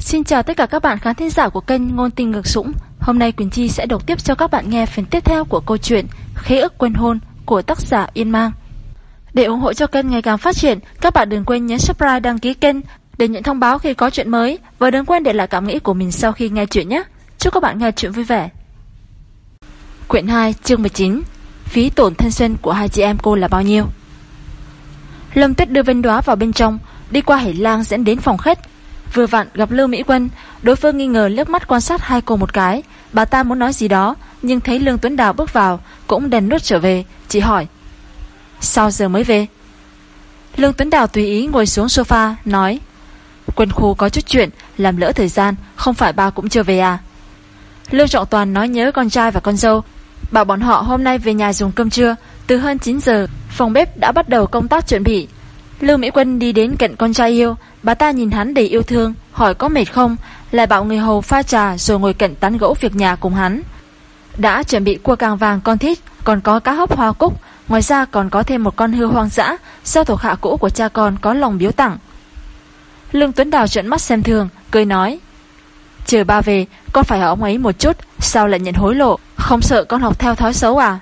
Xin chào tất cả các bạn khán thính giả của kênh Ngôn Tình Ngược Sũng. Hôm nay Quỳnh Chi sẽ đọc tiếp cho các bạn nghe phần tiếp theo của câu chuyện Khế ước quên hôn của tác giả Yên Mang. Để ủng hộ cho kênh ngày càng phát triển, các bạn đừng quên nhấn subscribe đăng ký kênh để nhận thông báo khi có chuyện mới và đừng quên để lại cảm nghĩ của mình sau khi nghe chuyện nhé. Chúc các bạn nghe chuyện vui vẻ. Quyển 2, chương 19 Phí tổn thân xuân của hai chị em cô là bao nhiêu? Lâm Tuyết đưa Vân Đoá vào bên trong, đi qua hành lang dẫn đến phòng khách. Vừa vặn gặp Lưu Mỹ Quân, đối phương nghi ngờ liếc mắt quan sát hai cô một cái. Bà ta muốn nói gì đó, nhưng thấy Lương Tuấn Đào bước vào, cũng đèn nuốt trở về, chỉ hỏi. Sao giờ mới về? Lương Tuấn Đào tùy ý ngồi xuống sofa, nói. Quân khu có chút chuyện, làm lỡ thời gian, không phải ba cũng chưa về à? Lương Trọng Toàn nói nhớ con trai và con dâu, bảo bọn họ hôm nay về nhà dùng cơm trưa, từ hơn 9 giờ, phòng bếp đã bắt đầu công tác chuẩn bị. Lưu Mỹ Quân đi đến cạnh con trai yêu, bà ta nhìn hắn đầy yêu thương, hỏi có mệt không, lại bảo người hầu pha trà rồi ngồi cạnh tán gẫu việc nhà cùng hắn. Đã chuẩn bị cua càng vàng con thích, còn có cá hấp hoa cúc, ngoài ra còn có thêm một con hươu hoang dã, do thuộc hạ cũ của cha con có lòng biếu tặng. Lương Tuấn Đào trợn mắt xem thường, cười nói: "Chờ ba về, con phải hỏi ông ấy một chút, sao lại nhận hối lộ, không sợ con học theo thói xấu à?"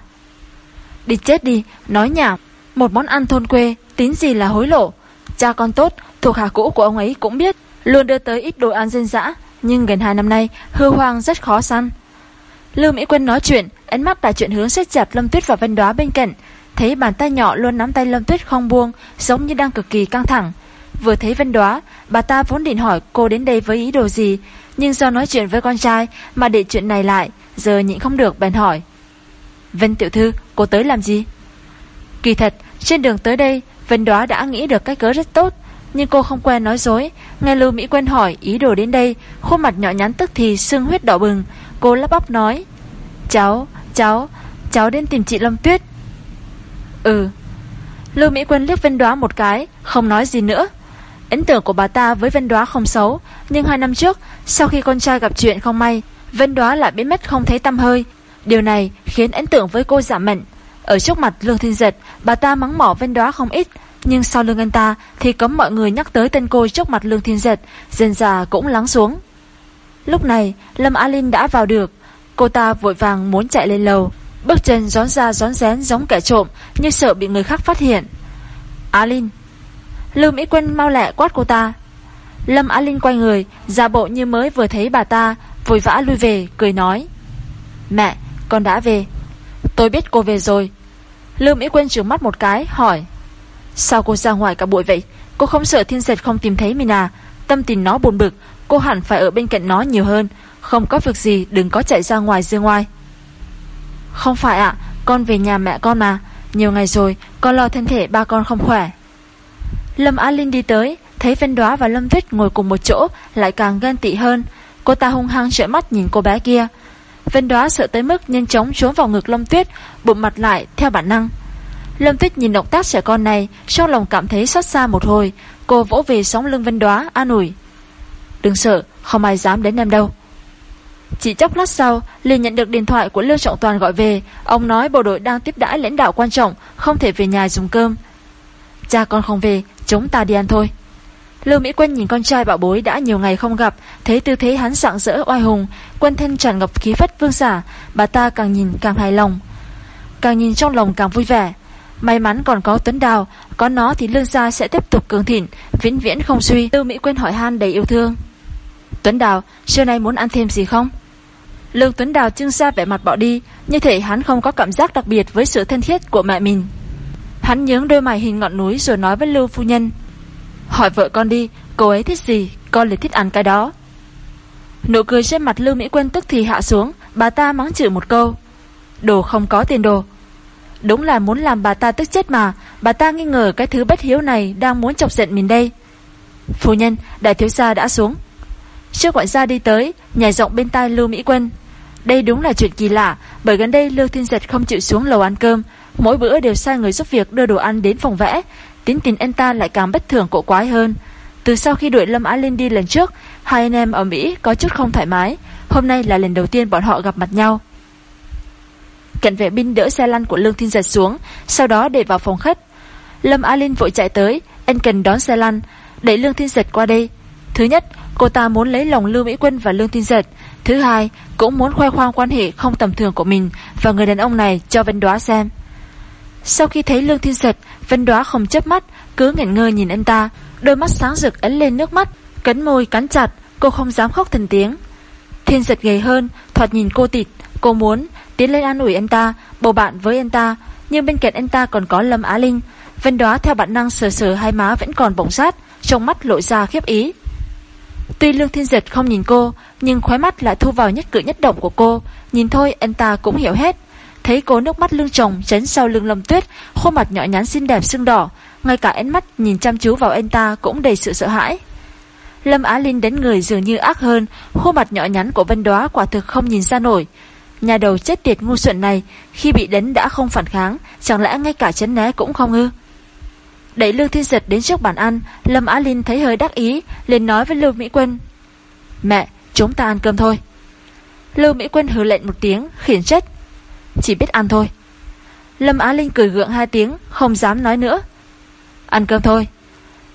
Đi chết đi, nói nhảm, một món ăn thôn quê, tính gì là hối lộ. Cha con tốt, thuộc hạ cũ của ông ấy cũng biết, luôn đưa tới ít đồ ăn dân dã, nhưng gần 2 năm nay, hư hoang rất khó săn. Lưu Mỹ Quân nói chuyện, ánh mắt đã chuyện hướng siết chặt Lâm Tuyết và Vân Đóa bên cạnh, thấy bàn tay nhỏ luôn nắm tay Lâm Tuyết không buông, giống như đang cực kỳ căng thẳng. Vừa thấy Vân Đóa, bà ta vốn định hỏi cô đến đây với ý đồ gì, nhưng do nói chuyện với con trai mà để chuyện này lại, giờ nhịn không được bèn hỏi. Vân tiểu thư, cô tới làm gì? Kỳ thật, trên đường tới đây, Vân Đóa đã nghĩ được cách cớ rất tốt, nhưng cô không quen nói dối. Nghe Lưu Mỹ Quân hỏi ý đồ đến đây, khuôn mặt nhỏ nhắn tức thì sưng huyết đỏ bừng. Cô lắp bắp nói, cháu, cháu, cháu đến tìm chị Lâm Tuyết. Ừ. Lưu Mỹ Quân liếc Vân Đóa một cái, không nói gì nữa. Ấn tượng của bà ta với Vân Đóa không xấu, nhưng hai năm trước, sau khi con trai gặp chuyện không may, Vân Đóa lại biến mất không thấy tâm hơi. Điều này khiến ấn tượng với cô giảm mạnh. Ở trước mặt Lương Thiên Giật, bà ta mắng mỏ ven Đóa không ít, nhưng sau lưng anh ta thì cấm mọi người nhắc tới tên cô trước mặt Lương Thiên Giật, dần già cũng lắng xuống. Lúc này, Lâm Á Linh đã vào được, cô ta vội vàng muốn chạy lên lầu, bước chân gión ra gión rén giống kẻ trộm, như sợ bị người khác phát hiện. Á Linh Lưu Mỹ Quân mau lẹ quát cô ta. Lâm Á Linh quay người, giả bộ như mới vừa thấy bà ta, vội vã lui về, cười nói. Mẹ, con đã về. Tôi biết cô về rồi. Lưu Mỹ Quân trừng mắt một cái, hỏi. Sao cô ra ngoài cả buổi vậy? Cô không sợ thiên dệt không tìm thấy mình à? Tâm tình nó buồn bực, cô hẳn phải ở bên cạnh nó nhiều hơn. Không có việc gì, đừng có chạy ra ngoài riêng ngoài. Không phải ạ, con về nhà mẹ con mà. Nhiều ngày rồi, con lo thân thể ba con không khỏe. Lâm Á Linh đi tới, thấy Vân Đoá và Lâm Vít ngồi cùng một chỗ, lại càng ghen tị hơn. Cô ta hung hăng trợn mắt nhìn cô bé kia. Vân Đoá sợ tới mức nhanh chóng trốn vào ngực Lâm Tuyết, bụng mặt lại theo bản năng. Lâm Tuyết nhìn động tác trẻ con này, trong lòng cảm thấy xót xa một hồi, cô vỗ về sóng lưng Vân Đoá an ủi. Đừng sợ, không ai dám đến em đâu. Chỉ chốc lát sau, liền nhận được điện thoại của Lương Trọng Toàn gọi về, ông nói bộ đội đang tiếp đãi lãnh đạo quan trọng, không thể về nhà dùng cơm. Cha con không về, chúng ta đi ăn thôi. Lưu Mỹ Quân nhìn con trai bạo bối đã nhiều ngày không gặp, thấy tư thế hắn sạng rỡ oai hùng, quân thân tràn ngập khí phách vương giả, bà ta càng nhìn càng hài lòng. Càng nhìn trong lòng càng vui vẻ. May mắn còn có Tuấn Đào, có nó thì lương gia sẽ tiếp tục cường thịnh, viễn viễn không suy. Lưu Mỹ Quân hỏi han đầy yêu thương. Tuấn Đào, trưa nay muốn ăn thêm gì không? Lương Tuấn Đào trưng ra vẻ mặt bỏ đi, như thể hắn không có cảm giác đặc biệt với sự thân thiết của mẹ mình. Hắn nhướng đôi mày hình ngọn núi rồi nói với Lưu Phu Nhân. Hỏi vợ con đi, cô ấy thích gì, con lại thích ăn cái đó. Nụ cười trên mặt Lưu Mỹ Quân tức thì hạ xuống, bà ta mắng chửi một câu. Đồ không có tiền đồ. Đúng là muốn làm bà ta tức chết mà, bà ta nghi ngờ cái thứ bất hiếu này đang muốn chọc giận mình đây. Phu nhân, đại thiếu gia đã xuống. Trước gọi gia đi tới, nhảy rộng bên tai Lưu Mỹ Quân. Đây đúng là chuyện kỳ lạ, bởi gần đây Lưu Thiên Giật không chịu xuống lầu ăn cơm, mỗi bữa đều sai người giúp việc đưa đồ ăn đến phòng vẽ, tính tình anh ta lại càng bất thường cổ quái hơn. Từ sau khi đuổi Lâm Á Linh đi lần trước, hai anh em ở Mỹ có chút không thoải mái, hôm nay là lần đầu tiên bọn họ gặp mặt nhau. Cảnh vệ binh đỡ xe lăn của Lương Thiên Giật xuống, sau đó để vào phòng khách. Lâm Á Linh vội chạy tới, anh cần đón xe lăn, đẩy Lương Thiên Giật qua đây. Thứ nhất, cô ta muốn lấy lòng Lưu Mỹ Quân và Lương Thiên Giật. Thứ hai, cũng muốn khoe khoang quan hệ không tầm thường của mình và người đàn ông này cho Vân Đoá xem. Sau khi thấy Lương Thiên Giật, Vân Đoá không chấp mắt, cứ ngẩn ngơ nhìn anh ta, đôi mắt sáng rực ấn lên nước mắt, cấn môi cắn chặt, cô không dám khóc thành tiếng. Thiên Giật gầy hơn, thoạt nhìn cô tịt, cô muốn tiến lên an ủi anh ta, bầu bạn với anh ta, nhưng bên cạnh anh ta còn có Lâm Á Linh. Vân Đoá theo bản năng sờ sờ hai má vẫn còn bỗng sát, trong mắt lộ ra khiếp ý. Tuy Lương Thiên Giật không nhìn cô, nhưng khóe mắt lại thu vào nhất cử nhất động của cô, nhìn thôi anh ta cũng hiểu hết. Thấy cô nước mắt lưng chồng chấn sau lưng Lâm Tuyết, khuôn mặt nhỏ nhắn xinh đẹp sưng đỏ, ngay cả ánh mắt nhìn chăm chú vào anh ta cũng đầy sự sợ hãi. Lâm Á Linh đến người dường như ác hơn, khuôn mặt nhỏ nhắn của Vân Đóa quả thực không nhìn ra nổi. Nhà đầu chết tiệt ngu xuẩn này, khi bị đánh đã không phản kháng, chẳng lẽ ngay cả chấn né cũng không ư? Đẩy Lương Thiên Giật đến trước bàn ăn, Lâm Á Linh thấy hơi đắc ý, liền nói với Lưu Mỹ Quân. Mẹ, chúng ta ăn cơm thôi. Lưu Mỹ Quân hứa lệnh một tiếng, khiển trách. Chỉ biết ăn thôi. Lâm Á Linh cười gượng hai tiếng, không dám nói nữa. Ăn cơm thôi.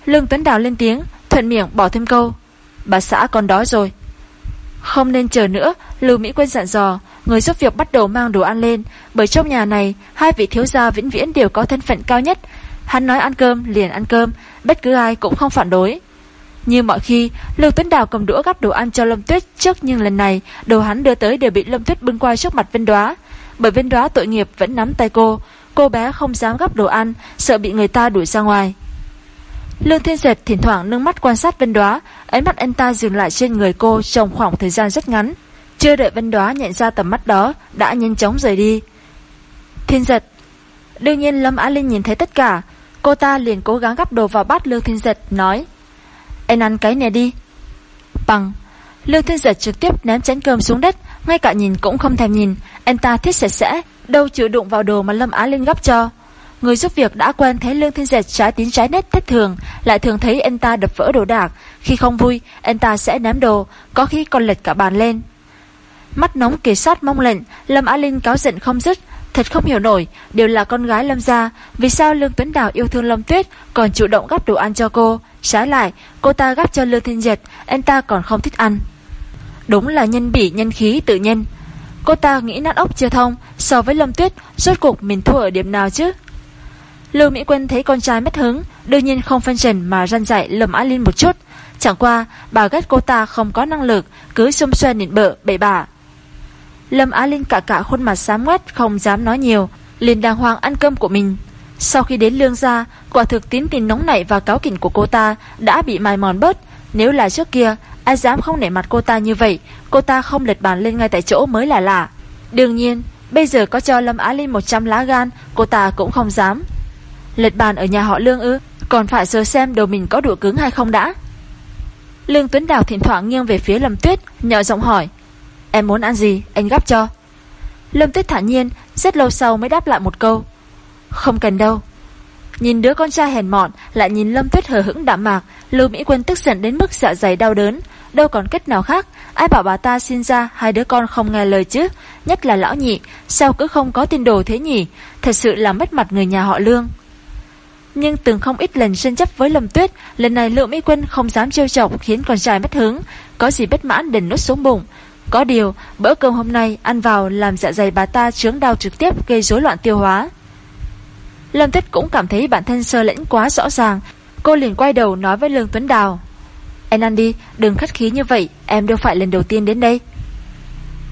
Lương Tuấn Đào lên tiếng, thuận miệng bỏ thêm câu. Bà xã còn đói rồi. Không nên chờ nữa, Lưu Mỹ Quân dặn dò, người giúp việc bắt đầu mang đồ ăn lên, bởi trong nhà này, hai vị thiếu gia vĩnh viễn đều có thân phận cao nhất. Hắn nói ăn cơm, liền ăn cơm, bất cứ ai cũng không phản đối. Như mọi khi, Lưu Tuấn Đào cầm đũa gắp đồ ăn cho Lâm Tuyết trước nhưng lần này, đồ hắn đưa tới đều bị Lâm Tuyết bưng qua trước mặt Vân Đoá. Bởi viên đó tội nghiệp vẫn nắm tay cô, cô bé không dám gắp đồ ăn, sợ bị người ta đuổi ra ngoài. Lương Thiên Giật thỉnh thoảng nâng mắt quan sát Vân Đoá, ánh mắt anh ta dừng lại trên người cô trong khoảng thời gian rất ngắn. Chưa đợi Vân Đoá nhận ra tầm mắt đó, đã nhanh chóng rời đi. Thiên Giật Đương nhiên Lâm Á Linh nhìn thấy tất cả, cô ta liền cố gắng gắp đồ vào bát Lương Thiên Giật, nói Anh ăn cái này đi. Bằng Lương Thiên Giật trực tiếp ném chén cơm xuống đất, ngay cả nhìn cũng không thèm nhìn, anh ta thích sạch sẽ, đâu chịu đụng vào đồ mà Lâm Á Linh gấp cho. Người giúp việc đã quen thấy Lương Thiên Dệt trái tín trái nét thất thường, lại thường thấy anh ta đập vỡ đồ đạc. Khi không vui, anh ta sẽ ném đồ, có khi còn lệch cả bàn lên. Mắt nóng kỳ sát mong lệnh, Lâm Á Linh cáo giận không dứt, thật không hiểu nổi, đều là con gái Lâm gia, vì sao Lương Tuấn Đào yêu thương Lâm Tuyết còn chủ động gắp đồ ăn cho cô, trái lại, cô ta gắp cho Lương Thiên Dệt, anh ta còn không thích ăn. Đúng là nhân bỉ nhân khí tự nhân. Cô ta nghĩ nát ốc chưa thông, so với Lâm Tuyết, rốt cuộc mình thua ở điểm nào chứ? Lưu Mỹ Quân thấy con trai mất hứng, đương nhiên không phân trần mà răn dạy Lâm Á Linh một chút. Chẳng qua, bà ghét cô ta không có năng lực, cứ xung xoe nịnh bợ, bậy bạ. Lâm Á Linh cả cả khuôn mặt xám ngoét, không dám nói nhiều, liền đàng hoàng ăn cơm của mình. Sau khi đến lương gia, quả thực tín tình nóng nảy và cáo kỉnh của cô ta đã bị mài mòn bớt. Nếu là trước kia, ai dám không nể mặt cô ta như vậy, cô ta không lật bàn lên ngay tại chỗ mới là lạ. Đương nhiên, bây giờ có cho Lâm Á Linh 100 lá gan, cô ta cũng không dám. Lật bàn ở nhà họ Lương ư? Còn phải sờ xem đầu mình có đủ cứng hay không đã. Lương Tuấn Đào thỉnh thoảng nghiêng về phía Lâm Tuyết Nhỏ giọng hỏi Em muốn ăn gì? Anh gắp cho. Lâm Tuyết thản nhiên Rất lâu sau mới đáp lại một câu Không cần đâu Nhìn đứa con trai hèn mọn Lại nhìn Lâm Tuyết hờ hững đạm mạc Lưu Mỹ Quân tức giận đến mức dạ dày đau đớn. Đâu còn cách nào khác Ai bảo bà ta sinh ra hai đứa con không nghe lời chứ? Nhất là lão nhị Sao cứ không có tin đồ thế nhỉ? Thật sự là mất mặt người nhà họ Lương. Nhưng từng không ít lần tranh chấp với Lâm Tuyết, lần này Lưu Mỹ Quân không dám trêu chọc khiến con trai mất hứng, có gì bất mãn đền nốt xuống bụng. Có điều, bữa cơm hôm nay ăn vào làm dạ dày bà ta chướng đau trực tiếp gây rối loạn tiêu hóa. Lâm Tuyết cũng cảm thấy bản thân sơ lĩnh quá rõ ràng, cô liền quay đầu nói với Lương Tuấn Đào. Anh ăn đi, đừng khách khí như vậy, em đâu phải lần đầu tiên đến đây.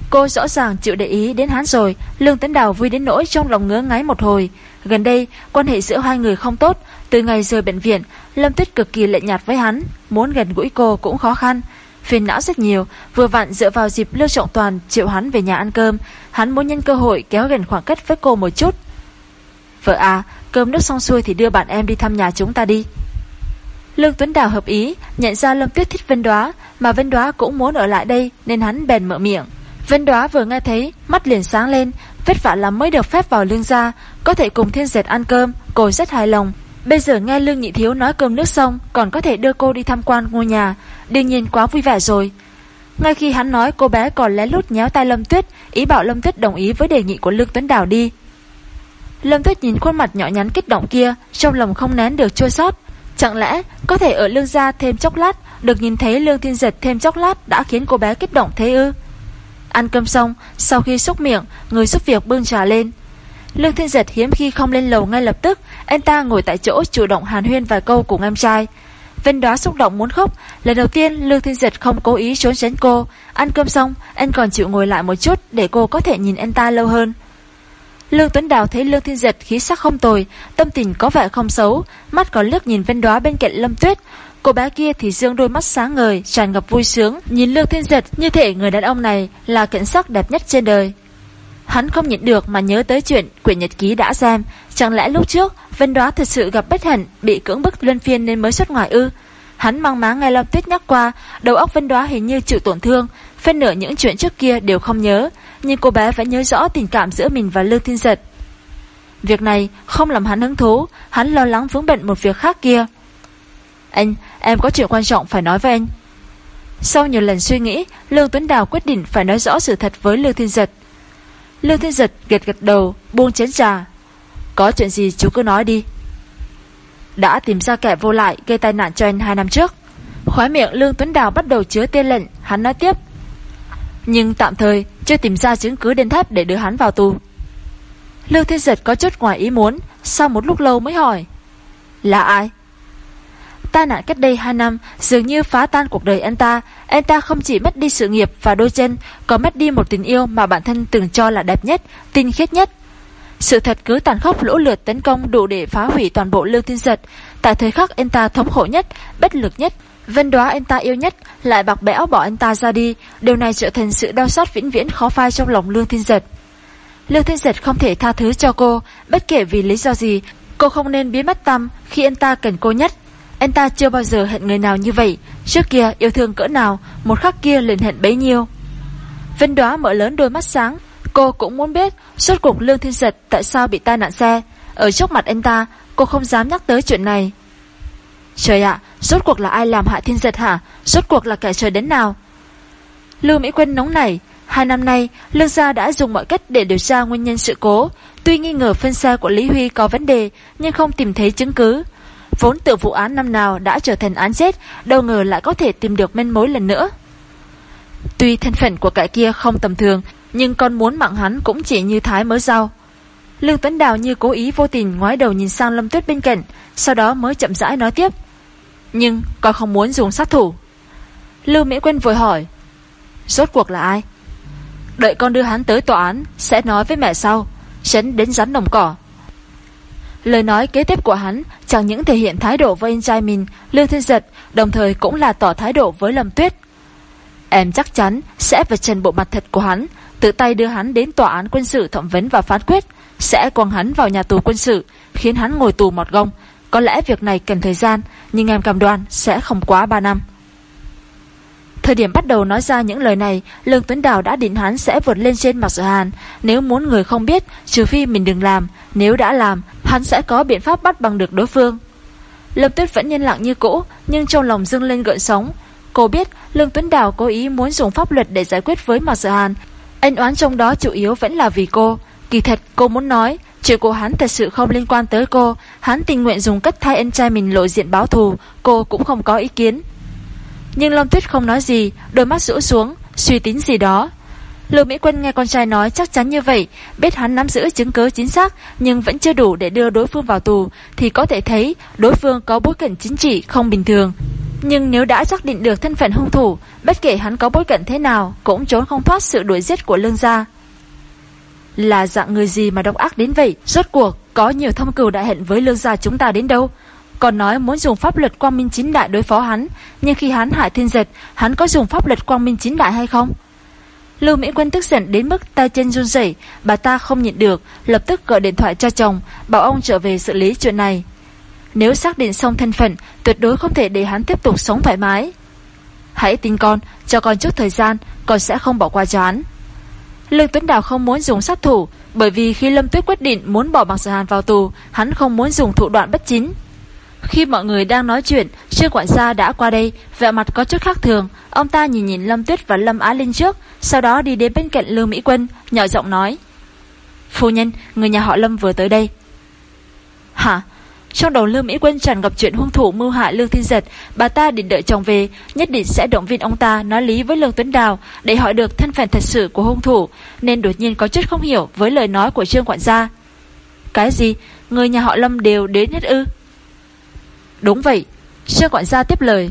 Cô rõ ràng chịu để ý đến hắn rồi, Lương Tuấn Đào vui đến nỗi trong lòng ngứa ngáy một hồi. Gần đây, quan hệ giữa hai người không tốt, từ ngày rời bệnh viện, Lâm Tuyết cực kỳ lệ nhạt với hắn, muốn gần gũi cô cũng khó khăn. Phiền não rất nhiều, vừa vặn dựa vào dịp Lưu Trọng Toàn chịu hắn về nhà ăn cơm, hắn muốn nhân cơ hội kéo gần khoảng cách với cô một chút. Vợ à, cơm nước xong xuôi thì đưa bạn em đi thăm nhà chúng ta đi. Lương Tuấn Đào hợp ý, nhận ra Lâm Tuyết thích Vân Đoá, mà Vân Đoá cũng muốn ở lại đây nên hắn bèn mở miệng. Vân Đoá vừa nghe thấy, mắt liền sáng lên, vất vả lắm mới được phép vào lương gia, có thể cùng thiên dệt ăn cơm, cô rất hài lòng. Bây giờ nghe Lương Nhị Thiếu nói cơm nước xong, còn có thể đưa cô đi tham quan ngôi nhà, đương nhiên quá vui vẻ rồi. Ngay khi hắn nói cô bé còn lén lút nhéo tay Lâm Tuyết, ý bảo Lâm Tuyết đồng ý với đề nghị của Lương Tuấn Đào đi. Lâm Tuyết nhìn khuôn mặt nhỏ nhắn kích động kia, trong lòng không nén được chua xót. Chẳng lẽ có thể ở lương gia thêm chốc lát, được nhìn thấy Lương Thiên Giật thêm chốc lát đã khiến cô bé kích động thế ư. Ăn cơm xong, sau khi xúc miệng, người giúp việc bưng trà lên. Lương Thiên Giật hiếm khi không lên lầu ngay lập tức, anh ta ngồi tại chỗ chủ động hàn huyên vài câu cùng em trai. Vân đó xúc động muốn khóc, lần đầu tiên Lương Thiên Giật không cố ý trốn tránh cô. Ăn cơm xong, anh còn chịu ngồi lại một chút để cô có thể nhìn anh ta lâu hơn. Lương Tuấn Đào thấy Lương Thiên Giật khí sắc không tồi, tâm tình có vẻ không xấu, mắt còn lướt nhìn Vân Đóa bên cạnh Lâm Tuyết. Cô bé kia thì dương đôi mắt sáng ngời, tràn ngập vui sướng, nhìn Lương Thiên Giật như thể người đàn ông này là cảnh sắc đẹp nhất trên đời. Hắn không nhịn được mà nhớ tới chuyện quyển nhật ký đã xem, chẳng lẽ lúc trước Vân Đóa thật sự gặp bất hạnh, bị cưỡng bức luân phiên nên mới xuất ngoại ư? Hắn mang má ngay Lâm Tuyết nhắc qua, đầu óc Vân Đóa hình như chịu tổn thương, phân nửa những chuyện trước kia đều không nhớ, nhưng cô bé vẫn nhớ rõ tình cảm giữa mình và Lưu Thiên Giật. Việc này không làm hắn hứng thú, hắn lo lắng vướng bận một việc khác kia. Anh, em có chuyện quan trọng phải nói với anh. Sau nhiều lần suy nghĩ, Lương Tuấn Đào quyết định phải nói rõ sự thật với Lưu Thiên Giật. Lưu Thiên Giật gật gật đầu, buông chén trà. Có chuyện gì chú cứ nói đi. Đã tìm ra kẻ vô lại gây tai nạn cho anh hai năm trước. Khói miệng Lương Tuấn Đào bắt đầu chứa tiên lệnh, hắn nói tiếp. Nhưng tạm thời chưa tìm ra chứng cứ đền thép để đưa hắn vào tù. Lưu Thiên Giật có chút ngoài ý muốn, sau một lúc lâu mới hỏi. Là ai? Tai nạn cách đây 2 năm dường như phá tan cuộc đời anh ta. Anh ta không chỉ mất đi sự nghiệp và đôi chân, còn mất đi một tình yêu mà bản thân từng cho là đẹp nhất, tinh khiết nhất. Sự thật cứ tàn khốc lỗ lượt tấn công đủ để phá hủy toàn bộ Lưu Thiên Giật. Tại thời khắc anh ta thống khổ nhất, bất lực nhất, Vân đoá anh ta yêu nhất lại bạc bẽo bỏ anh ta ra đi, điều này trở thành sự đau xót vĩnh viễn khó phai trong lòng Lương Thiên Giật. Lương Thiên Giật không thể tha thứ cho cô, bất kể vì lý do gì, cô không nên biến mất tâm khi anh ta cần cô nhất. Anh ta chưa bao giờ hẹn người nào như vậy, trước kia yêu thương cỡ nào, một khắc kia liền hẹn bấy nhiêu. Vân đoá mở lớn đôi mắt sáng, cô cũng muốn biết suốt cuộc Lương Thiên Giật tại sao bị tai nạn xe. Ở trước mặt anh ta, cô không dám nhắc tới chuyện này. Trời ạ, rốt cuộc là ai làm hại thiên giật hả? Rốt cuộc là kẻ trời đến nào? Lưu Mỹ Quân nóng nảy. Hai năm nay, Lương Gia đã dùng mọi cách để điều tra nguyên nhân sự cố. Tuy nghi ngờ phân xe của Lý Huy có vấn đề, nhưng không tìm thấy chứng cứ. Vốn tự vụ án năm nào đã trở thành án chết, đâu ngờ lại có thể tìm được manh mối lần nữa. Tuy thân phận của kẻ kia không tầm thường, nhưng con muốn mạng hắn cũng chỉ như thái mới rau. Lương Tuấn Đào như cố ý vô tình ngoái đầu nhìn sang Lâm Tuyết bên cạnh, sau đó mới chậm rãi nói tiếp. Nhưng con không muốn dùng sát thủ. Lưu Mỹ Quyên vội hỏi. Rốt cuộc là ai? Đợi con đưa hắn tới tòa án, sẽ nói với mẹ sau, tránh đến rắn đồng cỏ. Lời nói kế tiếp của hắn chẳng những thể hiện thái độ với anh trai mình, Lưu Thiên Giật, đồng thời cũng là tỏ thái độ với Lâm Tuyết. Em chắc chắn sẽ vạch trần bộ mặt thật của hắn, tự tay đưa hắn đến tòa án quân sự thẩm vấn và phán quyết, sẽ quăng hắn vào nhà tù quân sự, khiến hắn ngồi tù một gông. Có lẽ việc này cần thời gian, nhưng em cam đoan sẽ không quá 3 năm. Thời điểm bắt đầu nói ra những lời này, Lương Tuấn Đào đã định hắn sẽ vượt lên trên mặt sở hàn. Nếu muốn người không biết, trừ phi mình đừng làm, nếu đã làm, hắn sẽ có biện pháp bắt bằng được đối phương. Lâm Tuyết vẫn nhân lặng như cũ, nhưng trong lòng dưng lên gợn sóng. Cô biết Lương Tuấn Đào cố ý muốn dùng pháp luật để giải quyết với Mạc Sở Hàn. Anh oán trong đó chủ yếu vẫn là vì cô. Kỳ thật, cô muốn nói, Chuyện của hắn thật sự không liên quan tới cô. Hắn tình nguyện dùng cách thay anh trai mình lộ diện báo thù, Cô cũng không có ý kiến. Nhưng Lâm Tuyết không nói gì, Đôi mắt rũ xuống, Suy tính gì đó. Lưu Mỹ Quân nghe con trai nói chắc chắn như vậy, Biết hắn nắm giữ chứng cứ chính xác, Nhưng vẫn chưa đủ để đưa đối phương vào tù, Thì có thể thấy đối phương có bối cảnh chính trị không bình thường. Nhưng nếu đã xác định được thân phận hung thủ, Bất kể hắn có bối cảnh thế nào, Cũng trốn không thoát sự đuổi giết của lương gia là dạng người gì mà độc ác đến vậy Rốt cuộc có nhiều thông cừu đại hẹn với lương gia chúng ta đến đâu Còn nói muốn dùng pháp luật quang minh chính đại đối phó hắn Nhưng khi hắn hại thiên giật Hắn có dùng pháp luật quang minh chính đại hay không Lưu Mỹ Quân tức giận đến mức tay chân run rẩy, bà ta không nhịn được, lập tức gọi điện thoại cho chồng, bảo ông trở về xử lý chuyện này. Nếu xác định xong thân phận, tuyệt đối không thể để hắn tiếp tục sống thoải mái. Hãy tin con, cho con chút thời gian, con sẽ không bỏ qua cho hắn. Lương Tuấn Đào không muốn dùng sát thủ, bởi vì khi Lâm Tuyết quyết định muốn bỏ Mạc Sở Hàn vào tù, hắn không muốn dùng thủ đoạn bất chính. Khi mọi người đang nói chuyện, Trương quản gia đã qua đây, vẻ mặt có chút khác thường. Ông ta nhìn nhìn Lâm Tuyết và Lâm Á Linh trước, sau đó đi đến bên cạnh Lương Mỹ Quân, nhỏ giọng nói. Phu nhân, người nhà họ Lâm vừa tới đây. Hả? Trong đầu Lương Mỹ Quân tràn ngập chuyện hung thủ mưu hại Lương Thiên Giật, bà ta định đợi chồng về, nhất định sẽ động viên ông ta nói lý với Lương Tuấn Đào để hỏi được thân phận thật sự của hung thủ, nên đột nhiên có chút không hiểu với lời nói của Trương quản gia. Cái gì? Người nhà họ Lâm đều đến hết ư? Đúng vậy, Trương quản gia tiếp lời.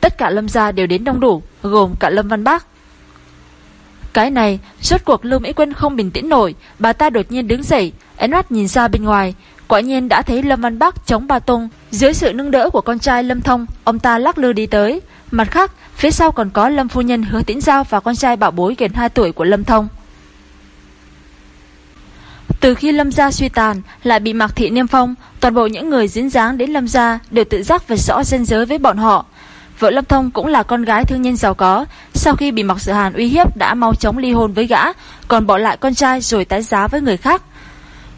Tất cả Lâm gia đều đến đông đủ, gồm cả Lâm Văn Bác. Cái này, rốt cuộc Lưu Mỹ Quân không bình tĩnh nổi, bà ta đột nhiên đứng dậy, ánh mắt nhìn ra bên ngoài, quả nhiên đã thấy Lâm Văn Bắc chống ba Tùng, dưới sự nâng đỡ của con trai Lâm Thông, ông ta lắc lư đi tới. Mặt khác, phía sau còn có Lâm Phu Nhân hứa tĩnh giao và con trai bảo bối gần 2 tuổi của Lâm Thông. Từ khi Lâm Gia suy tàn, lại bị Mạc Thị Niêm Phong, toàn bộ những người dính dáng đến Lâm Gia đều tự giác và rõ dân giới với bọn họ. Vợ Lâm Thông cũng là con gái thương nhân giàu có, sau khi bị Mạc Sự Hàn uy hiếp đã mau chóng ly hôn với gã, còn bỏ lại con trai rồi tái giá với người khác.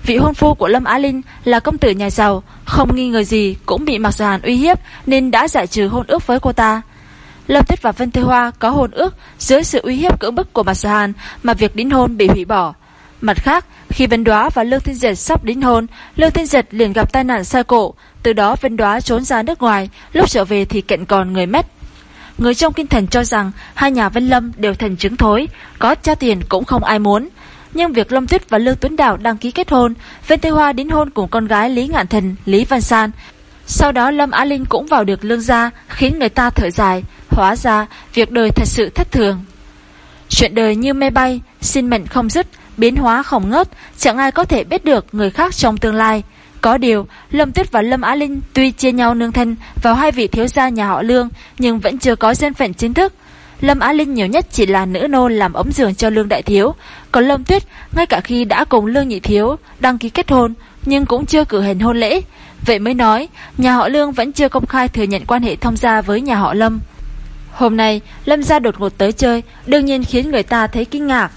Vị hôn phu của Lâm Á Linh là công tử nhà giàu, không nghi ngờ gì cũng bị Mạc Sự Hàn uy hiếp nên đã giải trừ hôn ước với cô ta. Lâm Tuyết và Vân Thế Hoa có hôn ước dưới sự uy hiếp cưỡng bức của Mạc Sự Hàn mà việc đính hôn bị hủy bỏ. Mặt khác, khi Vân Đoá và Lương Thiên Diệt sắp đính hôn, Lương Thiên Diệt liền gặp tai nạn xe cộ, từ đó Vân Đoá trốn ra nước ngoài, lúc trở về thì cận còn người mất. Người trong kinh thần cho rằng hai nhà Vân Lâm đều thành chứng thối, có cho tiền cũng không ai muốn. Nhưng việc Lâm Tuyết và Lương Tuấn Đào đăng ký kết hôn, Vân Tây Hoa đính hôn cùng con gái Lý Ngạn Thần, Lý Văn San. Sau đó Lâm Á Linh cũng vào được lương gia, khiến người ta thở dài. Hóa ra, việc đời thật sự thất thường. Chuyện đời như mê bay, xin mệnh không dứt, biến hóa không ngớt, chẳng ai có thể biết được người khác trong tương lai. Có điều, Lâm Tuyết và Lâm Á Linh tuy chia nhau nương thân vào hai vị thiếu gia nhà họ Lương, nhưng vẫn chưa có dân phận chính thức. Lâm Á Linh nhiều nhất chỉ là nữ nô làm ống giường cho Lương Đại Thiếu, còn Lâm Tuyết ngay cả khi đã cùng Lương Nhị Thiếu đăng ký kết hôn, nhưng cũng chưa cử hành hôn lễ. Vậy mới nói, nhà họ Lương vẫn chưa công khai thừa nhận quan hệ thông gia với nhà họ Lâm. Hôm nay, Lâm gia đột ngột tới chơi, đương nhiên khiến người ta thấy kinh ngạc.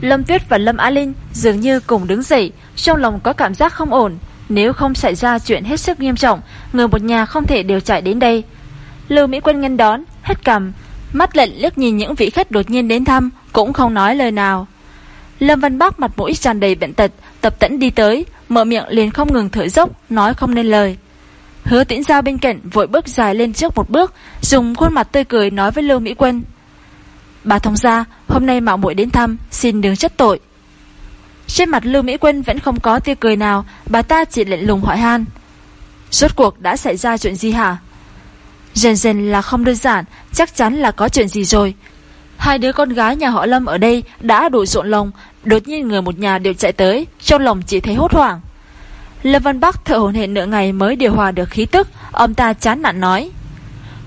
Lâm Tuyết và Lâm Á Linh dường như cùng đứng dậy, trong lòng có cảm giác không ổn. Nếu không xảy ra chuyện hết sức nghiêm trọng, người một nhà không thể đều chạy đến đây. Lưu Mỹ Quân ngăn đón, hết cầm, mắt lệnh liếc nhìn những vị khách đột nhiên đến thăm, cũng không nói lời nào. Lâm Văn Bắc mặt mũi tràn đầy bệnh tật, tập tẫn đi tới, mở miệng liền không ngừng thở dốc, nói không nên lời. Hứa tĩnh giao bên cạnh vội bước dài lên trước một bước, dùng khuôn mặt tươi cười nói với Lưu Mỹ Quân. Bà thông gia, hôm nay mạo muội đến thăm, xin đừng chất tội. Trên mặt Lưu Mỹ Quân vẫn không có tia cười nào, bà ta chỉ lệnh lùng hỏi han. Rốt cuộc đã xảy ra chuyện gì hả? Dần dần là không đơn giản, chắc chắn là có chuyện gì rồi. Hai đứa con gái nhà họ Lâm ở đây đã đủ rộn lòng, đột nhiên người một nhà đều chạy tới, trong lòng chỉ thấy hốt hoảng. Lâm Văn Bắc thở hồn hển nửa ngày mới điều hòa được khí tức, ông ta chán nản nói.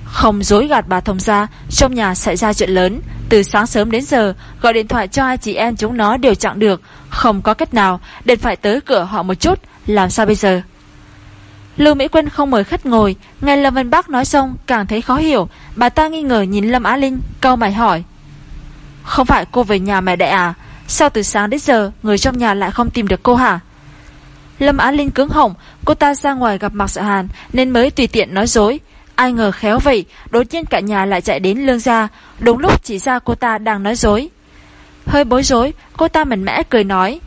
Không dối gạt bà thông gia, trong nhà xảy ra chuyện lớn, từ sáng sớm đến giờ, gọi điện thoại cho hai chị em chúng nó đều chặn được, không có cách nào, đền phải tới cửa họ một chút, làm sao bây giờ? Lưu Mỹ Quân không mời khách ngồi, nghe Lâm Văn Bắc nói xong càng thấy khó hiểu, bà ta nghi ngờ nhìn Lâm Á Linh, câu mày hỏi. Không phải cô về nhà mẹ đẻ à? Sao từ sáng đến giờ người trong nhà lại không tìm được cô hả? Lâm Á Linh cứng họng, cô ta ra ngoài gặp Mạc Sợ Hàn nên mới tùy tiện nói dối. Ai ngờ khéo vậy, đột nhiên cả nhà lại chạy đến lương gia, đúng lúc chỉ ra cô ta đang nói dối. Hơi bối rối, cô ta mạnh mẽ cười nói.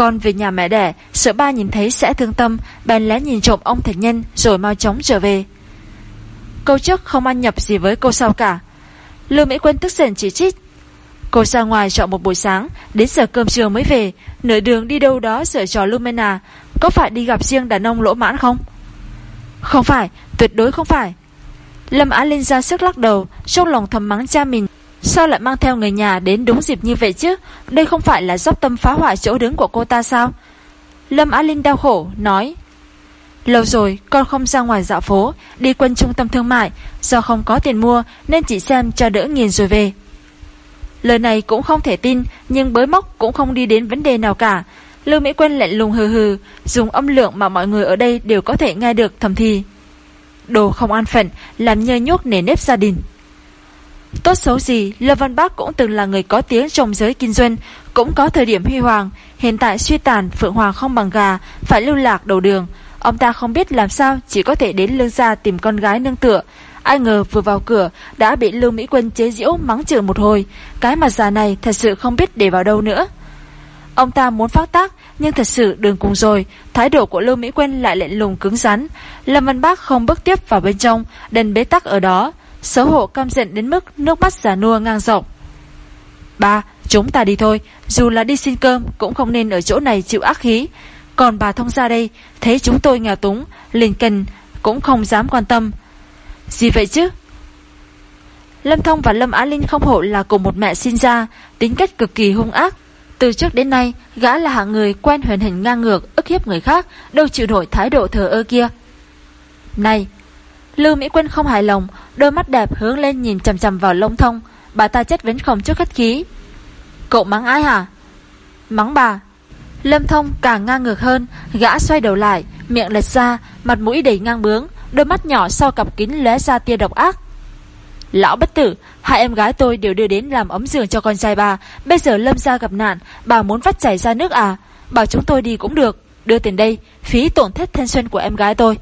Con về nhà mẹ đẻ, sợ ba nhìn thấy sẽ thương tâm, bèn lén nhìn trộm ông thành nhân rồi mau chóng trở về. Câu trước không ăn nhập gì với câu sau cả. Lưu Mỹ Quân tức giận chỉ trích. Cô ra ngoài chọn một buổi sáng, đến giờ cơm trưa mới về, nửa đường đi đâu đó sợ trò Lumena, có phải đi gặp riêng đàn ông lỗ mãn không? Không phải, tuyệt đối không phải. Lâm Á Linh ra sức lắc đầu, trong lòng thầm mắng cha mình. Sao lại mang theo người nhà đến đúng dịp như vậy chứ? Đây không phải là dốc tâm phá hoại chỗ đứng của cô ta sao? Lâm Á Linh đau khổ, nói. Lâu rồi, con không ra ngoài dạo phố, đi quanh trung tâm thương mại, do không có tiền mua nên chỉ xem cho đỡ nghiền rồi về. Lời này cũng không thể tin, nhưng bới móc cũng không đi đến vấn đề nào cả. Lưu Mỹ Quân lạnh lùng hừ hừ, dùng âm lượng mà mọi người ở đây đều có thể nghe được thầm thì. Đồ không an phận, làm nhơ nhuốc nề nếp gia đình. Tốt xấu gì, Lâm Văn Bắc cũng từng là người có tiếng trong giới kinh doanh, cũng có thời điểm huy hoàng. Hiện tại suy tàn, Phượng Hoàng không bằng gà, phải lưu lạc đầu đường. Ông ta không biết làm sao, chỉ có thể đến lương gia tìm con gái nương tựa. Ai ngờ vừa vào cửa đã bị Lưu Mỹ Quân chế giễu mắng chửi một hồi. Cái mặt già này thật sự không biết để vào đâu nữa. Ông ta muốn phát tác, nhưng thật sự đường cùng rồi, thái độ của Lưu Mỹ Quân lại lệnh lùng cứng rắn. Lâm Văn Bác không bước tiếp vào bên trong, đành bế tắc ở đó, xấu hổ căm giận đến mức nước mắt giả nua ngang rộng. Ba, chúng ta đi thôi, dù là đi xin cơm cũng không nên ở chỗ này chịu ác khí. Còn bà thông ra đây, thấy chúng tôi nghèo túng, liền cần cũng không dám quan tâm. Gì vậy chứ? Lâm Thông và Lâm Á Linh không hổ là cùng một mẹ sinh ra, tính cách cực kỳ hung ác. Từ trước đến nay, gã là hạng người quen huyền hình ngang ngược, ức hiếp người khác, đâu chịu nổi thái độ thờ ơ kia. Này, Lưu Mỹ Quân không hài lòng, đôi mắt đẹp hướng lên nhìn chầm chầm vào Lâm Thông, bà ta chất vấn không trước khách khí. Cậu mắng ai hả? Mắng bà. Lâm Thông càng ngang ngược hơn, gã xoay đầu lại, miệng lệch ra, mặt mũi đầy ngang bướng, đôi mắt nhỏ sau cặp kính lóe ra tia độc ác. Lão bất tử, hai em gái tôi đều đưa đến làm ấm giường cho con trai bà. Bây giờ Lâm gia gặp nạn, bà muốn vắt chảy ra nước à? Bảo chúng tôi đi cũng được. Đưa tiền đây, phí tổn thất thanh xuân của em gái tôi.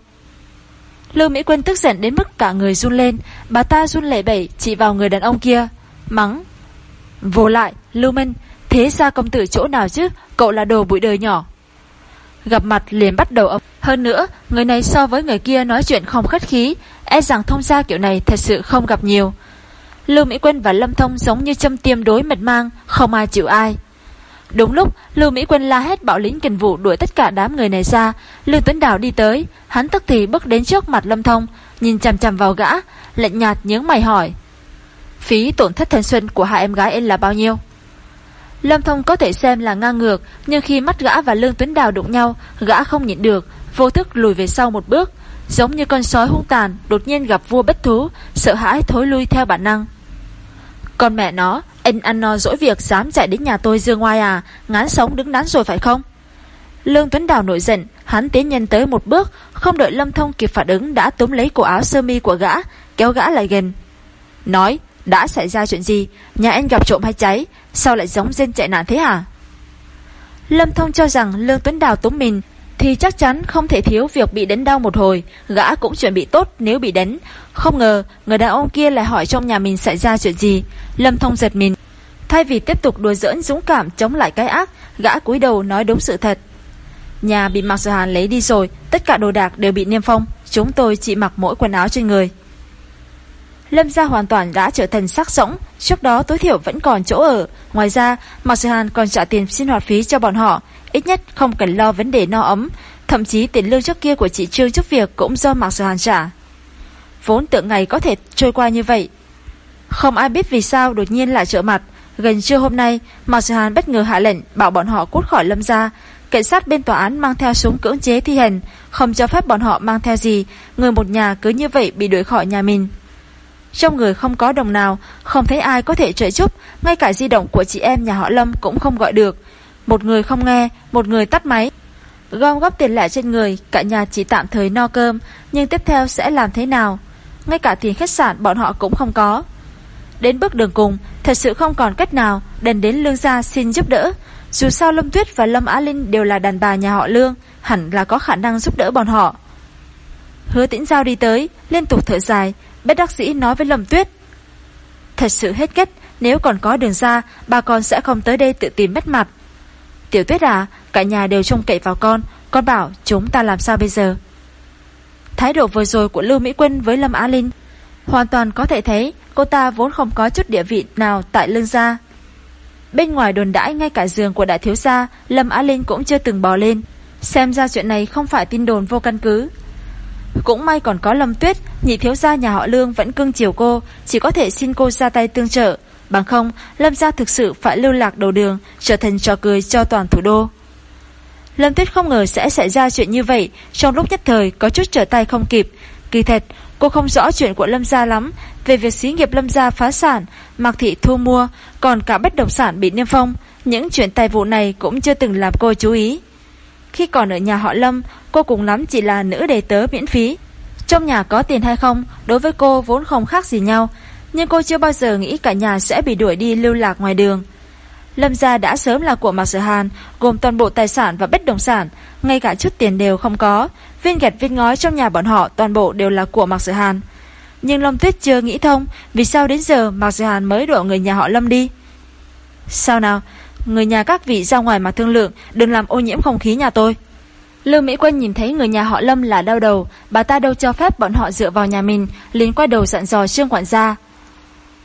Lưu Mỹ Quân tức giận đến mức cả người run lên. Bà ta run lẩy bẩy chỉ vào người đàn ông kia. Mắng. Vô lại, Lưu Minh, thế ra công tử chỗ nào chứ? Cậu là đồ bụi đời nhỏ. Gặp mặt liền bắt đầu ập. Hơn nữa, người này so với người kia nói chuyện không khách khí, e rằng thông gia kiểu này thật sự không gặp nhiều. Lưu Mỹ Quân và Lâm Thông giống như châm tiêm đối mật mang, không ai chịu ai. Đúng lúc, Lưu Mỹ Quân la hét bạo lính kình vụ đuổi tất cả đám người này ra, Lưu Tuấn Đào đi tới, hắn tức thì bước đến trước mặt Lâm Thông, nhìn chằm chằm vào gã, lạnh nhạt nhướng mày hỏi. Phí tổn thất thanh xuân của hai em gái em là bao nhiêu? Lâm Thông có thể xem là ngang ngược, nhưng khi mắt gã và Lương Tuấn Đào đụng nhau, gã không nhịn được, vô thức lùi về sau một bước, giống như con sói hung tàn đột nhiên gặp vua bất thú, sợ hãi thối lui theo bản năng. Con mẹ nó, anh ăn no dỗi việc dám chạy đến nhà tôi dương ngoài à, ngán sống đứng đắn rồi phải không? Lương Tuấn Đào nổi giận, hắn tiến nhân tới một bước, không đợi Lâm Thông kịp phản ứng đã túm lấy cổ áo sơ mi của gã, kéo gã lại gần. Nói, đã xảy ra chuyện gì? Nhà anh gặp trộm hay cháy? Sao lại giống dân chạy nạn thế hả? Lâm Thông cho rằng Lương Tuấn Đào túm mình thì chắc chắn không thể thiếu việc bị đánh đau một hồi, gã cũng chuẩn bị tốt nếu bị đánh. Không ngờ, người đàn ông kia lại hỏi trong nhà mình xảy ra chuyện gì. Lâm Thông giật mình. Thay vì tiếp tục đùa giỡn dũng cảm chống lại cái ác, gã cúi đầu nói đúng sự thật. Nhà bị Mạc Sở Hàn lấy đi rồi, tất cả đồ đạc đều bị niêm phong, chúng tôi chỉ mặc mỗi quần áo trên người. Lâm gia hoàn toàn đã trở thành sắc rỗng, trước đó tối thiểu vẫn còn chỗ ở. Ngoài ra, Mạc Sở Hàn còn trả tiền sinh hoạt phí cho bọn họ, ít nhất không cần lo vấn đề no ấm, thậm chí tiền lương trước kia của chị Trương giúp việc cũng do Mạc Sở Hàn trả. Vốn tượng ngày có thể trôi qua như vậy. Không ai biết vì sao đột nhiên lại trợ mặt. Gần trưa hôm nay, Mạc Sở Hàn bất ngờ hạ lệnh bảo bọn họ cút khỏi Lâm gia. Cảnh sát bên tòa án mang theo súng cưỡng chế thi hành, không cho phép bọn họ mang theo gì, người một nhà cứ như vậy bị đuổi khỏi nhà mình. Trong người không có đồng nào, không thấy ai có thể trợ giúp, ngay cả di động của chị em nhà họ Lâm cũng không gọi được. Một người không nghe, một người tắt máy. Gom góp tiền lẻ trên người, cả nhà chỉ tạm thời no cơm, nhưng tiếp theo sẽ làm thế nào? Ngay cả tiền khách sạn bọn họ cũng không có. Đến bước đường cùng, thật sự không còn cách nào, đành đến lương gia xin giúp đỡ. Dù sao Lâm Tuyết và Lâm Á Linh đều là đàn bà nhà họ lương, hẳn là có khả năng giúp đỡ bọn họ. Hứa tĩnh giao đi tới, liên tục thở dài, Bất đắc sĩ nói với Lâm Tuyết Thật sự hết cách Nếu còn có đường ra Bà con sẽ không tới đây tự tìm mất mặt Tiểu Tuyết à Cả nhà đều trông cậy vào con Con bảo chúng ta làm sao bây giờ? Thái độ vừa rồi của Lưu Mỹ Quân với Lâm Á Linh Hoàn toàn có thể thấy Cô ta vốn không có chút địa vị nào Tại lương gia Bên ngoài đồn đãi ngay cả giường của đại thiếu gia Lâm Á Linh cũng chưa từng bò lên. Xem ra chuyện này không phải tin đồn vô căn cứ. Cũng may còn có Lâm Tuyết, nhị thiếu gia nhà họ Lương vẫn cưng chiều cô, chỉ có thể xin cô ra tay tương trợ. Bằng không, Lâm gia thực sự phải lưu lạc đầu đường, trở thành trò cười cho toàn thủ đô. Lâm Tuyết không ngờ sẽ xảy ra chuyện như vậy, trong lúc nhất thời có chút trở tay không kịp. Kỳ thật, cô không rõ chuyện của Lâm gia lắm, về việc xí nghiệp Lâm gia phá sản, Mạc Thị thu mua, còn cả bất động sản bị niêm phong, những chuyện tài vụ này cũng chưa từng làm cô chú ý. Khi còn ở nhà họ Lâm, cô cùng lắm chỉ là nữ đề tớ miễn phí. Trong nhà có tiền hay không, đối với cô vốn không khác gì nhau, nhưng cô chưa bao giờ nghĩ cả nhà sẽ bị đuổi đi lưu lạc ngoài đường. Lâm gia đã sớm là của Mạc Sở Hàn, gồm toàn bộ tài sản và bất động sản, ngay cả chút tiền đều không có. Viên gạch viên ngói trong nhà bọn họ toàn bộ đều là của Mạc Sở Hàn. Nhưng Lâm Tuyết chưa nghĩ thông vì sao đến giờ Mạc Sở Hàn mới đuổi người nhà họ Lâm đi. Sao nào? người nhà các vị ra ngoài mà thương lượng, đừng làm ô nhiễm không khí nhà tôi. Lưu Mỹ Quân nhìn thấy người nhà họ Lâm là đau đầu, bà ta đâu cho phép bọn họ dựa vào nhà mình, liền quay đầu dặn dò Trương quản gia.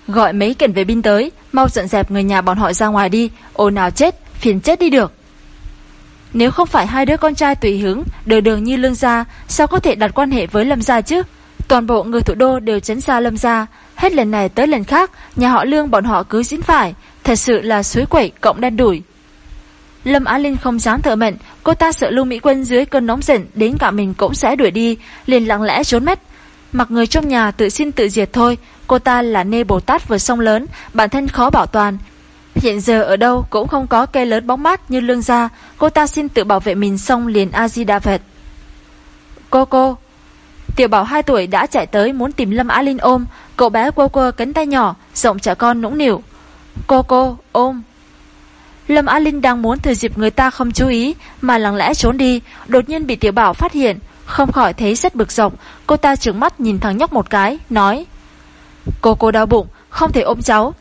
Gọi mấy kiện vệ binh tới, mau dọn dẹp người nhà bọn họ ra ngoài đi, ồn nào chết, phiền chết đi được. Nếu không phải hai đứa con trai tùy hứng, đời đường như lương gia, sao có thể đặt quan hệ với Lâm gia chứ? Toàn bộ người thủ đô đều chấn xa Lâm gia, hết lần này tới lần khác, nhà họ lương bọn họ cứ dính phải, thật sự là suối quẩy cộng đen đủi. Lâm Á Linh không dám thở mệnh, cô ta sợ Lưu Mỹ Quân dưới cơn nóng giận đến cả mình cũng sẽ đuổi đi, liền lặng lẽ trốn mất. Mặc người trong nhà tự xin tự diệt thôi, cô ta là nê Bồ Tát vừa sông lớn, bản thân khó bảo toàn. Hiện giờ ở đâu cũng không có cây lớn bóng mát như lương gia, cô ta xin tự bảo vệ mình xong liền A-di-đà Phật. Cô cô, Tiểu bảo 2 tuổi đã chạy tới muốn tìm Lâm Á Linh ôm, cậu bé quơ quơ cánh tay nhỏ, rộng trẻ con nũng nịu. Cô cô, ôm. Lâm Á Linh đang muốn thừa dịp người ta không chú ý mà lặng lẽ trốn đi, đột nhiên bị tiểu bảo phát hiện, không khỏi thấy rất bực dọc, cô ta trứng mắt nhìn thằng nhóc một cái, nói Cô cô đau bụng, không thể ôm cháu.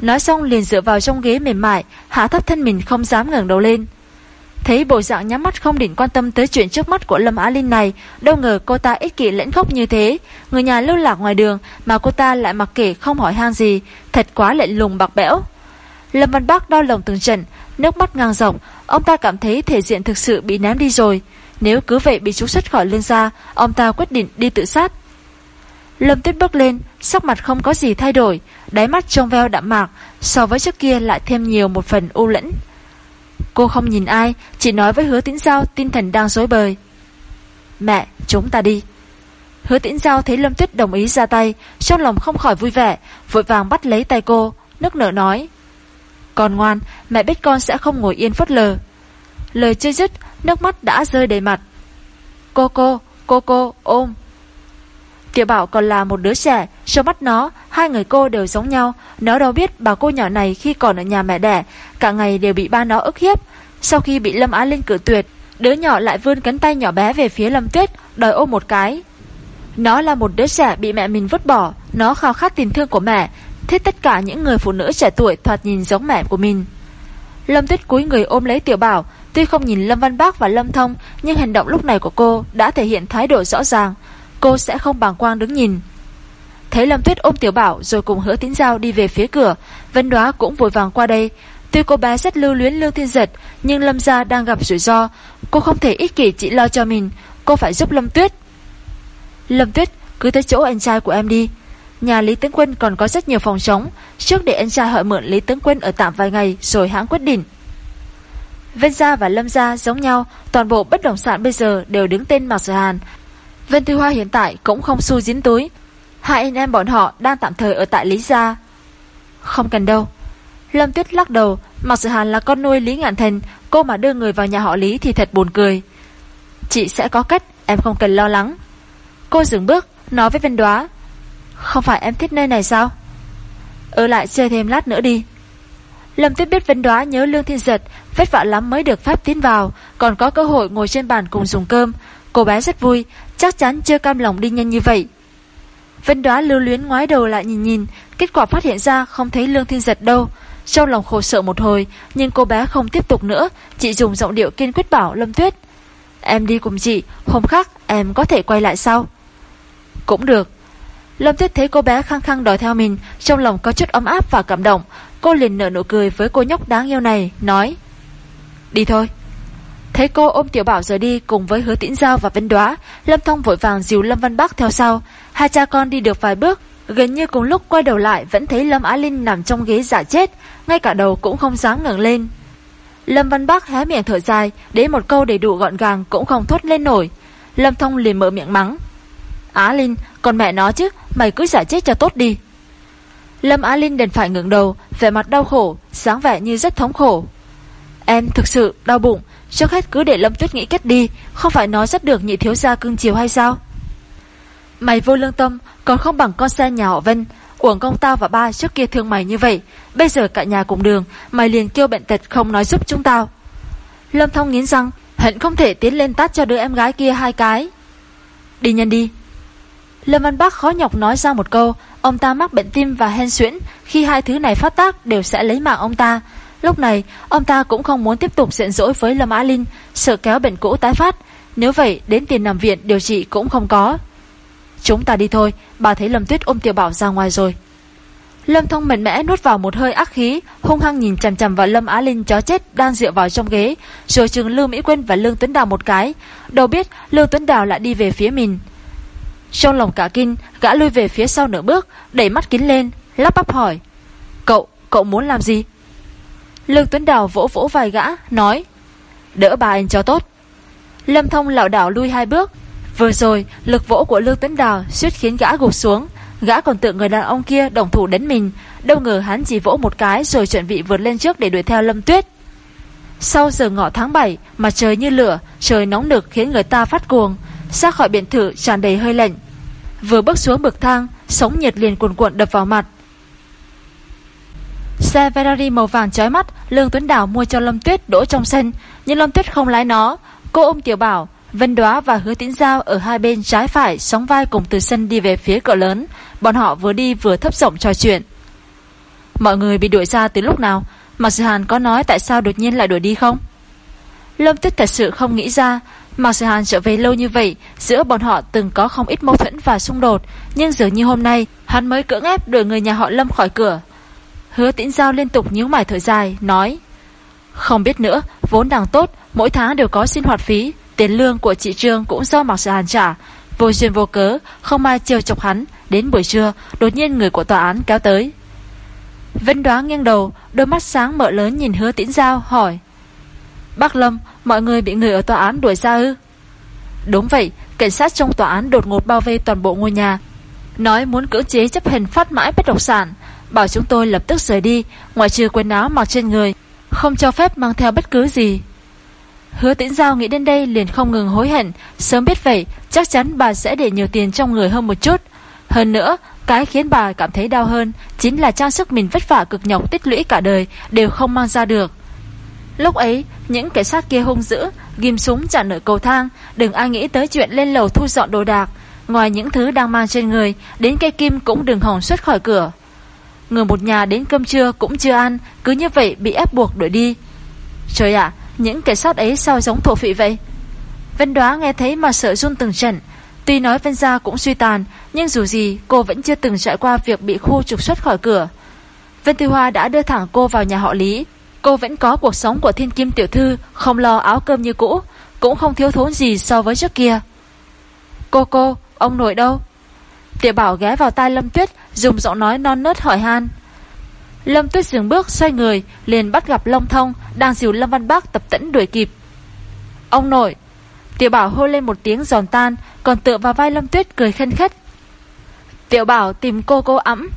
Nói xong liền dựa vào trong ghế mềm mại, hạ thấp thân mình không dám ngẩng đầu lên. Thấy bộ dạng nhắm mắt không định quan tâm tới chuyện trước mắt của Lâm Á Linh này, đâu ngờ cô ta ích kỷ lẫn khóc như thế. Người nhà lưu lạc ngoài đường mà cô ta lại mặc kệ không hỏi han gì, thật quá lạnh lùng bạc bẽo. Lâm Văn Bắc đau lòng từng trận, nước mắt ngang rộng, ông ta cảm thấy thể diện thực sự bị ném đi rồi. Nếu cứ vậy bị trục xuất khỏi liên gia, ông ta quyết định đi tự sát. Lâm Tuyết bước lên, sắc mặt không có gì thay đổi, đáy mắt trong veo đạm mạc, so với trước kia lại thêm nhiều một phần u lẫn. Cô không nhìn ai, chỉ nói với hứa tĩnh giao tinh thần đang dối bời. Mẹ, chúng ta đi. Hứa tĩnh giao thấy Lâm Tuyết đồng ý ra tay, trong lòng không khỏi vui vẻ, vội vàng bắt lấy tay cô, nước nở nói. Con ngoan, mẹ biết con sẽ không ngồi yên phất lờ. Lời chưa dứt, nước mắt đã rơi đầy mặt. Cô cô, cô cô, ôm. Tiểu bảo còn là một đứa trẻ, trong mắt nó, hai người cô đều giống nhau. Nó đâu biết bà cô nhỏ này khi còn ở nhà mẹ đẻ, cả ngày đều bị ba nó ức hiếp. Sau khi bị Lâm Á Linh cử tuyệt, đứa nhỏ lại vươn cánh tay nhỏ bé về phía Lâm Tuyết, đòi ôm một cái. Nó là một đứa trẻ bị mẹ mình vứt bỏ, nó khao khát tình thương của mẹ, thích tất cả những người phụ nữ trẻ tuổi thoạt nhìn giống mẹ của mình. Lâm Tuyết cúi người ôm lấy Tiểu Bảo, tuy không nhìn Lâm Văn Bác và Lâm Thông, nhưng hành động lúc này của cô đã thể hiện thái độ rõ ràng cô sẽ không bàng quang đứng nhìn. Thấy Lâm Tuyết ôm Tiểu Bảo rồi cùng hứa tín giao đi về phía cửa, Vân Đoá cũng vội vàng qua đây. Tuy cô bé rất lưu luyến Lương Thiên Giật, nhưng Lâm gia đang gặp rủi ro, cô không thể ích kỷ chỉ lo cho mình, cô phải giúp Lâm Tuyết. Lâm Tuyết, cứ tới chỗ anh trai của em đi. Nhà Lý Tướng Quân còn có rất nhiều phòng trống, trước để anh trai hỏi mượn Lý Tướng Quân ở tạm vài ngày rồi hãng quyết định. Vân gia và Lâm gia giống nhau, toàn bộ bất động sản bây giờ đều đứng tên Mạc Sở Hàn, Vân Thư Hoa hiện tại cũng không xu dính túi. Hai anh em bọn họ đang tạm thời ở tại Lý Gia. Không cần đâu. Lâm Tuyết lắc đầu, Mạc Sở hàn là con nuôi Lý Ngạn Thành, cô mà đưa người vào nhà họ Lý thì thật buồn cười. Chị sẽ có cách, em không cần lo lắng. Cô dừng bước, nói với Vân Đoá. Không phải em thích nơi này sao? Ở lại chơi thêm lát nữa đi. Lâm Tuyết biết Vân Đoá nhớ Lương Thiên Giật, vất vả lắm mới được phép tiến vào, còn có cơ hội ngồi trên bàn cùng dùng cơm. Cô bé rất vui, chắc chắn chưa cam lòng đi nhanh như vậy. Vân đoá lưu luyến ngoái đầu lại nhìn nhìn, kết quả phát hiện ra không thấy Lương Thiên Giật đâu. Trong lòng khổ sợ một hồi, nhưng cô bé không tiếp tục nữa, chị dùng giọng điệu kiên quyết bảo Lâm Tuyết. Em đi cùng chị, hôm khác em có thể quay lại sau. Cũng được. Lâm Tuyết thấy cô bé khăng khăng đòi theo mình, trong lòng có chút ấm áp và cảm động. Cô liền nở nụ cười với cô nhóc đáng yêu này, nói. Đi thôi. Thấy cô ôm Tiểu Bảo rời đi cùng với Hứa Tĩnh Giao và Vân Đoá, Lâm Thông vội vàng dìu Lâm Văn Bắc theo sau. Hai cha con đi được vài bước, gần như cùng lúc quay đầu lại vẫn thấy Lâm Á Linh nằm trong ghế giả chết, ngay cả đầu cũng không dám ngẩng lên. Lâm Văn Bắc hé miệng thở dài, đến một câu đầy đủ gọn gàng cũng không thốt lên nổi. Lâm Thông liền mở miệng mắng. Á Linh, con mẹ nó chứ, mày cứ giả chết cho tốt đi. Lâm Á Linh đành phải ngưỡng đầu, vẻ mặt đau khổ, sáng vẻ như rất thống khổ. Em thực sự đau bụng, Trước hết cứ để Lâm Tuyết nghĩ kết đi Không phải nói rất được nhị thiếu gia cưng chiều hay sao? Mày vô lương tâm Còn không bằng con xe nhà họ Vân Uổng công tao và ba trước kia thương mày như vậy Bây giờ cả nhà cùng đường Mày liền kêu bệnh tật không nói giúp chúng tao. Lâm Thông nghiến răng Hận không thể tiến lên tát cho đứa em gái kia hai cái. Đi nhân đi. Lâm Văn Bắc khó nhọc nói ra một câu Ông ta mắc bệnh tim và hen suyễn Khi hai thứ này phát tác đều sẽ lấy mạng ông ta Lúc này, ông ta cũng không muốn tiếp tục diện dỗi với Lâm Á Linh, sợ kéo bệnh cũ tái phát. Nếu vậy, đến tiền nằm viện điều trị cũng không có. Chúng ta đi thôi, bà thấy Lâm Tuyết ôm Tiểu Bảo ra ngoài rồi. Lâm Thông mạnh mẽ nuốt vào một hơi ác khí, hung hăng nhìn chằm chằm vào Lâm Á Linh chó chết đang dựa vào trong ghế, rồi chừng Lưu Mỹ Quân và Lương Tuấn Đào một cái. Đâu biết Lương Tuấn Đào lại đi về phía mình. Trong lòng cả kinh, gã lui về phía sau nửa bước, đẩy mắt kín lên, lắp bắp hỏi. Cậu, cậu muốn làm gì? Lương Tuấn Đào vỗ vỗ vài gã, nói. Đỡ bà anh cho tốt. Lâm Thông lảo đảo lui hai bước. Vừa rồi, lực vỗ của Lương Tuấn Đào suýt khiến gã gục xuống. Gã còn tưởng người đàn ông kia đồng thủ đánh mình Đâu ngờ hắn chỉ vỗ một cái Rồi chuẩn bị vượt lên trước để đuổi theo Lâm Tuyết Sau giờ ngọ tháng 7 Mà trời như lửa Trời nóng nực khiến người ta phát cuồng ra khỏi biển thự tràn đầy hơi lạnh Vừa bước xuống bậc thang, sóng nhiệt liền cuồn cuộn đập vào mặt Xe Ferrari màu vàng chói mắt, Lương Tuấn Đảo mua cho Lâm Tuyết đỗ trong sân Nhưng Lâm Tuyết không lái nó Cô ôm Tiểu Bảo, Vân Đoá và Hứa Tĩnh Giao ở hai bên trái phải sóng vai cùng từ sân đi về phía cửa lớn. Bọn họ vừa đi vừa thấp giọng trò chuyện. Mọi người bị đuổi ra từ lúc nào? Mạc Sư Hàn có nói tại sao đột nhiên lại đuổi đi không? Lâm Tuyết thật sự không nghĩ ra Mạc Sự Hàn trở về lâu như vậy, Giữa bọn họ từng có không ít mâu thuẫn và xung đột, Nhưng dường như hôm nay, Hắn mới cưỡng ép đuổi người nhà họ Lâm khỏi cửa. Hứa tĩnh giao liên tục nhíu mày thở dài, Nói, Không biết nữa, Vốn đang tốt, Mỗi tháng đều có sinh hoạt phí, Tiền lương của chị Trương cũng do Mạc Sự Hàn trả. Vô duyên vô cớ, Không ai chiều chọc hắn, Đến buổi trưa, Đột nhiên người của tòa án kéo tới. Vân đoá nghiêng đầu, Đôi mắt sáng mở lớn nhìn hứa tĩnh giao, hỏi Bác Lâm, Mọi người bị người ở tòa án đuổi ra ư? Đúng vậy, Cảnh sát trong tòa án đột ngột bao vây toàn bộ ngôi nhà. Nói muốn cưỡng chế chấp hình phát mãi bất động sản, Bảo chúng tôi lập tức rời đi Ngoài trừ quần áo mặc trên người, Không cho phép mang theo bất cứ gì. Hứa tĩnh giao nghĩ đến đây liền không ngừng hối hận, Sớm biết vậy, chắc chắn bà sẽ để nhiều tiền trong người hơn một chút. Hơn nữa, cái khiến bà cảm thấy đau hơn Chính là trang sức mình vất vả cực nhọc tích lũy cả đời Đều không mang ra được. Lúc ấy, những cảnh sát kia hung dữ, Ghim súng chặn ở cầu thang, Đừng ai nghĩ tới chuyện lên lầu thu dọn đồ đạc. Ngoài những thứ đang mang trên người, Đến cây kim cũng đừng hỏng xuất khỏi cửa. Người một nhà đến cơm trưa cũng chưa ăn, Cứ như vậy bị ép buộc đuổi đi. Trời ạ, những cảnh sát ấy sao giống thổ phỉ vậy? Vân đoá nghe thấy mà sợ run từng trận. Tuy nói Vân Gia cũng suy tàn, Nhưng dù gì, cô vẫn chưa từng trải qua Việc bị khu trục xuất khỏi cửa. Vân Tư Hoa đã đưa thẳng cô vào nhà họ Lý. Cô vẫn có cuộc sống của thiên kim tiểu thư Không lo áo cơm như cũ Cũng không thiếu thốn gì so với trước kia. Cô cô, ông nội đâu? Tiểu bảo ghé vào tai Lâm Tuyết Dùng giọng nói non nớt hỏi han. Lâm Tuyết dừng bước xoay người liền bắt gặp Long Thông Đang dìu Lâm Văn Bác tập tẫn đuổi kịp. Ông nội! Tiểu bảo hô lên một tiếng giòn tan Còn tựa vào vai Lâm Tuyết cười khen khích Tiểu bảo tìm cô cô ấm.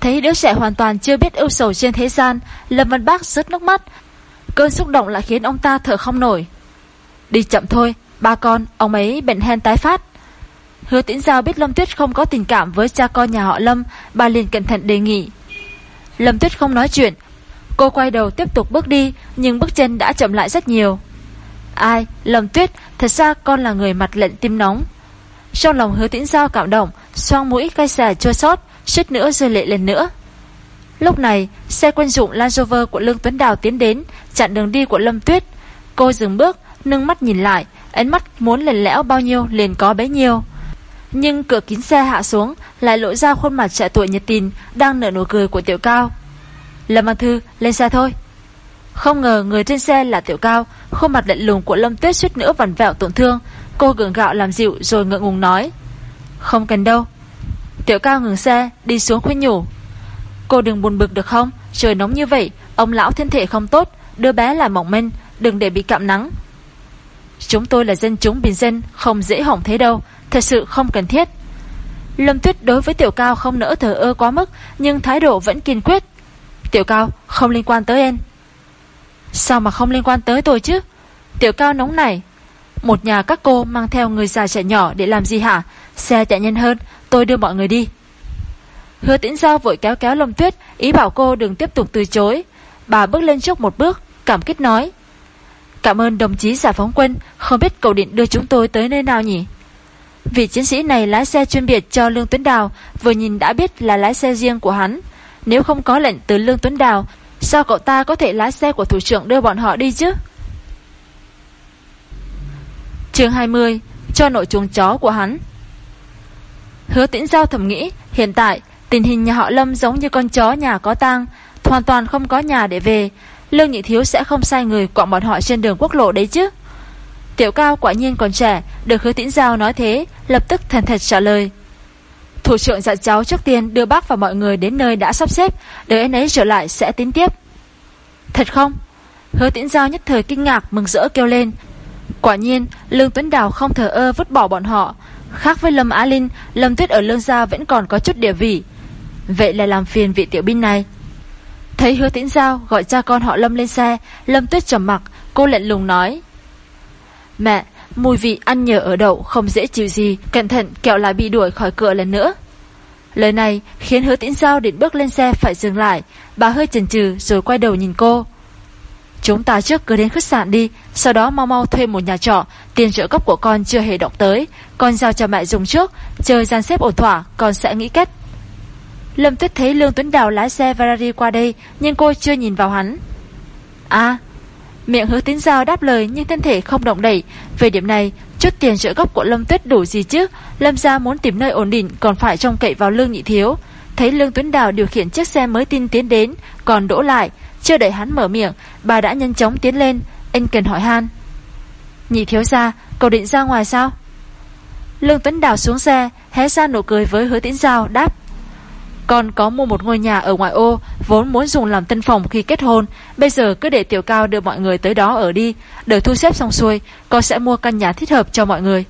Thấy đứa trẻ hoàn toàn chưa biết ưu sầu trên thế gian Lâm Văn Bác rớt nước mắt. Cơn xúc động lại khiến ông ta thở không nổi. Đi chậm thôi Ba con, ông ấy bệnh hen tái phát. Hứa tĩnh giao biết Lâm Tuyết không có tình cảm với cha con nhà họ Lâm Bà liền cẩn thận đề nghị. Lâm Tuyết không nói chuyện. Cô quay đầu tiếp tục bước đi Nhưng bước chân đã chậm lại rất nhiều. Ai, Lâm Tuyết Thật ra con là người mặt lệnh tim nóng. Trong lòng hứa tĩnh giao cảm động Xoang mũi cay xè chua sót Suýt nữa rơi lệ lần nữa. Lúc này, xe quân dụng Land Rover của Lương Tuấn Đào tiến đến, Chặn đường đi của Lâm Tuyết. Cô dừng bước, nâng mắt nhìn lại, Ánh mắt muốn lần lẽo bao nhiêu liền có bấy nhiêu. Nhưng cửa kín xe hạ xuống, Lại lộ ra khuôn mặt trẻ tuổi nhiệt tình, Đang nở nụ cười của Tiểu Cao. Lâm Văn Thư, lên xe thôi. Không ngờ người trên xe là Tiểu Cao, Khuôn mặt lạnh lùng của Lâm Tuyết suýt nữa vằn vẹo tổn thương. Cô gượng gạo làm dịu rồi ngượng ngùng nói. Không cần đâu Tiểu Cao ngừng xe, đi xuống khuyên nhủ. Cô đừng buồn bực được không? Trời nóng như vậy, Ông lão thân thể không tốt, Đứa bé là mỏng manh Đừng để bị cạm nắng. Chúng tôi là dân chúng bình dân, Không dễ hỏng thế đâu, Thật sự không cần thiết. Lâm Tuyết đối với Tiểu Cao không nỡ thờ ơ quá mức, Nhưng thái độ vẫn kiên quyết. Tiểu Cao, không liên quan tới em. Sao mà không liên quan tới tôi chứ? Tiểu Cao nóng này Một nhà các cô mang theo người già trẻ nhỏ Để làm gì hả? Xe chạy nhanh hơn tôi đưa mọi người đi. Hứa tĩnh giao vội kéo kéo Lâm Tuyết, Ý bảo cô đừng tiếp tục từ chối. Bà bước lên trước một bước, Cảm kích nói, Cảm ơn đồng chí giả phóng quân, Không biết cậu định đưa chúng tôi tới nơi nào nhỉ? Vị chiến sĩ này lái xe chuyên biệt cho Lương Tuấn Đào, Vừa nhìn đã biết là lái xe riêng của hắn. Nếu không có lệnh từ Lương Tuấn Đào, Sao cậu ta có thể lái xe của thủ trưởng đưa bọn họ đi chứ? Chương 20 Cho nội chuồng chó của hắn. Hứa tĩnh giao thầm nghĩ, Hiện tại, tình hình nhà họ Lâm giống như con chó nhà có tang, Hoàn toàn không có nhà để về. Lương Nhị Thiếu sẽ không sai người quọng bọn họ trên đường quốc lộ đấy chứ. Tiểu Cao quả nhiên còn trẻ, Được hứa tĩnh giao nói thế, Lập tức thần thật trả lời. Thủ trưởng dặn cháu trước tiên đưa bác và mọi người đến nơi đã sắp xếp, Đợi anh ấy trở lại sẽ tính tiếp. Thật không? Hứa tĩnh giao nhất thời kinh ngạc mừng rỡ kêu lên. Quả nhiên, Lương Tuấn Đào không thờ ơ vứt bỏ bọn họ. Khác với Lâm Á Linh, Lâm Tuyết ở Lương Gia vẫn còn có chút địa vị. Vậy là làm phiền vị tiểu binh này. Thấy hứa tĩnh giao gọi cha con họ Lâm lên xe, Lâm Tuyết trầm mặc, Cô lệnh lùng nói. Mẹ, Mùi vị ăn nhờ ở đậu không dễ chịu gì, Cẩn thận kẹo lại bị đuổi khỏi cửa lần nữa. Lời này khiến hứa tĩnh giao định bước lên xe phải dừng lại. Bà hơi chần chừ rồi quay đầu nhìn cô. Chúng ta trước cứ đến khách sạn đi, Sau đó mau mau thuê một nhà trọ, Tiền trợ cấp của con chưa hề động tới. Con giao cho mẹ dùng trước, Chờ gian xếp ổn thỏa, con sẽ nghĩ cách. Lâm Tuyết thấy Lương Tuấn Đào lái xe Ferrari qua đây, Nhưng cô chưa nhìn vào hắn. À Miệng hứa tín giao đáp lời nhưng thân thể không động đẩy Về điểm này, Chút tiền trợ cấp của Lâm Tuyết đủ gì chứ? Lâm gia muốn tìm nơi ổn định, Còn phải trông cậy vào Lương Nhị Thiếu. Thấy Lương Tuấn Đào điều khiển chiếc xe mới tin tiến đến, Còn đỗ lại. Chưa đợi hắn mở miệng, Bà đã nhanh chóng tiến lên Anh cần hỏi han. Nhị Thiếu ra Cậu định ra ngoài sao? Lương Tuấn Đào xuống xe, Hé ra nụ cười với hứa tiễn giao, đáp. Con có mua một ngôi nhà ở ngoại ô, Vốn muốn dùng làm tân phòng khi kết hôn, Bây giờ cứ để Tiểu Cao đưa mọi người tới đó ở đi Đợi thu xếp xong xuôi, Con sẽ mua căn nhà thích hợp cho mọi người.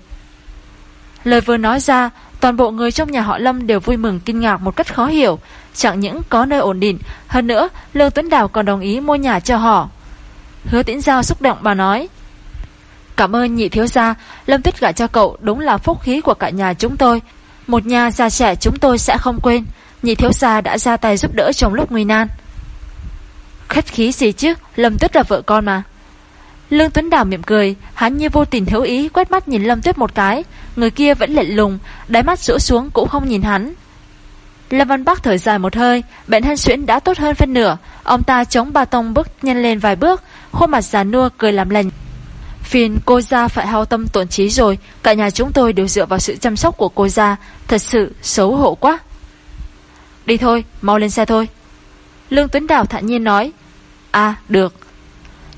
Lời vừa nói ra, Toàn bộ người trong nhà họ Lâm đều vui mừng kinh ngạc một cách khó hiểu. Chẳng những có nơi ổn định. Hơn nữa Lương Tuấn Đào còn đồng ý mua nhà cho họ. Hứa tĩnh giao xúc động bà nói, Cảm ơn nhị thiếu gia, Lâm Tuyết gả cho cậu đúng là phúc khí của cả nhà chúng tôi. Một nhà già trẻ chúng tôi sẽ không quên. Nhị thiếu gia đã ra tay giúp đỡ trong lúc nguy nan. Khách khí gì chứ? Lâm Tuyết là vợ con mà. Lương Tuấn Đào mỉm cười, Hắn như vô tình hữu ý quét mắt nhìn Lâm Tuyết một cái. Người kia vẫn lệnh lùng, Đáy mắt rũ xuống cũng không nhìn hắn. Lâm Văn Bắc thở dài một hơi Bệnh hen suyễn đã tốt hơn phân nửa Ông ta chống ba tông bước nhanh lên vài bước Khuôn mặt già nua cười làm lành Phiền cô ra phải hao tâm tổn trí rồi Cả nhà chúng tôi đều dựa vào sự chăm sóc của cô ra Thật sự xấu hổ quá Đi thôi, mau lên xe thôi. Lương Tuấn Đào thản nhiên nói. À, được.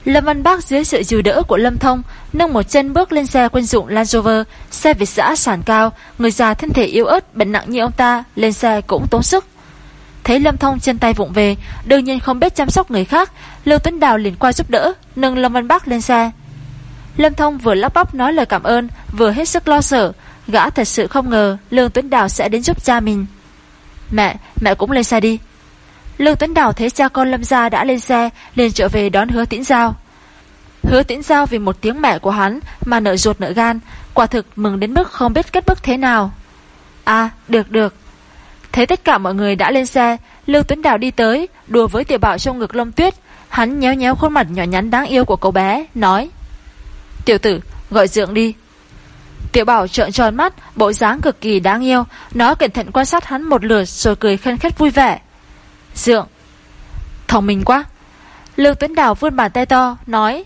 Lâm Văn Bác dưới sự dìu đỡ của Lâm Thông nâng một chân bước lên xe quân dụng Land Rover, xe Việt giã sản cao, người già thân thể yếu ớt, bệnh nặng như ông ta, lên xe cũng tốn sức. Thấy Lâm Thông chân tay vụng về, đương nhiên không biết chăm sóc người khác, Lưu Tuấn Đào liền qua giúp đỡ, nâng Lâm Văn Bác lên xe. Lâm Thông vừa lắp bắp nói lời cảm ơn, vừa hết sức lo sợ, gã thật sự không ngờ Lương Tuấn Đào sẽ đến giúp cha mình. Mẹ, mẹ cũng lên xe đi Lương Tuấn Đào thấy cha con Lâm Gia đã lên xe liền trở về đón hứa tĩnh giao. Hứa tĩnh giao vì một tiếng mẹ của hắn Mà nợ ruột nợ gan Quả thực mừng đến mức không biết kết bức thế nào. À được được. Thấy tất cả mọi người đã lên xe Lương Tuấn Đào đi tới Đùa với tiểu bảo trong ngực lông tuyết. Hắn nhéo nhéo khuôn mặt nhỏ nhắn đáng yêu của cậu bé Nói Tiểu tử gọi dưỡng đi. Tiểu bảo trợn tròn mắt, bộ dáng cực kỳ đáng yêu, nó cẩn thận quan sát hắn một lượt rồi cười khen khét vui vẻ. Dượng, thông minh quá. Lương Tuấn Đào vươn bàn tay to, nói,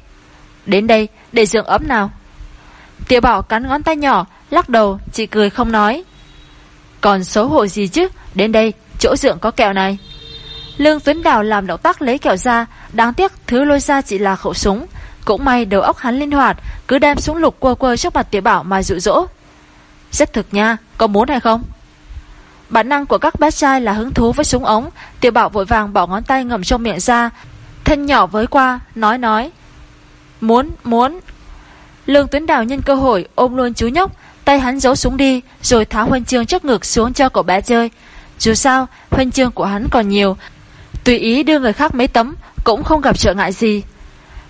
đến đây, để dượng ấm nào. Tiểu bảo cắn ngón tay nhỏ, lắc đầu, chỉ cười không nói. Còn xấu hổ gì chứ, đến đây, chỗ dượng có kẹo này. Lương Tuấn Đào làm động tác lấy kẹo ra, đáng tiếc thứ lôi ra chỉ là khẩu súng. Cũng may đầu óc hắn linh hoạt Cứ đem súng lục quơ quơ trước mặt tiểu bảo mà dụ dỗ Rất thực nha Có muốn hay không Bản năng của các bé trai là hứng thú với súng ống. Tiểu bảo vội vàng bỏ ngón tay ngầm trong miệng ra. Thân nhỏ với qua Nói nói. Muốn, muốn. Lương Tuấn Đào nhân cơ hội ôm luôn chú nhóc. Tay hắn giấu súng đi Rồi tháo huân chương trước ngực xuống cho cậu bé chơi. Dù sao huân chương của hắn còn nhiều. Tùy ý đưa người khác mấy tấm Cũng không gặp trở ngại gì.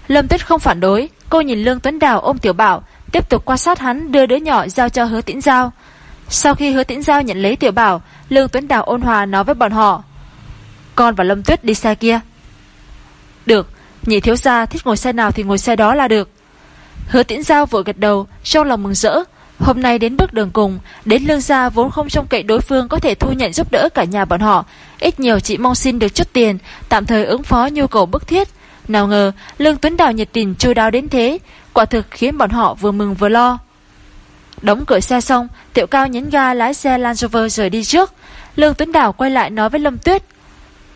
Lâm Tuyết không phản đối, cô nhìn Lương Tuấn Đào ôm Tiểu Bảo, tiếp tục quan sát hắn đưa đứa nhỏ giao cho Hứa Tĩnh Giao. Sau khi Hứa Tĩnh Giao nhận lấy Tiểu Bảo, Lương Tuấn Đào ôn hòa nói với bọn họ. Con và Lâm Tuyết đi xe kia. Được, nhị thiếu gia thích ngồi xe nào thì ngồi xe đó là được. Hứa Tĩnh Giao vội gật đầu, trong lòng mừng rỡ. Hôm nay đến bước đường cùng, đến lương gia vốn không trông cậy đối phương có thể thu nhận giúp đỡ cả nhà bọn họ. Ít nhiều chỉ mong xin được chút tiền, tạm thời ứng phó nhu cầu bức thiết. Nào ngờ, Lương Tuấn Đào nhiệt tình chui đáo đến thế, quả thực khiến bọn họ vừa mừng vừa lo. Đóng cửa xe xong, Tiểu Cao nhấn ga lái xe Land Rover rời đi trước. Lương Tuấn Đào quay lại nói với Lâm Tuyết.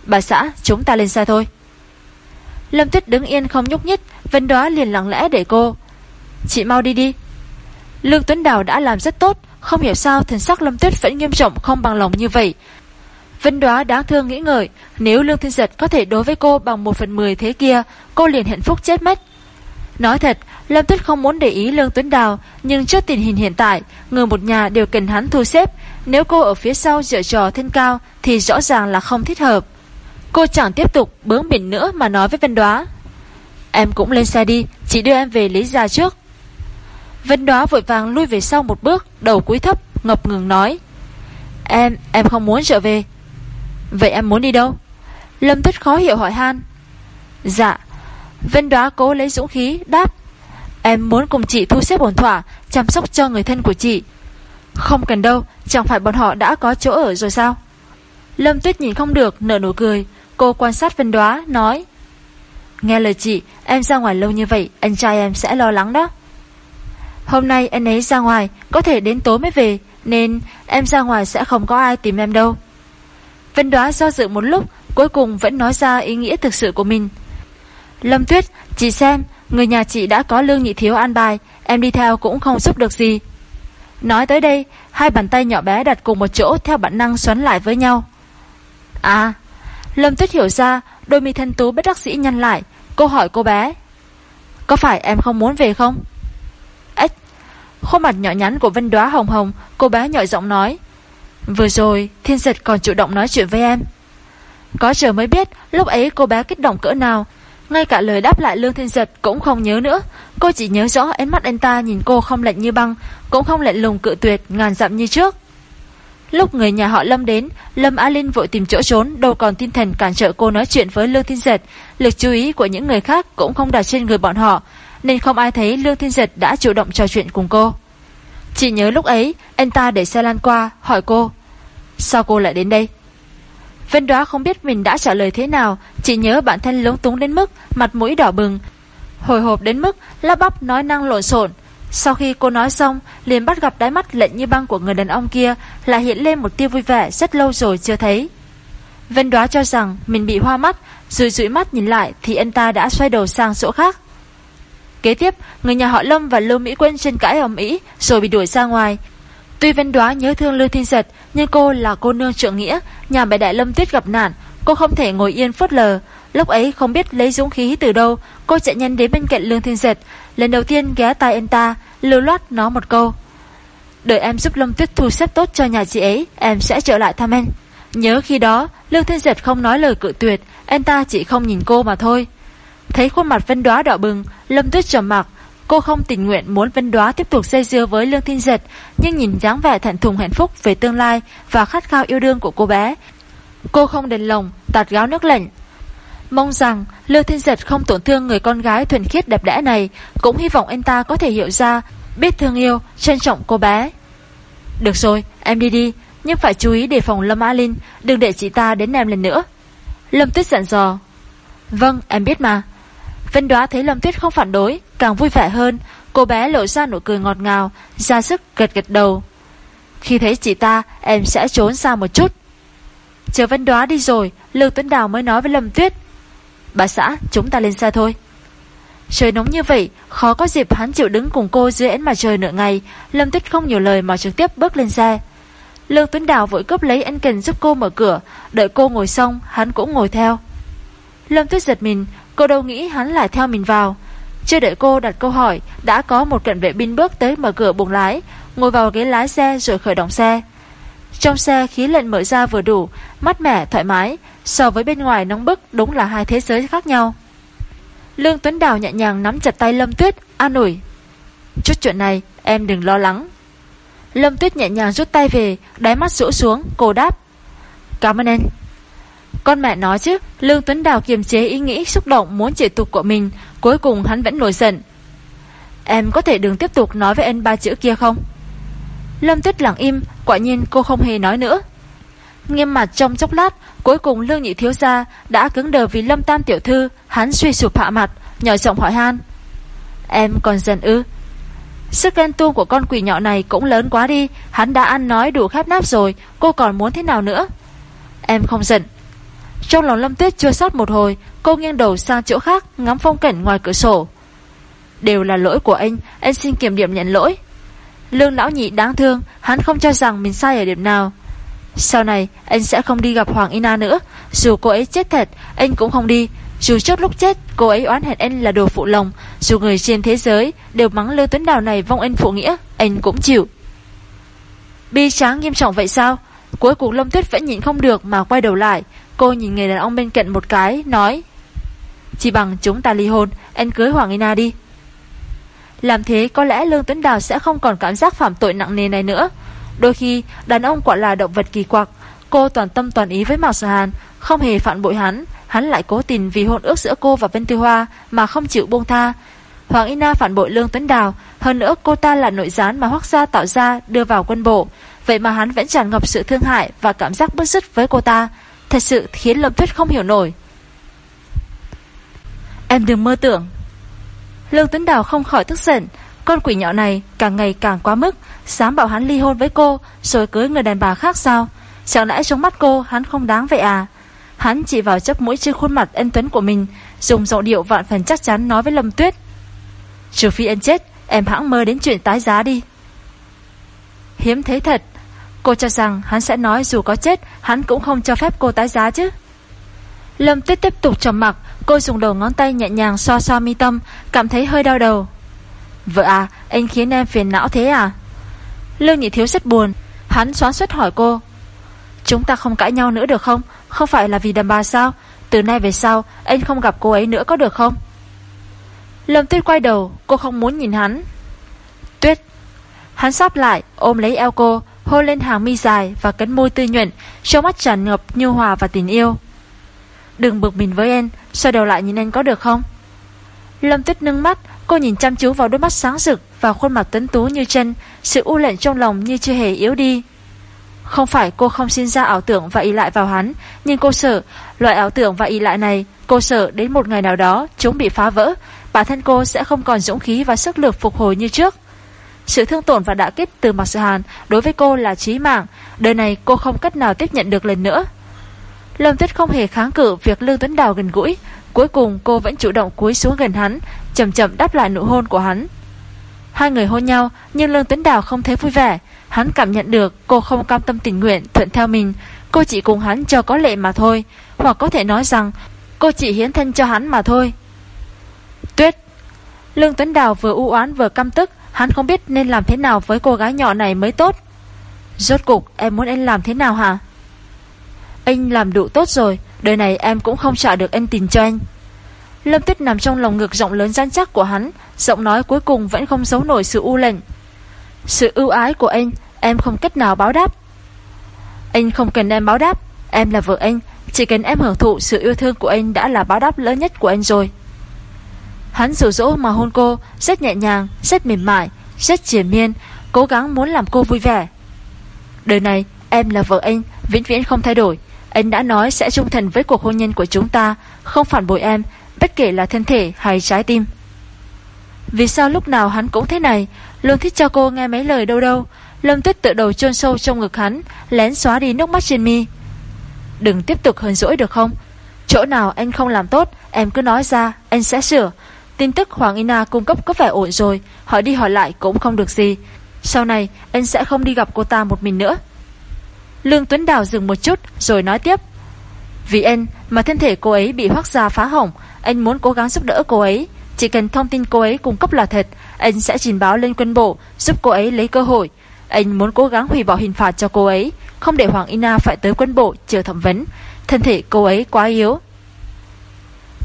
Bà xã, chúng ta lên xe thôi. Lâm Tuyết đứng yên không nhúc nhích, Vân Đóa liền lặng lẽ để cô. Chị mau đi đi. Lương Tuấn Đào đã làm rất tốt, không hiểu sao thần sắc Lâm Tuyết vẫn nghiêm trọng không bằng lòng như vậy. Vân Đoá đáng thương nghĩ ngợi, nếu Lương Thiên Giật có thể đối với cô bằng một phần mười thế kia, cô liền hạnh phúc chết mất. Nói thật, Lâm Tuyết không muốn để ý Lương Tuấn Đào, nhưng trước tình hình hiện tại, người một nhà đều cần hắn thu xếp. Nếu cô ở phía sau dựa trò thiên cao thì rõ ràng là không thích hợp. Cô chẳng tiếp tục bướng bỉnh nữa mà nói với Vân Đoá. Em cũng lên xe đi, chỉ đưa em về Lý Gia trước. Vân Đoá vội vàng lui về sau một bước, đầu cúi thấp, ngập ngừng nói. Em, em không muốn trở về. Vậy em muốn đi đâu? Lâm Tuyết khó hiểu hỏi han. Dạ. Vân Đoá cố lấy dũng khí, đáp. Em muốn cùng chị thu xếp ổn thỏa, chăm sóc cho người thân của chị. Không cần đâu, chẳng phải bọn họ đã có chỗ ở rồi sao? Lâm Tuyết nhìn không được, nở nụ cười. Cô quan sát Vân Đoá, nói. Nghe lời chị, em ra ngoài lâu như vậy, anh trai em sẽ lo lắng đó. Hôm nay anh ấy ra ngoài, có thể đến tối mới về, nên em ra ngoài sẽ không có ai tìm em đâu. Vân Đoá do dự một lúc, cuối cùng vẫn nói ra ý nghĩa thực sự của mình. Lâm Tuyết, chị xem, người nhà chị đã có lương nhị thiếu an bài, em đi theo cũng không giúp được gì. Nói tới đây, hai bàn tay nhỏ bé đặt cùng một chỗ theo bản năng xoắn lại với nhau. À, Lâm Tuyết hiểu ra, đôi mi thân tú bất đắc sĩ nhăn lại, cô hỏi cô bé. Có phải em không muốn về không? Ếch, khuôn mặt nhỏ nhắn của Vân Đoá hồng hồng, cô bé nhỏ giọng nói. Vừa rồi, thiên giật còn chủ động nói chuyện với em. Có chờ mới biết, lúc ấy cô bé kích động cỡ nào. Ngay cả lời đáp lại Lương Thiên Giật cũng không nhớ nữa. Cô chỉ nhớ rõ ánh mắt anh ta nhìn cô không lạnh như băng, cũng không lạnh lùng cự tuyệt, ngàn dặm như trước. Lúc người nhà họ Lâm đến, Lâm Á Linh vội tìm chỗ trốn, đâu còn tinh thần cản trở cô nói chuyện với Lương Thiên Giật. Lực chú ý của những người khác cũng không đặt trên người bọn họ, nên không ai thấy Lương Thiên Giật đã chủ động trò chuyện cùng cô. Chỉ nhớ lúc ấy, anh ta để xe lan qua, hỏi cô. Sao cô lại đến đây? Vân đoá không biết mình đã trả lời thế nào, chỉ nhớ bản thân lúng túng đến mức mặt mũi đỏ bừng. Hồi hộp đến mức lắp bắp nói năng lộn xộn. Sau khi cô nói xong, liền bắt gặp đáy mắt lệnh như băng của người đàn ông kia là hiện lên một tia vui vẻ rất lâu rồi chưa thấy. Vân đoá cho rằng mình bị hoa mắt, rồi dụi mắt nhìn lại thì anh ta đã xoay đầu sang chỗ khác. Kế tiếp, người nhà họ Lâm và Lưu Mỹ Quân tranh cãi ầm ĩ rồi bị đuổi ra ngoài. Tuy Vân Đoá nhớ thương Lưu Thiên Giật, nhưng cô là cô nương trượng nghĩa, nhà mẹ đại Lâm Tuyết gặp nạn, cô không thể ngồi yên phớt lờ. Lúc ấy không biết lấy dũng khí từ đâu, cô chạy nhanh đến bên cạnh Lương Thiên Giật, lần đầu tiên ghé tay anh ta, lưu loát nó một câu. Đợi em giúp Lâm Tuyết thu xếp tốt cho nhà chị ấy, em sẽ trở lại thăm anh. Nhớ khi đó, Lương Thiên Giật không nói lời cự tuyệt, anh ta chỉ không nhìn cô mà thôi. Thấy khuôn mặt Vân Đoá đỏ bừng, Lâm Tuyết trầm mặc, cô không tình nguyện muốn Vân Đoá tiếp tục dây dưa với Lương Thiên Giật, nhưng nhìn dáng vẻ thẹn thùng hạnh phúc về tương lai và khát khao yêu đương của cô bé, cô không đền lòng tạt gáo nước lạnh. Mong rằng Lương Thiên Giật không tổn thương người con gái thuần khiết đẹp đẽ này, cũng hy vọng anh ta có thể hiểu ra, biết thương yêu, trân trọng cô bé. Được rồi, em đi đi, nhưng phải chú ý đề phòng Lâm Á Linh, đừng để chị ta đến em lần nữa. Lâm Tuyết dặn dò. Vâng, em biết mà. Vân đoá thấy Lâm Tuyết không phản đối, càng vui vẻ hơn, cô bé lộ ra nụ cười ngọt ngào, ra sức gật gật đầu. Khi thấy chị ta, em sẽ trốn xa một chút. Chờ Vân đoá đi rồi, Lưu Tuấn Đào mới nói với Lâm Tuyết. Bà xã, chúng ta lên xe thôi. Trời nóng như vậy, khó có dịp hắn chịu đứng cùng cô dưới ánh mặt trời nửa ngày, Lâm Tuyết không nhiều lời mà trực tiếp bước lên xe. Lương Tuấn Đào vội cướp lấy anh cần giúp cô mở cửa, đợi cô ngồi xong, hắn cũng ngồi theo. Lâm Tuyết giật mình, cô đâu nghĩ hắn lại theo mình vào. Chưa đợi cô đặt câu hỏi, đã có một cận vệ binh bước tới mở cửa buồng lái, ngồi vào ghế lái xe rồi khởi động xe. Trong xe khí lạnh mở ra vừa đủ, mát mẻ, thoải mái, so với bên ngoài nóng bức đúng là hai thế giới khác nhau. Lương Tuấn Đào nhẹ nhàng nắm chặt tay Lâm Tuyết, an ủi. Chút chuyện này, em đừng lo lắng. Lâm Tuyết nhẹ nhàng rút tay về, đáy mắt rũ xuống, cô đáp. Cảm ơn anh con mẹ nói chứ, Lương Tuấn Đào kiềm chế ý nghĩ xúc động muốn chỉ tục của mình, cuối cùng hắn vẫn nổi giận. Em có thể đừng tiếp tục nói với anh ba chữ kia không? Lâm Tuyết lặng im, quả nhiên cô không hề nói nữa. Nghiêm mặt trong chốc lát, cuối cùng Lương Nhị Thiếu Gia đã cứng đờ vì Lâm Tam Tiểu Thư, hắn suy sụp hạ mặt, nhỏ giọng hỏi han. Em còn giận ư? Sức ghen tuông của con quỷ nhỏ này cũng lớn quá đi, hắn đã ăn nói đủ khép náp rồi, cô còn muốn thế nào nữa? Em không giận. Trong lòng Lâm Tuyết chưa sót một hồi, cô nghiêng đầu sang chỗ khác, ngắm phong cảnh ngoài cửa sổ. Đều là lỗi của anh, anh xin kiểm điểm nhận lỗi. Lương lão nhị đáng thương, hắn không cho rằng mình sai ở điểm nào. Sau này, anh sẽ không đi gặp Hoàng Ina nữa. Dù cô ấy chết thật, anh cũng không đi. Dù trước lúc chết, cô ấy oán hẹn anh là đồ phụ lòng. Dù người trên thế giới đều mắng Lưu Tuấn Đào này vong anh phụ nghĩa, anh cũng chịu. Bi tráng nghiêm trọng vậy sao? Cuối cùng Lâm Tuyết vẫn nhìn không được mà quay đầu lại. Cô nhìn người đàn ông bên cạnh một cái, nói Chỉ bằng chúng ta ly hôn, anh cưới Hoàng Ina đi. Làm thế có lẽ Lương Tuấn Đào sẽ không còn cảm giác phạm tội nặng nề này nữa. Đôi khi, đàn ông quả là động vật kỳ quặc. Cô toàn tâm toàn ý với Mạc Sở Hàn, không hề phản bội hắn. Hắn lại cố tình vì hôn ước giữa cô và Vân Tư Hoa mà không chịu buông tha. Hoàng Ina phản bội Lương Tuấn Đào, hơn nữa cô ta là nội gián mà Hoắc gia tạo ra đưa vào quân bộ. Vậy mà hắn vẫn tràn ngập sự thương hại và cảm giác bức xúc với cô ta. Thật sự khiến Lâm Tuyết không hiểu nổi. Em đừng mơ tưởng. Lương Tuấn Đào không khỏi tức giận. Con quỷ nhỏ này càng ngày càng quá mức, dám bảo hắn ly hôn với cô rồi cưới người đàn bà khác sao? Chẳng lẽ trong mắt cô hắn không đáng vậy à? Hắn chỉ vào chấp mũi trên khuôn mặt ân tuấn của mình, dùng giọng điệu vạn phần chắc chắn nói với Lâm Tuyết. Trừ phi em chết, em hãng mơ đến chuyện tái giá đi. Hiếm thế thật, cô cho rằng hắn sẽ nói dù có chết, hắn cũng không cho phép cô tái giá chứ. Lâm Tuyết tiếp tục trầm mặt cô dùng đầu ngón tay nhẹ nhàng so so mi tâm, cảm thấy hơi đau đầu. Vợ à, anh khiến em phiền não thế à? Lương Nhị Thiếu rất buồn, hắn xóa xuất hỏi cô. Chúng ta không cãi nhau nữa được không? Không phải là vì đàn bà sao? Từ nay về sau, anh không gặp cô ấy nữa có được không? Lâm Tuyết quay đầu, cô không muốn nhìn hắn. Tuyết. Hắn sắp lại, ôm lấy eo cô, hôn lên hàng mi dài và cánh môi tươi nhuận, trong mắt tràn ngập nhu hòa và tình yêu. Đừng bực mình với em, xoay đầu lại nhìn anh có được không? Lâm Tuyết nâng mắt, cô nhìn chăm chú vào đôi mắt sáng rực và khuôn mặt tuấn tú như chân, sự u lệnh trong lòng như chưa hề yếu đi. Không phải cô không sinh ra ảo tưởng và ý lại vào hắn, nhưng cô sợ, loại ảo tưởng và ý lại này, cô sợ đến một ngày nào đó chúng bị phá vỡ, bản thân cô sẽ không còn dũng khí và sức lực phục hồi như trước. Sự thương tổn và đả kích từ Mạc Sự Hàn đối với cô là chí mạng, đời này cô không cách nào tiếp nhận được lần nữa. Lâm Tuyết không hề kháng cự việc Lương Tuấn Đào gần gũi, cuối cùng cô vẫn chủ động cúi xuống gần hắn, chậm chậm đáp lại nụ hôn của hắn. Hai người hôn nhau, nhưng Lương Tuấn Đào không thấy vui vẻ, hắn cảm nhận được cô không cam tâm tình nguyện thuận theo mình, cô chỉ cùng hắn cho có lệ mà thôi, hoặc có thể nói rằng cô chỉ hiến thân cho hắn mà thôi. Tuyết! Lương Tuấn Đào vừa u oán vừa căm tức, hắn không biết nên làm thế nào với cô gái nhỏ này mới tốt. Rốt cục em muốn anh làm thế nào hả? Anh làm đủ tốt rồi, đời này em cũng không trả được anh tình cho anh. Lâm Tuyết nằm trong lòng ngực rộng lớn gian chắc của hắn, giọng nói cuối cùng vẫn không giấu nổi sự u lệnh. Sự ưu ái của anh, em không cách nào báo đáp. Anh không cần em báo đáp, em là vợ anh, chỉ cần em hưởng thụ sự yêu thương của anh đã là báo đáp lớn nhất của anh rồi. Hắn rủ rỗ mà hôn cô, rất nhẹ nhàng, rất mềm mại, rất triển miên, cố gắng muốn làm cô vui vẻ. Đời này, em là vợ anh, vĩnh viễn không thay đổi. Anh đã nói sẽ trung thành với cuộc hôn nhân của chúng ta, không phản bội em, bất kể là thân thể hay trái tim. Vì sao lúc nào hắn cũng thế này, luôn thích cho cô nghe mấy lời đâu đâu. Lâm Tuyết tự đầu chôn sâu trong ngực hắn, lén xóa đi nước mắt trên mi. Đừng tiếp tục hờn dỗi được không? Chỗ nào anh không làm tốt, em cứ nói ra, anh sẽ sửa. Tin tức Hoàng Ina cung cấp có vẻ ổn rồi, hỏi đi hỏi lại cũng không được gì. Sau này, anh sẽ không đi gặp cô ta một mình nữa. Lương Tuấn Đào dừng một chút rồi nói tiếp. Vì anh mà thân thể cô ấy bị hoác gia phá hỏng, anh muốn cố gắng giúp đỡ cô ấy. Chỉ cần thông tin cô ấy cung cấp là thật, anh sẽ trình báo lên quân bộ, giúp cô ấy lấy cơ hội. Anh muốn cố gắng hủy bỏ hình phạt cho cô ấy, không để Hoàng Ina phải tới quân bộ chờ thẩm vấn. Thân thể cô ấy quá yếu.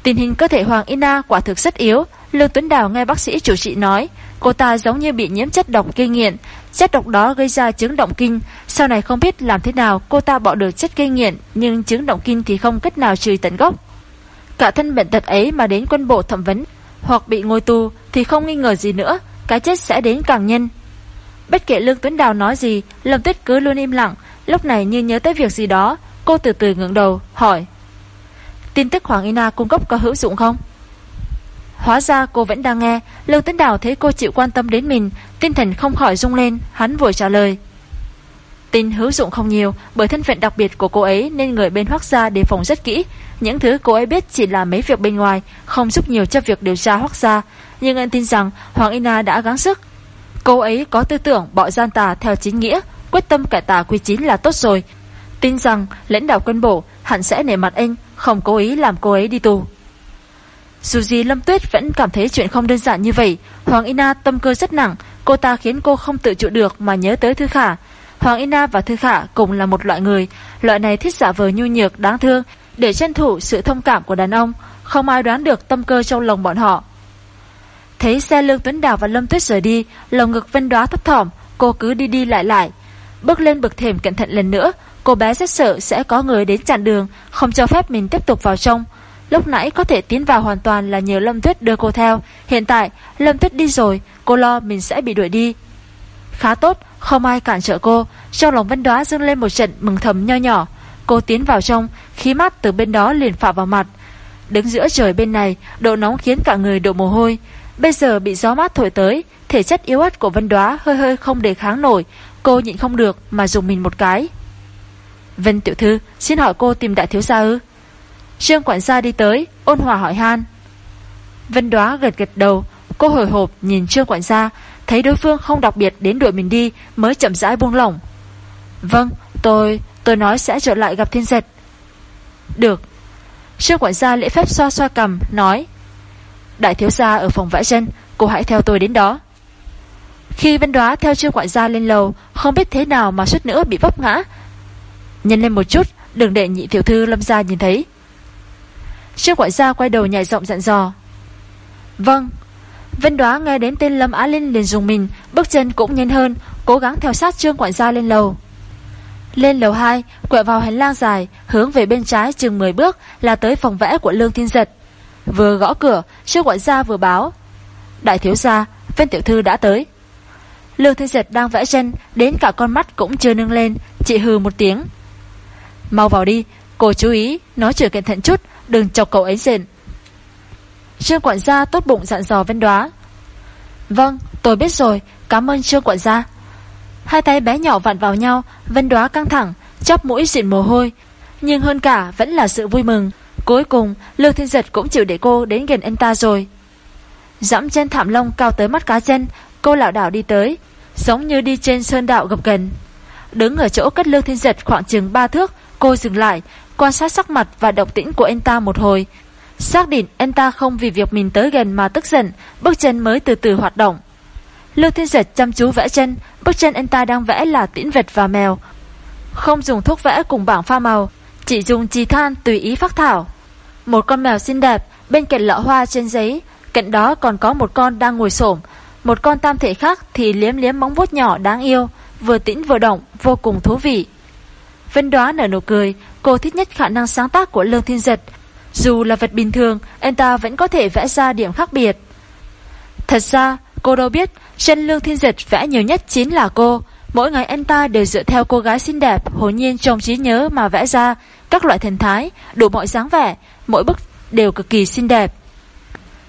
Tình hình cơ thể Hoàng Ina quả thực rất yếu. Lương Tuấn Đào nghe bác sĩ chủ trị nói, cô ta giống như bị nhiễm chất độc gây nghiện. Chất độc đó gây ra chứng động kinh. Sau này không biết làm thế nào cô ta bỏ được chất gây nghiện, nhưng chứng động kinh thì không cách nào trừ tận gốc. Cả thân bệnh tật ấy mà đến quân bộ thẩm vấn hoặc bị ngồi tù thì không nghi ngờ gì nữa, cái chết sẽ đến càng nhanh. Bất kể Lương Tuấn Đào nói gì, Lâm Tuyết cứ luôn im lặng, lúc này như nhớ tới việc gì đó, cô từ từ ngẩng đầu, hỏi. Tin tức Hoàng Ina cung cấp có hữu dụng không? Hóa ra cô vẫn đang nghe, Lưu Tấn Đào thấy cô chịu quan tâm đến mình, tinh thần không khỏi rung lên, hắn vội trả lời. Tin hữu dụng không nhiều, bởi thân phận đặc biệt của cô ấy nên người bên Hoắc gia đề phòng rất kỹ. Những thứ cô ấy biết chỉ là mấy việc bên ngoài, không giúp nhiều cho việc điều tra Hoắc gia. Nhưng anh tin rằng Hoàng Ina đã gắng sức. Cô ấy có tư tưởng bỏ gian tà theo chính nghĩa, quyết tâm cải tà quy chính là tốt rồi. Tin rằng lãnh đạo quân bộ hẳn sẽ nể mặt anh, không cố ý làm cô ấy đi tù. Dù gì Lâm Tuyết vẫn cảm thấy chuyện không đơn giản như vậy, Hoàng Ina tâm cơ rất nặng, cô ta khiến cô không tự trụ được mà nhớ tới Thư Khả. Hoàng Ina và Thư Khả cùng là một loại người, loại này thích giả vờ nhu nhược đáng thương để tranh thủ sự thông cảm của đàn ông, không ai đoán được tâm cơ trong lòng bọn họ. Thấy xe Lương Tuấn Đào và Lâm Tuyết rời đi, lòng ngực Vân Đoá thấp thỏm, cô cứ đi đi lại lại. Bước lên bực thềm cẩn thận lần nữa, cô bé rất sợ sẽ có người đến chặn đường, không cho phép mình tiếp tục vào trong. Lúc nãy có thể tiến vào hoàn toàn là nhờ Lâm Tuyết đưa cô theo, hiện tại Lâm Tuyết đi rồi, cô lo mình sẽ bị đuổi đi. Khá tốt, không ai cản trở cô, trong lòng Vân Đóa dâng lên một trận mừng thầm nho nhỏ. Cô tiến vào trong, khí mát từ bên đó liền phả vào mặt. Đứng giữa trời bên này, độ nóng khiến cả người đổ mồ hôi. Bây giờ bị gió mát thổi tới, thể chất yếu ớt của Vân Đóa hơi hơi không đề kháng nổi, cô nhịn không được mà dùng mình một cái. Vân tiểu thư, xin hỏi cô tìm đại thiếu gia ư? Trương quản gia đi tới, ôn hòa hỏi han. Vân Đóa gật gật đầu, cô hồi hộp nhìn Trương quản gia, thấy đối phương không đặc biệt đến đuổi mình đi mới chậm rãi buông lỏng. Vâng, tôi, tôi nói sẽ trở lại gặp thiên giật. Được. Trương quản gia lễ phép xoa xoa cầm, nói. Đại thiếu gia ở phòng vãi chân, cô hãy theo tôi đến đó. Khi Vân Đoá theo Trương quản gia lên lầu, không biết thế nào mà suốt nữa bị vấp ngã. Nhân lên một chút, đừng để nhị tiểu thư lâm gia nhìn thấy. Trương quản gia quay đầu nhảy rộng dặn dò. Vâng. Vân Đoá nghe đến tên Lâm Á Linh liền dùng mình, bước chân cũng nhanh hơn, cố gắng theo sát Trương quản gia lên lầu. Lên lầu 2, quẹo vào hành lang dài, hướng về bên trái chừng 10 bước là tới phòng vẽ của Lương Thiên Giật. Vừa gõ cửa, Trương quản gia vừa báo. Đại thiếu gia, Vân Tiểu Thư đã tới. Lương Thiên Giật đang vẽ chân, đến cả con mắt cũng chưa nâng lên, chị hừ một tiếng. Mau vào đi, cô chú ý, nói chuyện cẩn thận chút, đừng chọc cậu ấy rền. Trương quản gia tốt bụng dặn dò Vân Đoá. Vâng, tôi biết rồi, cảm ơn Trương quản gia. Hai tay bé nhỏ vặn vào nhau, Vân Đoá căng thẳng, chắp mũi diện mồ hôi. Nhưng hơn cả vẫn là sự vui mừng. Cuối cùng, Lương Thiên Giật cũng chịu để cô đến gần anh ta rồi. Dẫm trên thảm lông cao tới mắt cá chân, cô lảo đảo đi tới, giống như đi trên sơn đạo gập gần. Đứng ở chỗ cất Lương Thiên Giật khoảng chừng 3 thước, cô dừng lại, quan sát sắc mặt và động tĩnh của anh ta một hồi. Xác định anh ta không vì việc mình tới gần mà tức giận, bước chân mới từ từ hoạt động. lưu Thiên Giật chăm chú vẽ chân, bước chân anh ta đang vẽ là tĩnh vật và mèo. Không dùng thuốc vẽ cùng bảng pha màu, chỉ dùng chì than tùy ý phát thảo. Một con mèo xinh đẹp, bên cạnh lọ hoa trên giấy, cạnh đó còn có một con đang ngồi xổm, một con tam thể khác thì liếm liếm móng vuốt nhỏ đáng yêu, vừa tĩnh vừa động, vô cùng thú vị. Vân đoá nở nụ cười, cô thích nhất khả năng sáng tác của Lương Thiên Giật. Dù là vật bình thường, anh ta vẫn có thể vẽ ra điểm khác biệt. Thật ra, cô đâu biết, chân Lương Thiên Giật vẽ nhiều nhất chính là cô. Mỗi ngày anh ta đều dựa theo cô gái xinh đẹp, hồn nhiên trong trí nhớ mà vẽ ra các loại thần thái, đủ mọi dáng vẻ, mỗi bức đều cực kỳ xinh đẹp.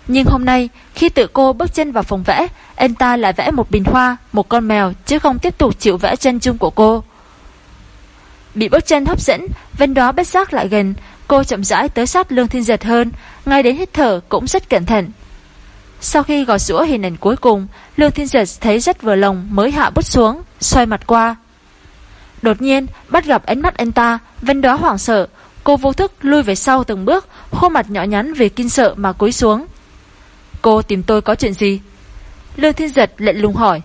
Nhưng hôm nay, khi tự cô bước chân vào phòng vẽ, anh ta lại vẽ một bình hoa, một con mèo, chứ không tiếp tục chịu vẽ chân chung của cô. Bị bước chân hấp dẫn, Vân đó bất giác lại gần, cô chậm rãi tới sát Lương Thiên Giật hơn, ngay đến hít thở cũng rất cẩn thận. Sau khi gọt rũa hình ảnh cuối cùng, Lương Thiên Giật thấy rất vừa lòng mới hạ bút xuống, xoay mặt qua. Đột nhiên, bắt gặp ánh mắt anh ta, Vân đó hoảng sợ, cô vô thức lui về sau từng bước, khuôn mặt nhỏ nhắn vì kinh sợ mà cúi xuống. Cô tìm tôi có chuyện gì? Lương Thiên Giật lệnh lùng hỏi.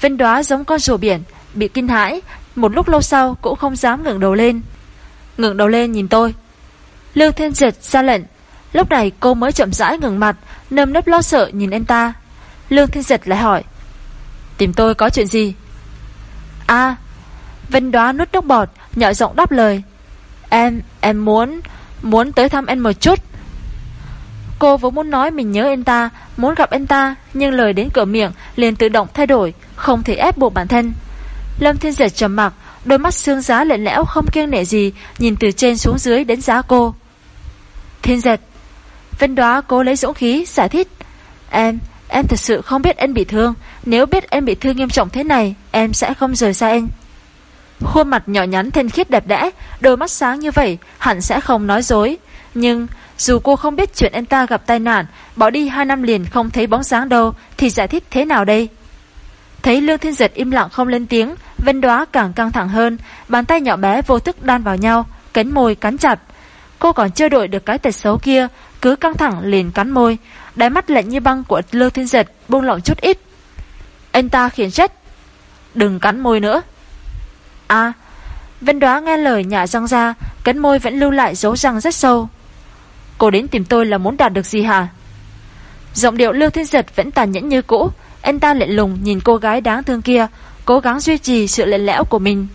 Vân đoá giống con rùa biển, bị kinh hãi, một lúc lâu sau cũng không dám ngẩng đầu lên. Ngẩng đầu lên nhìn tôi. Lương Thiên Giật ra lệnh. Lúc này cô mới chậm rãi ngừng mặt, nâm nấp lo sợ nhìn anh ta. Lương Thiên Giật lại hỏi. Tìm tôi có chuyện gì? À, Vân đoá nuốt nước bọt, nhỏ giọng đáp lời. Em, em muốn, muốn tới thăm anh một chút. Cô vốn muốn nói mình nhớ anh ta, muốn gặp anh ta, nhưng lời đến cửa miệng liền tự động thay đổi, không thể ép buộc bản thân. Lâm Thiên Giật trầm mặc, đôi mắt xương giá lạnh lẽo không kiêng nể gì, nhìn từ trên xuống dưới đến giá cô. Thiên Giật, Vân Đoá cố lấy dũng khí giải thích, em, em thật sự không biết anh bị thương, nếu biết em bị thương nghiêm trọng thế này, em sẽ không rời xa anh. Khuôn mặt nhỏ nhắn thanh khiết đẹp đẽ, đôi mắt sáng như vậy, hẳn sẽ không nói dối. Nhưng dù cô không biết chuyện anh ta gặp tai nạn, bỏ đi 2 năm liền không thấy bóng dáng đâu, thì giải thích thế nào đây? Thấy Lương Thiên Giật im lặng không lên tiếng, Vân Đoá càng căng thẳng hơn, bàn tay nhỏ bé vô thức đan vào nhau, cánh môi cắn chặt. Cô còn chưa đổi được cái tật xấu kia, cứ căng thẳng liền cắn môi, đáy mắt lạnh như băng của Lương Thiên Giật buông lỏng chút ít. Anh ta khiển trách, đừng cắn môi nữa. À, Vân Đoá nghe lời nhả răng ra, cánh môi vẫn lưu lại dấu răng rất sâu. Cô đến tìm tôi là muốn đạt được gì hả? Giọng điệu Lương Thiên Giật vẫn tàn nhẫn như cũ, anh ta lạnh lùng nhìn cô gái đáng thương kia, cố gắng duy trì sự lạnh lẽo của mình.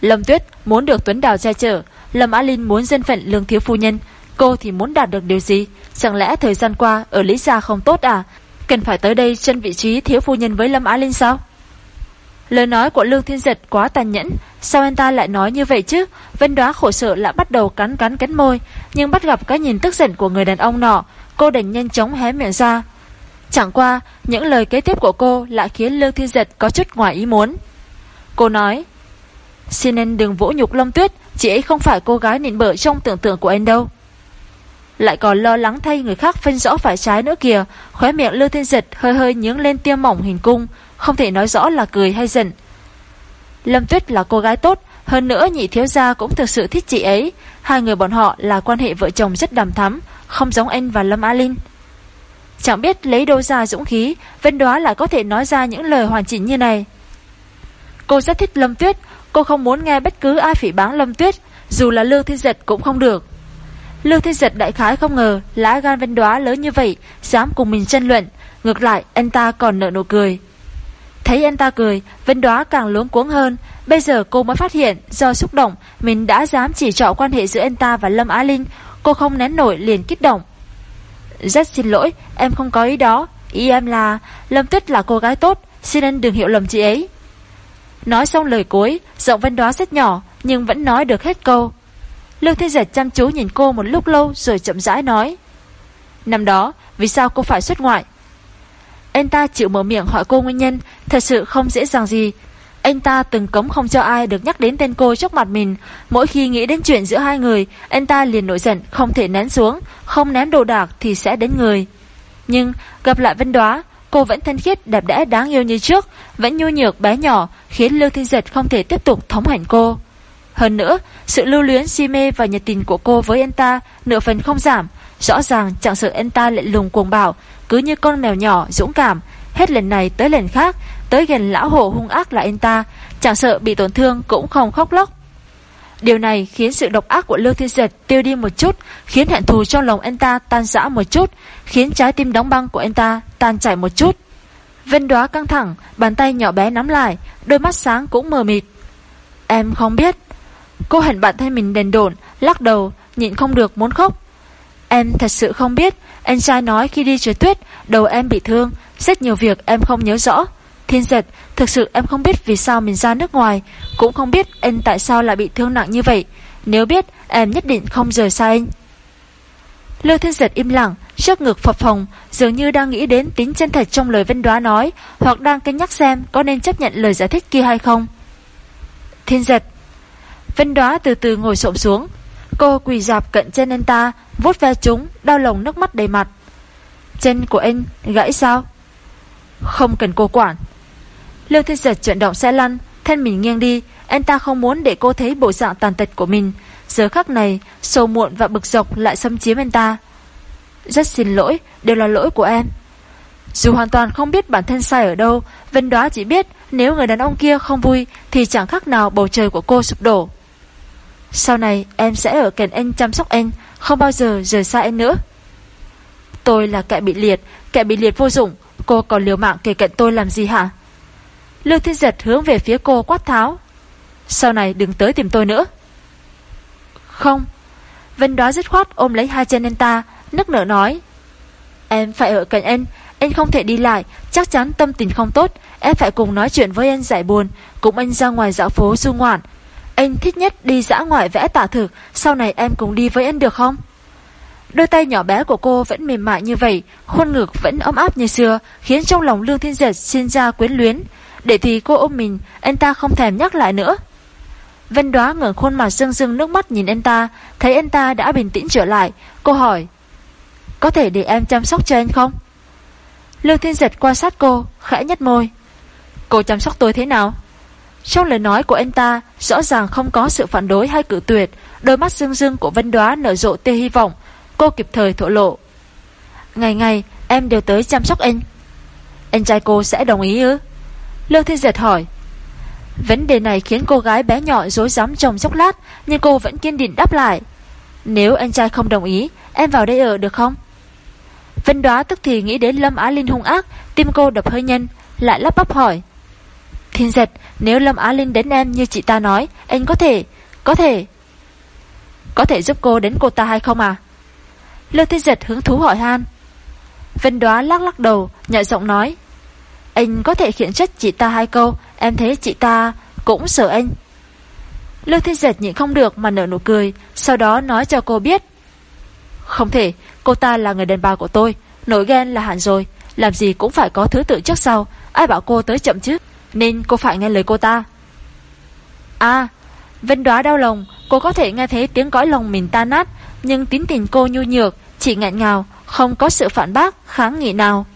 Lâm Tuyết muốn được Tuấn Đào che chở, Lâm Á Linh muốn dân phận lương thiếu phu nhân, cô thì muốn đạt được điều gì? Chẳng lẽ thời gian qua ở Lý Gia không tốt à? Cần phải tới đây chân vị trí thiếu phu nhân với Lâm Á Linh sao? Lời nói của Lương Thiên Giật quá tàn nhẫn, sao anh ta lại nói như vậy chứ? Vân đoá khổ sở lại bắt đầu cắn cắn cánh môi, nhưng bắt gặp cái nhìn tức giận của người đàn ông nọ, cô đành nhanh chóng hé miệng ra. Chẳng qua, những lời kế tiếp của cô lại khiến Lương Thiên Giật có chút ngoài ý muốn. Cô nói, xin anh đừng vũ nhục Lâm Tuyết, chị ấy không phải cô gái nịnh bợ trong tưởng tượng của anh đâu. Lại còn lo lắng thay người khác phân rõ phải trái nữa kìa, khóe miệng Lương Thiên Giật hơi hơi nhướng lên tiêm mỏng hình cung, không thể nói rõ là cười hay giận. Lâm Tuyết là cô gái tốt, hơn nữa nhị thiếu gia cũng thực sự thích chị ấy. Hai người bọn họ là quan hệ vợ chồng rất đàm thắm, không giống anh và Lâm A Linh. Chẳng biết lấy đâu ra dũng khí, Vân Đoá lại có thể nói ra những lời hoàn chỉnh như này. Cô rất thích Lâm Tuyết, cô không muốn nghe bất cứ ai phỉ báng Lâm Tuyết, dù là Lương Thiên Giật cũng không được. Lương Thiên Giật đại khái không ngờ lá gan Vân Đoá lớn như vậy, dám cùng mình tranh luận, ngược lại anh ta còn nợ nụ cười. Thấy anh ta cười, Vân Đoá càng luống cuống hơn. Bây giờ cô mới phát hiện, do xúc động, mình đã dám chỉ trọ quan hệ giữa anh ta và Lâm Á Linh. Cô không nén nổi liền kích động. Rất xin lỗi, em không có ý đó. Ý em là, Lâm Tuyết là cô gái tốt, xin anh đừng hiểu lầm chị ấy. Nói xong lời cuối, giọng văn Đoá rất nhỏ, nhưng vẫn nói được hết câu. Lương Thiên Giật chăm chú nhìn cô một lúc lâu rồi chậm rãi nói. Năm đó, vì sao cô phải xuất ngoại? Anh ta chịu mở miệng hỏi cô nguyên nhân, thật sự không dễ dàng gì. Anh ta từng cấm không cho ai được nhắc đến tên cô trước mặt mình. Mỗi khi nghĩ đến chuyện giữa hai người, anh ta liền nổi giận, không thể nén xuống, không ném đồ đạc thì sẽ đến người. Nhưng gặp lại Vân Đoá, cô vẫn thân khiết, đẹp đẽ đáng yêu như trước, vẫn nhu nhược bé nhỏ, khiến Lưu Thiên Giật không thể tiếp tục thống hành cô. Hơn nữa, sự lưu luyến si mê và nhiệt tình của cô với anh ta nửa phần không giảm, rõ ràng chẳng sợ anh ta lại lùng cuồng bảo, cứ như con mèo nhỏ dũng cảm, hết lần này tới lần khác, tới gần lão hổ hung ác là anh ta, chẳng sợ bị tổn thương cũng không khóc lóc. Điều này khiến sự độc ác của Lưu Thiên Giật tiêu đi một chút, khiến hẹn thù trong lòng anh ta tan rã một chút, khiến trái tim đóng băng của anh ta tan chảy một chút. Vân đoá căng thẳng, bàn tay nhỏ bé nắm lại, đôi mắt sáng cũng mờ mịt. Em không biết. Cô hẳn bạn thay mình đền đồn, lắc đầu, nhịn không được muốn khóc. Em thật sự không biết, anh trai nói khi đi trượt tuyết, đầu em bị thương, rất nhiều việc em không nhớ rõ. Thiên giật, thực sự em không biết vì sao mình ra nước ngoài, cũng không biết anh tại sao lại bị thương nặng như vậy. Nếu biết, em nhất định không rời xa anh. Lưu Thiên Giật im lặng, trước ngực phập phồng, dường như đang nghĩ đến tính chân thật trong lời Vân Đoá nói, hoặc đang cân nhắc xem có nên chấp nhận lời giải thích kia hay không. Thiên Giật Vân Đoá từ từ ngồi xổm xuống, Cô quỳ dạp cận chân anh ta, vuốt ve chúng, đau lòng nước mắt đầy mặt. Chân của anh gãy sao? Không cần cô quản. Lương Thiên Giật chuyển động xe lăn, thân mình nghiêng đi, anh ta không muốn để cô thấy bộ dạng tàn tật của mình. Giờ khắc này, sầu muộn và bực dọc lại xâm chiếm anh ta. Rất xin lỗi, đều là lỗi của em. Dù hoàn toàn không biết bản thân sai ở đâu, Vân Đoá chỉ biết nếu người đàn ông kia không vui thì chẳng khác nào bầu trời của cô sụp đổ. Sau này em sẽ ở cạnh anh chăm sóc anh Không bao giờ rời xa anh nữa Tôi là kẻ bị liệt Kẻ bị liệt vô dụng Cô còn liều mạng kể cạnh tôi làm gì hả Lương Thiên Giật hướng về phía cô quát tháo. Sau này đừng tới tìm tôi nữa. Không. Vân đó dứt khoát ôm lấy hai chân anh ta, Nức nở nói. Em phải ở cạnh anh Anh không thể đi lại, Chắc chắn tâm tình không tốt. Em phải cùng nói chuyện với anh giải buồn, Cùng anh ra ngoài dạo phố du ngoạn. Anh thích nhất đi dã ngoại vẽ tả thực, Sau này em cùng đi với anh được không? Đôi tay nhỏ bé của cô vẫn mềm mại như vậy, Khuôn ngực vẫn ấm áp như xưa, Khiến trong lòng Lương Thiên Giật sinh ra quyến luyến. Để thì cô ôm mình, Anh ta không thèm nhắc lại nữa. Vân đoá ngửa khuôn mặt rưng rưng nước mắt nhìn anh ta, Thấy anh ta đã bình tĩnh trở lại. Cô hỏi, Có thể để em chăm sóc cho anh không? Lương Thiên Giật quan sát cô, Khẽ nhếch môi. Cô chăm sóc tôi thế nào? Trong lời nói của anh ta, Rõ ràng không có sự phản đối hay cử tuyệt. Đôi mắt rưng rưng của Vân đoá nở rộ tia hy vọng. Cô kịp thời thổ lộ, Ngày ngày, em đều tới chăm sóc anh. Anh trai cô sẽ đồng ý ư? Lương Thiên Giật hỏi, Vấn đề này khiến cô gái bé nhỏ dối rắm trong chốc lát, Nhưng cô vẫn kiên định đáp lại, Nếu anh trai không đồng ý, Em vào đây ở được không? Vân đoá tức thì nghĩ đến Lâm Á Linh hung ác, Tim cô đập hơi nhanh, Lại lắp bắp hỏi, Thiên giật nếu Lâm Á Linh đến em như chị ta nói, Anh có thể Có thể Có thể giúp cô đến cô ta hay không à? Lương Thiên giật hứng thú hỏi han. Vân đoá lắc lắc đầu Nhạy giọng nói anh có thể khiển trách chị ta hai câu. Em thấy chị ta cũng sợ anh. Lương Thiên Giật nhịn không được mà nở nụ cười, Sau đó nói cho cô biết. Không thể, Cô ta là người đàn bà của tôi Nổi ghen là hạn rồi, Làm gì cũng phải có thứ tự trước sau, Ai bảo cô tới chậm chứ, Nên cô phải nghe lời cô ta. À Vân đoá đau lòng, Cô có thể nghe thấy tiếng cõi lòng mình tan nát, Nhưng tín tình cô nhu nhược, Chỉ ngạn ngào, Không có sự phản bác, kháng nghị nào.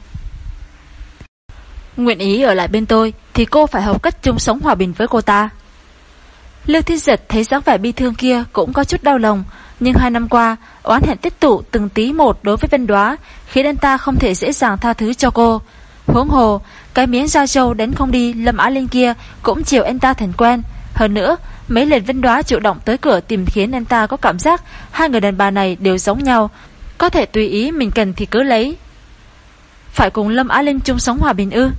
Nguyện ý ở lại bên tôi, Thì cô phải học cách chung sống hòa bình với cô ta. Lưu Thiên Giật thấy dáng vẻ bi thương kia Cũng có chút đau lòng, Nhưng hai năm qua, Oán hẹn tích tụ từng tí một đối với Vân Đoá, Khiến anh ta không thể dễ dàng tha thứ cho cô. Huống hồ, Cái miếng da trâu đến không đi, Lâm Á Linh kia Cũng chiều anh ta thành quen. Hơn nữa, Mấy lần Vân Đoá chủ động tới cửa tìm khiến anh ta có cảm giác Hai người đàn bà này đều giống nhau, Có thể tùy ý mình cần thì cứ lấy. Phải cùng Lâm Á Linh chung sống hòa bình ư?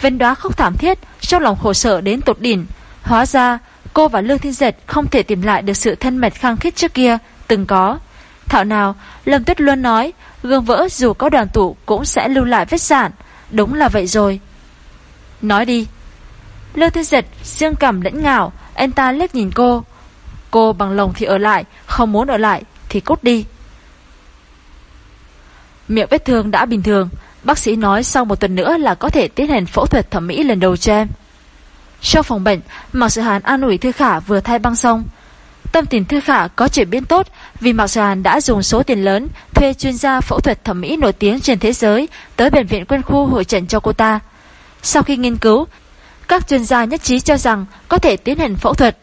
Vân đoá khóc thảm thiết, Trong lòng khổ sở đến tột đỉnh. Hóa ra, cô và Lương Thiên Giật Không thể tìm lại được sự thân mật khăng khít trước kia, Từng có. Thảo nào, Lâm Tuyết luôn nói, Gương vỡ dù có đoàn tụ cũng sẽ lưu lại vết sản Đúng là vậy rồi. Nói đi. Lương Thiên Giật dương cảm lẫn ngảo Anh ta liếc nhìn cô. Cô bằng lòng thì ở lại, Không muốn ở lại thì cút đi. Miệng vết thương đã bình thường Bác sĩ nói sau một tuần nữa là có thể tiến hành phẫu thuật thẩm mỹ lần đầu cho em. Trong phòng bệnh, Mạc Sự Hàn an ủi Thư Khả vừa thay băng xong. Tâm tình Thư Khả có chuyển biến tốt vì Mạc Sự Hàn đã dùng số tiền lớn thuê chuyên gia phẫu thuật thẩm mỹ nổi tiếng trên thế giới tới bệnh viện quân khu hội trận cho cô ta. Sau khi nghiên cứu, các chuyên gia nhất trí cho rằng có thể tiến hành phẫu thuật.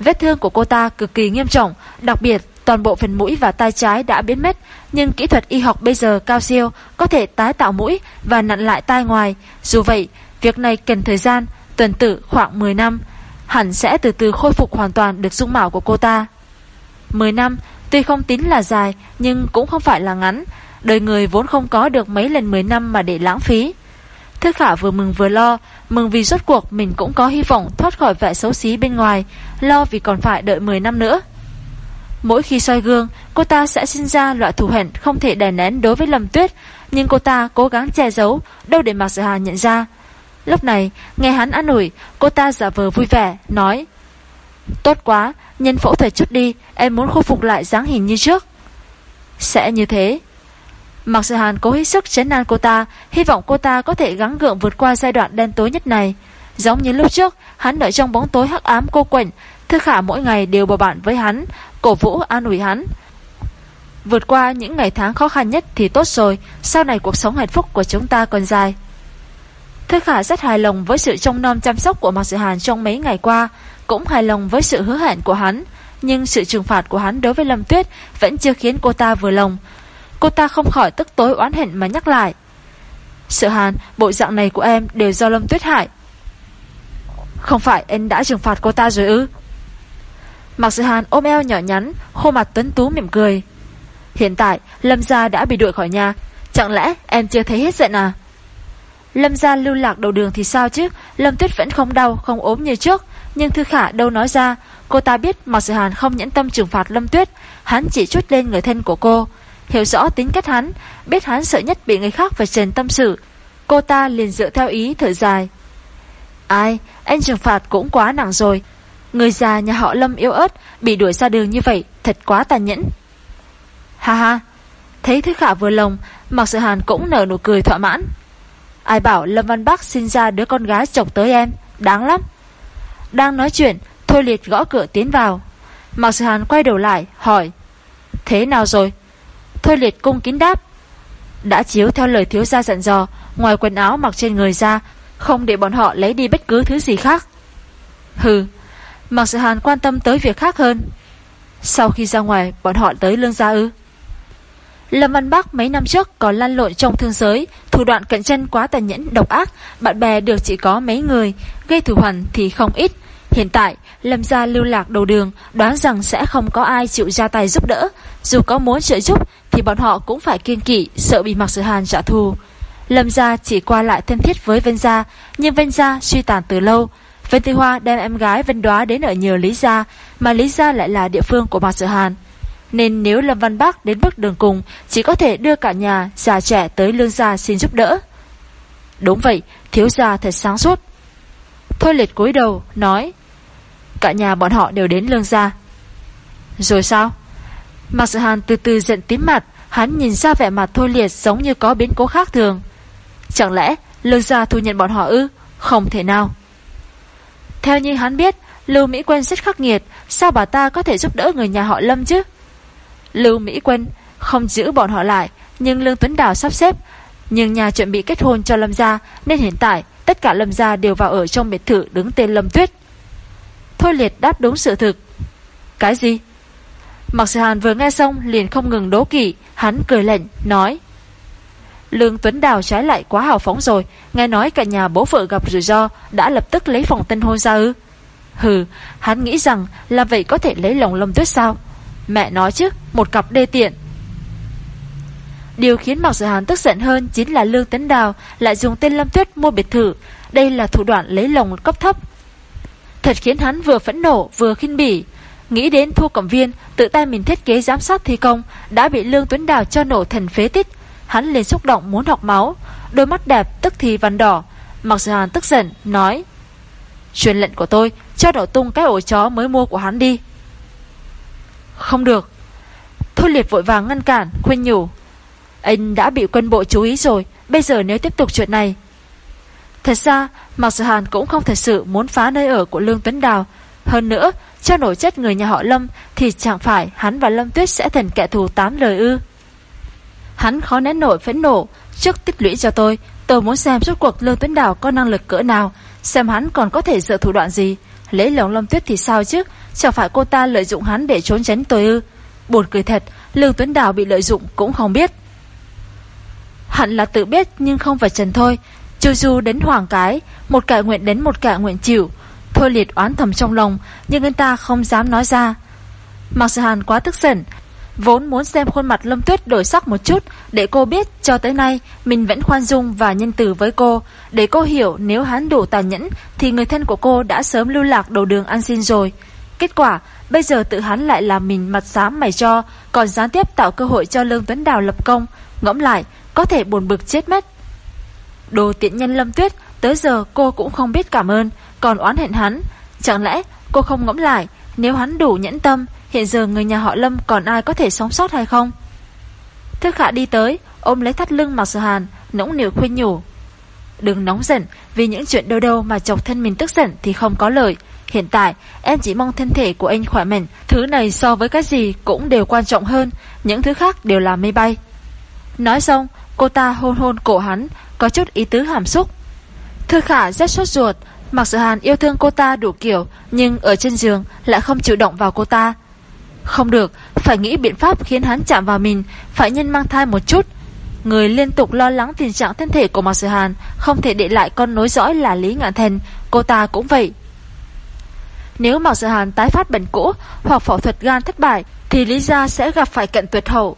Vết thương của cô ta cực kỳ nghiêm trọng, đặc biệt Toàn bộ phần mũi và tai trái đã biến mất, nhưng kỹ thuật y học bây giờ cao siêu, có thể tái tạo mũi và nặn lại tai ngoài. Dù vậy, việc này cần thời gian, tuần tử khoảng 10 năm, hẳn sẽ từ từ khôi phục hoàn toàn được dung mạo của cô ta. 10 năm, tuy không tính là dài, nhưng cũng không phải là ngắn. Đời người vốn không có được mấy lần 10 năm mà để lãng phí. thư Khả vừa mừng vừa lo, mừng vì rốt cuộc mình cũng có hy vọng thoát khỏi vẻ xấu xí bên ngoài, lo vì còn phải đợi 10 năm nữa. Mỗi khi soi gương, cô ta sẽ sinh ra loại thù hận không thể đè nén đối với Lâm Tuyết, nhưng cô ta cố gắng che giấu, đâu để Mạc Sở Hà nhận ra. Lúc này, nghe hắn an ủi, cô ta giả vờ vui vẻ, nói Tốt quá, nhân phẫu thuật chút đi, em muốn khôi phục lại dáng hình như trước. Sẽ như thế. Mạc dạ Sở Hàn cố hết sức chấn an cô ta, hy vọng cô ta có thể gắng gượng vượt qua giai đoạn đen tối nhất này. Giống như lúc trước, hắn đợi trong bóng tối hắc ám cô quạnh, Thư Khả mỗi ngày đều bầu bạn với hắn, cổ vũ an ủi hắn. Vượt qua những ngày tháng khó khăn nhất thì tốt rồi, sau này cuộc sống hạnh phúc của chúng ta còn dài. Thư Khả rất hài lòng với sự trông nom chăm sóc của Mạc Sự Hàn trong mấy ngày qua, cũng hài lòng với sự hứa hẹn của hắn, nhưng sự trừng phạt của hắn đối với Lâm Tuyết vẫn chưa khiến cô ta vừa lòng. Cô ta không khỏi tức tối oán hận mà nhắc lại. Sự Hàn, bộ dạng này của em đều do Lâm Tuyết hại. Không phải em đã trừng phạt cô ta rồi ư? Mạc Sự Hàn ôm eo nhỏ nhắn, khô mặt tuấn tú mỉm cười. Hiện tại, Lâm Gia đã bị đuổi khỏi nhà. Chẳng lẽ em chưa thấy hết giận à? Lâm Gia lưu lạc đầu đường thì sao chứ? Lâm Tuyết vẫn không đau, không ốm như trước. Nhưng Thư Khả đâu nói ra. Cô ta biết Mạc Sự Hàn không nhẫn tâm trừng phạt Lâm Tuyết. Hắn chỉ chút lên người thân của cô. hiểu rõ tính cách hắn, biết hắn sợ nhất bị người khác phải trần tâm sự. Cô ta liền dựa theo ý thở dài. Ai, anh trừng phạt cũng quá nặng rồi. Người già nhà họ Lâm yếu ớt, bị đuổi ra đường như vậy, thật quá tàn nhẫn. Ha ha, thấy Thứ Khả vừa lòng, Mạc Sự Hàn cũng nở nụ cười thỏa mãn. Ai bảo Lâm Văn Bắc sinh ra đứa con gái chọc tới em, đáng lắm. Đang nói chuyện, Thôi Liệt gõ cửa tiến vào. Mạc Sự Hàn quay đầu lại, hỏi. Thế nào rồi? Thôi Liệt cung kín đáp. Đã chiếu theo lời thiếu gia dặn dò, ngoài quần áo mặc trên người ra, không để bọn họ lấy đi bất cứ thứ gì khác. Hừ, Mạc Sự Hàn quan tâm tới việc khác hơn. Sau khi ra ngoài, bọn họ tới lương gia ư. Lâm Văn Bắc mấy năm trước còn lăn lộn trong thương giới, thủ đoạn cạnh tranh quá tàn nhẫn độc ác, bạn bè được chỉ có mấy người, gây thù hằn thì không ít. Hiện tại, Lâm gia lưu lạc đầu đường, đoán rằng sẽ không có ai chịu ra tay giúp đỡ. Dù có muốn trợ giúp, thì bọn họ cũng phải kiên kỵ, sợ bị Mạc Sử Hàn trả thù. Lâm gia chỉ qua lại thân thiết với Vân gia, nhưng Vân gia suy tàn từ lâu. Vân Thị Hoa đem em gái Vân Đoá đến ở nhờ Lý gia, mà Lý gia lại là địa phương của Mạc Sử Hàn. Nên nếu Lâm Văn Bắc đến bước đường cùng, chỉ có thể đưa cả nhà già trẻ tới lương gia xin giúp đỡ. Đúng vậy, thiếu gia thật sáng suốt. Thôi liệt cúi đầu, nói Cả nhà bọn họ đều đến lương gia Rồi sao Mạc sự hàn từ từ giận tím mặt Hắn nhìn ra vẻ mặt thôi liệt giống như có biến cố khác thường Chẳng lẽ lương gia thu nhận bọn họ ư Không thể nào theo như hắn biết, Lưu Mỹ Quân rất khắc nghiệt, Sao bà ta có thể giúp đỡ người nhà họ Lâm chứ? Lưu Mỹ Quân không giữ bọn họ lại, Nhưng Lương Tuấn Đào sắp xếp. Nhưng nhà chuẩn bị kết hôn cho Lâm gia, Nên hiện tại tất cả Lâm gia đều vào ở trong biệt thự đứng tên Lâm Tuyết. Thôi liệt đáp đúng sự thực. Cái gì? Mặc sự hàn vừa nghe xong liền không ngừng đố kỵ, Hắn cười lệnh nói Lương Tuấn Đào trái lại quá hào phóng rồi, Nghe nói cả nhà bố vợ gặp rủi ro, Đã lập tức lấy phòng tân hôn ra ư Hừ, Hắn nghĩ rằng là vậy có thể lấy lòng lâm tuyết sao Mẹ nói chứ, Một cặp đê tiện Điều khiến Mạc Sở Hàn tức giận hơn chính là Lương Tấn Đào lại dùng tên Lâm Tuyết mua biệt thự. Đây là thủ đoạn lấy lòng cấp thấp. Thật khiến hắn vừa phẫn nộ, vừa khinh bỉ. Nghĩ đến thu cẩm viên, tự tay mình thiết kế giám sát thi công, đã bị Lương Tuấn Đào cho nổ thành phế tích. Hắn liền xúc động muốn học máu. Đôi mắt đẹp tức thì vằn đỏ. Mạc Sở Hàn tức giận nói Truyền lệnh của tôi cho đổ tung cái ổ chó mới mua của hắn đi. Không được. Thôi liệt vội vàng ngăn cản, khuyên nhủ. Anh đã bị quân bộ chú ý rồi, bây giờ nếu tiếp tục chuyện này. Thật ra, Mạc Sở Hàn cũng không thật sự muốn phá nơi ở của Lương Tuấn Đào. Hơn nữa, cho nổi chết người nhà họ Lâm thì chẳng phải hắn và Lâm Tuyết sẽ thành kẻ thù tám lời ư. Hắn khó nén nổi phẫn nộ, trước tích lũy cho tôi, tôi muốn xem rốt cuộc Lương Tuấn Đào có năng lực cỡ nào, xem hắn còn có thể dựa thủ đoạn gì. Lấy lòng Lâm Tuyết thì sao chứ, chẳng phải cô ta lợi dụng hắn để trốn tránh tôi ư. Buồn cười thật, Lương Tuấn Đào bị lợi dụng cũng không biết. Hẳn là tự biết nhưng không phải trần thôi Chu du đến hoàng cái Một cả nguyện đến một cả nguyện chịu Thôi liệt oán thầm trong lòng Nhưng anh ta không dám nói ra Mạc Sư Hàn quá tức giận Vốn muốn xem khuôn mặt Lâm Tuyết đổi sắc một chút Để cô biết cho tới nay Mình vẫn khoan dung và nhân từ với cô Để cô hiểu nếu hắn đủ tàn nhẫn Thì người thân của cô đã sớm lưu lạc đầu đường ăn xin rồi Kết quả Bây giờ tự hắn lại làm mình mặt xám mày cho Còn gián tiếp tạo cơ hội cho Lương Tuấn Đào lập công Ngẫm lại có thể buồn bực chết mất. Đồ tiện nhân Lâm Tuyết, tới giờ cô cũng không biết cảm ơn, còn oán hẹn hắn. Chẳng lẽ cô không ngẫm lại, nếu hắn đủ nhẫn tâm, hiện giờ người nhà họ Lâm còn ai có thể sống sót hay không? Thức khả đi tới, ôm lấy thắt lưng Mạc Sở Hàn, nũng nỉu khuyên nhủ. Đừng nóng giận, vì những chuyện đâu đâu mà chọc thân mình tức giận thì không có lợi. Hiện tại, em chỉ mong thân thể của anh khỏe mạnh, thứ này so với cái gì cũng đều quan trọng hơn, những thứ khác đều là mây bay. Nói xong, Cô ta hôn hôn cổ hắn Có chút ý tứ hàm xúc Thư khả rất sốt ruột Mặc sự hàn yêu thương cô ta đủ kiểu Nhưng ở trên giường lại không chịu động vào cô ta không được Phải nghĩ biện pháp khiến hắn chạm vào mình Phải nhân mang thai một chút. Người liên tục lo lắng tình trạng thân thể của Mạc Sự Hàn Không thể để lại con nối dõi là Lý Ngạn Thần Cô ta cũng vậy. Nếu Mạc Sự Hàn tái phát bệnh cũ Hoặc phẫu thuật gan thất bại Thì Lý Gia sẽ gặp phải cận tuyệt hậu.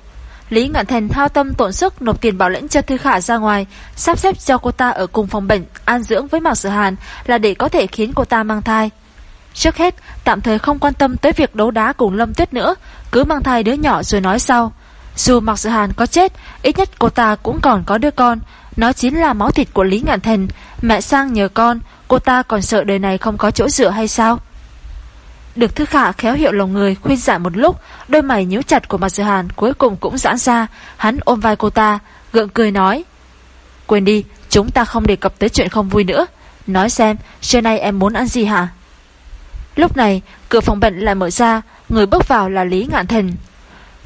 Lý Ngạn Thần thao tâm tổn sức nộp tiền bảo lãnh cho Thư Khả ra ngoài, sắp xếp cho cô ta ở cùng phòng bệnh, an dưỡng với Mạc Sử Hàn là để có thể khiến cô ta mang thai. Trước hết, tạm thời không quan tâm tới việc đấu đá cùng Lâm Tuyết nữa, cứ mang thai đứa nhỏ rồi nói sau. Dù Mạc Sự Hàn có chết, ít nhất cô ta cũng còn có đứa con. Nó chính là máu thịt của Lý Ngạn Thần. Mẹ sang nhờ con, cô ta còn sợ đời này không có chỗ dựa hay sao? Được Thư Khả khéo hiệu lòng người khuyên giải một lúc, đôi mày nhíu chặt của Mạc Sự Hàn cuối cùng cũng giãn ra, hắn ôm vai cô ta, gượng cười nói. Quên đi, chúng ta không đề cập tới chuyện không vui nữa. Nói xem, trưa nay em muốn ăn gì hả? Lúc này, cửa phòng bệnh lại mở ra, người bước vào là Lý Ngạn Thần.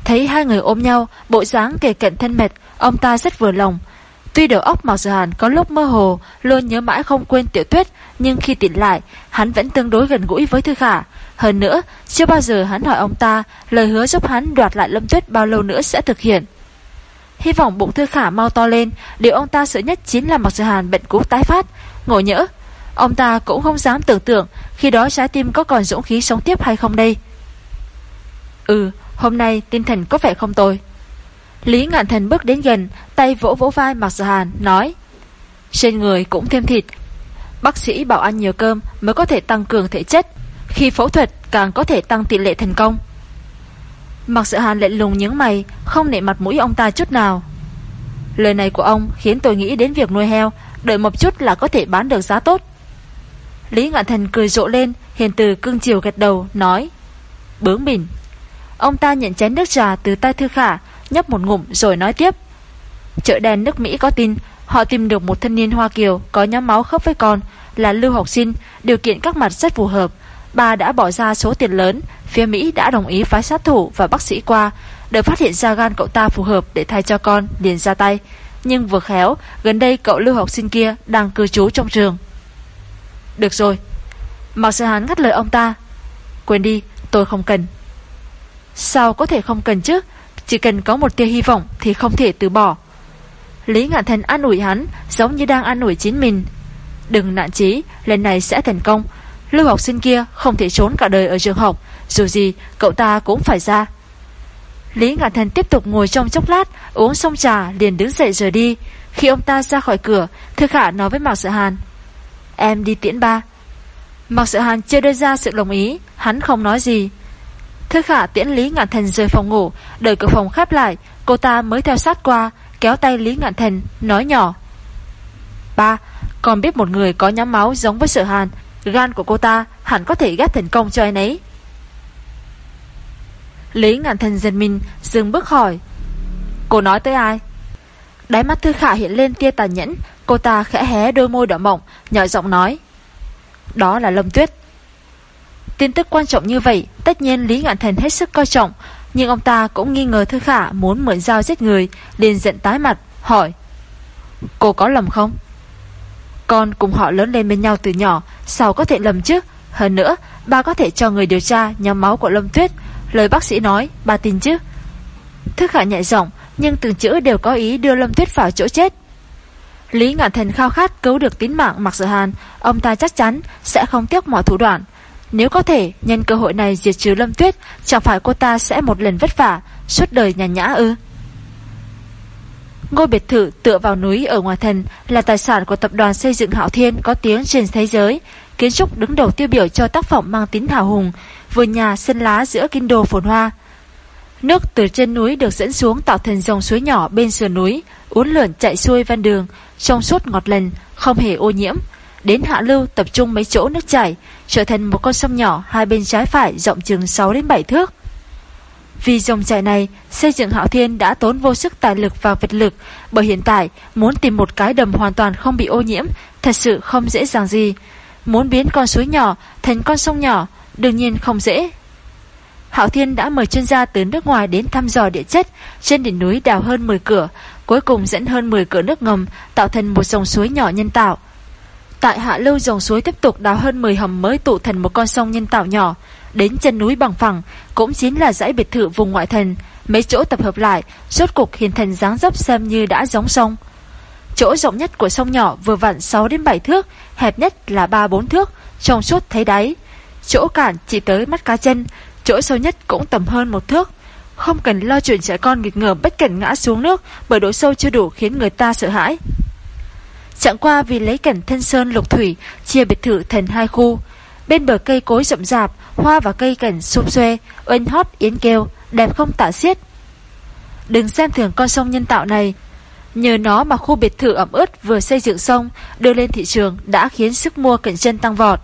Thấy hai người ôm nhau, bộ dáng kề cận thân mệt, ông ta rất vừa lòng. Tuy đầu óc Mạc Sở Hàn có lúc mơ hồ, luôn nhớ mãi không quên tiểu tuyết, nhưng khi tỉnh lại, hắn vẫn tương đối gần gũi với Thư Khả. Hơn nữa, chưa bao giờ hắn hỏi ông ta lời hứa giúp hắn đoạt lại Lâm Tuyết bao lâu nữa sẽ thực hiện. Hy vọng bụng Thư Khả mau to lên, điều ông ta sợ nhất chính là Mạc Sở Hàn bệnh cú tái phát. Ngộ nhỡ, ông ta cũng không dám tưởng tượng khi đó trái tim có còn dũng khí sống tiếp hay không đây. Ừ, hôm nay tinh thần có vẻ không tồi. Lý Ngạn Thần bước đến gần, tay vỗ vỗ vai Mạc Sở Hàn, nói Trên người cũng thêm thịt. Bác sĩ bảo ăn nhiều cơm mới có thể tăng cường thể chất. Khi phẫu thuật càng có thể tăng tỷ lệ thành công. Mạc Sở Hàn lệnh lùng nhướng mày, không nể mặt mũi ông ta chút nào. Lời này của ông khiến tôi nghĩ đến việc nuôi heo, đợi một chút là có thể bán được giá tốt. Lý Ngạn Thần cười rộ lên, hiền từ cưng chiều gật đầu, nói Bướng bỉnh. Ông ta nhận chén nước trà từ tay Thư Khả, nhấp một ngụm rồi nói tiếp. Chợ đen nước Mỹ có tin, họ tìm được một thanh niên Hoa Kiều có nhóm máu khớp với con, là lưu học sinh, điều kiện các mặt rất phù hợp. Bà đã bỏ ra số tiền lớn, phía Mỹ đã đồng ý phái sát thủ và bác sĩ qua, để phát hiện ra gan cậu ta phù hợp để thay cho con, liền ra tay. Nhưng vừa khéo, gần đây cậu lưu học sinh kia đang cư trú trong trường. Được rồi. Mạc Sư Hán ngắt lời ông ta. Quên đi, tôi không cần. Sao có thể không cần chứ? Chỉ cần có một tia hy vọng thì không thể từ bỏ. Lý Ngạn Thần an ủi hắn giống như đang an ủi chính mình. Đừng nản chí, lần này sẽ thành công. Lưu học sinh kia không thể trốn cả đời ở trường học, dù gì cậu ta cũng phải ra. Lý Ngạn Thần tiếp tục ngồi trong chốc lát, uống xong trà liền đứng dậy rời đi. Khi ông ta ra khỏi cửa, Thư Khả nói với Mạc Sợ Hàn. Em đi tiễn ba. Mặc Sợ Hàn chưa đưa ra sự đồng ý, hắn không nói gì. Thư Khả tiễn Lý Ngạn Thần rời phòng ngủ, đợi cửa phòng khép lại, cô ta mới theo sát qua, kéo tay Lý Ngạn Thần, nói nhỏ. Ba, còn biết một người có nhóm máu giống với Sợ Hàn, gan của cô ta hẳn có thể ghép thành công cho anh ấy. Lý Ngạn Thần giật mình, dừng bước hỏi. Cô nói tới ai? Đáy mắt Thư Khả hiện lên tia tàn nhẫn, cô ta khẽ hé đôi môi đỏ mọng, nhỏ giọng nói. Đó là Lâm Tuyết. Tin tức quan trọng như vậy, tất nhiên Lý Ngạn Thần hết sức coi trọng, nhưng ông ta cũng nghi ngờ Thư Khả muốn mượn dao giết người, liền giận tái mặt, hỏi. Cô có lầm không? Con cùng họ lớn lên bên nhau từ nhỏ, sao có thể lầm chứ? Hơn nữa, ba có thể cho người điều tra nhóm máu của Lâm Tuyết. Lời bác sĩ nói, ba tin chứ? Thư Khả nhạy giọng, nhưng từng chữ đều có ý đưa Lâm Tuyết vào chỗ chết. Lý Ngạn Thần khao khát cứu được tín mạng Mạc Sở Hàn, ông ta chắc chắn sẽ không tiếc mọi thủ đoạn. Nếu có thể, nhân cơ hội này diệt trừ Lâm Tuyết, chẳng phải cô ta sẽ một lần vất vả, suốt đời nhàn nhã ư. Ngôi biệt thự tựa vào núi ở ngoài thành là tài sản của tập đoàn xây dựng Hạo Thiên có tiếng trên thế giới. Kiến trúc đứng đầu tiêu biểu cho tác phẩm mang tính hào hùng, vườn nhà sân lá giữa kinh đô phồn hoa. Nước từ trên núi được dẫn xuống tạo thành dòng suối nhỏ bên sườn núi, uốn lượn chạy xuôi ven đường, trong suốt ngọt lần, không hề ô nhiễm. Đến hạ lưu tập trung mấy chỗ nước chảy, trở thành một con sông nhỏ hai bên trái phải rộng chừng 6 đến 7 thước. Vì dòng chảy này, xây dựng Hạo Thiên đã tốn vô sức tài lực và vật lực, bởi hiện tại muốn tìm một cái đầm hoàn toàn không bị ô nhiễm thật sự không dễ dàng gì. Muốn biến con suối nhỏ thành con sông nhỏ, đương nhiên không dễ. Hạo Thiên đã mời chuyên gia từ nước ngoài đến thăm dò địa chất, trên đỉnh núi đào hơn 10 cửa, cuối cùng dẫn hơn 10 cửa nước ngầm tạo thành một dòng suối nhỏ nhân tạo. Tại hạ lưu dòng suối tiếp tục đào hơn 10 hầm mới tụ thành một con sông nhân tạo nhỏ, đến chân núi bằng phẳng, cũng chính là dãy biệt thự vùng ngoại thành, mấy chỗ tập hợp lại, rốt cục hình thành dáng dấp xem như đã giống sông. Chỗ rộng nhất của sông nhỏ vừa vặn 6 đến 7 thước, hẹp nhất là 3-4 thước, trong suốt thấy đáy. Chỗ cản chỉ tới mắt cá chân, chỗ sâu nhất cũng tầm hơn một thước. Không cần lo chuyện trẻ con nghịch ngờ bất cẩn ngã xuống nước bởi độ sâu chưa đủ khiến người ta sợ hãi. Chẳng qua vì lấy cảnh thân sơn lục thủy, chia biệt thự thành hai khu. Bên bờ cây cối rậm rạp, hoa và cây cảnh xum xuê, oanh hót yến kêu, đẹp không tả xiết. đừng xem thường con sông nhân tạo này. Nhờ nó mà khu biệt thự ẩm ướt vừa xây dựng xong đưa lên thị trường đã khiến sức mua cạnh chân tăng vọt.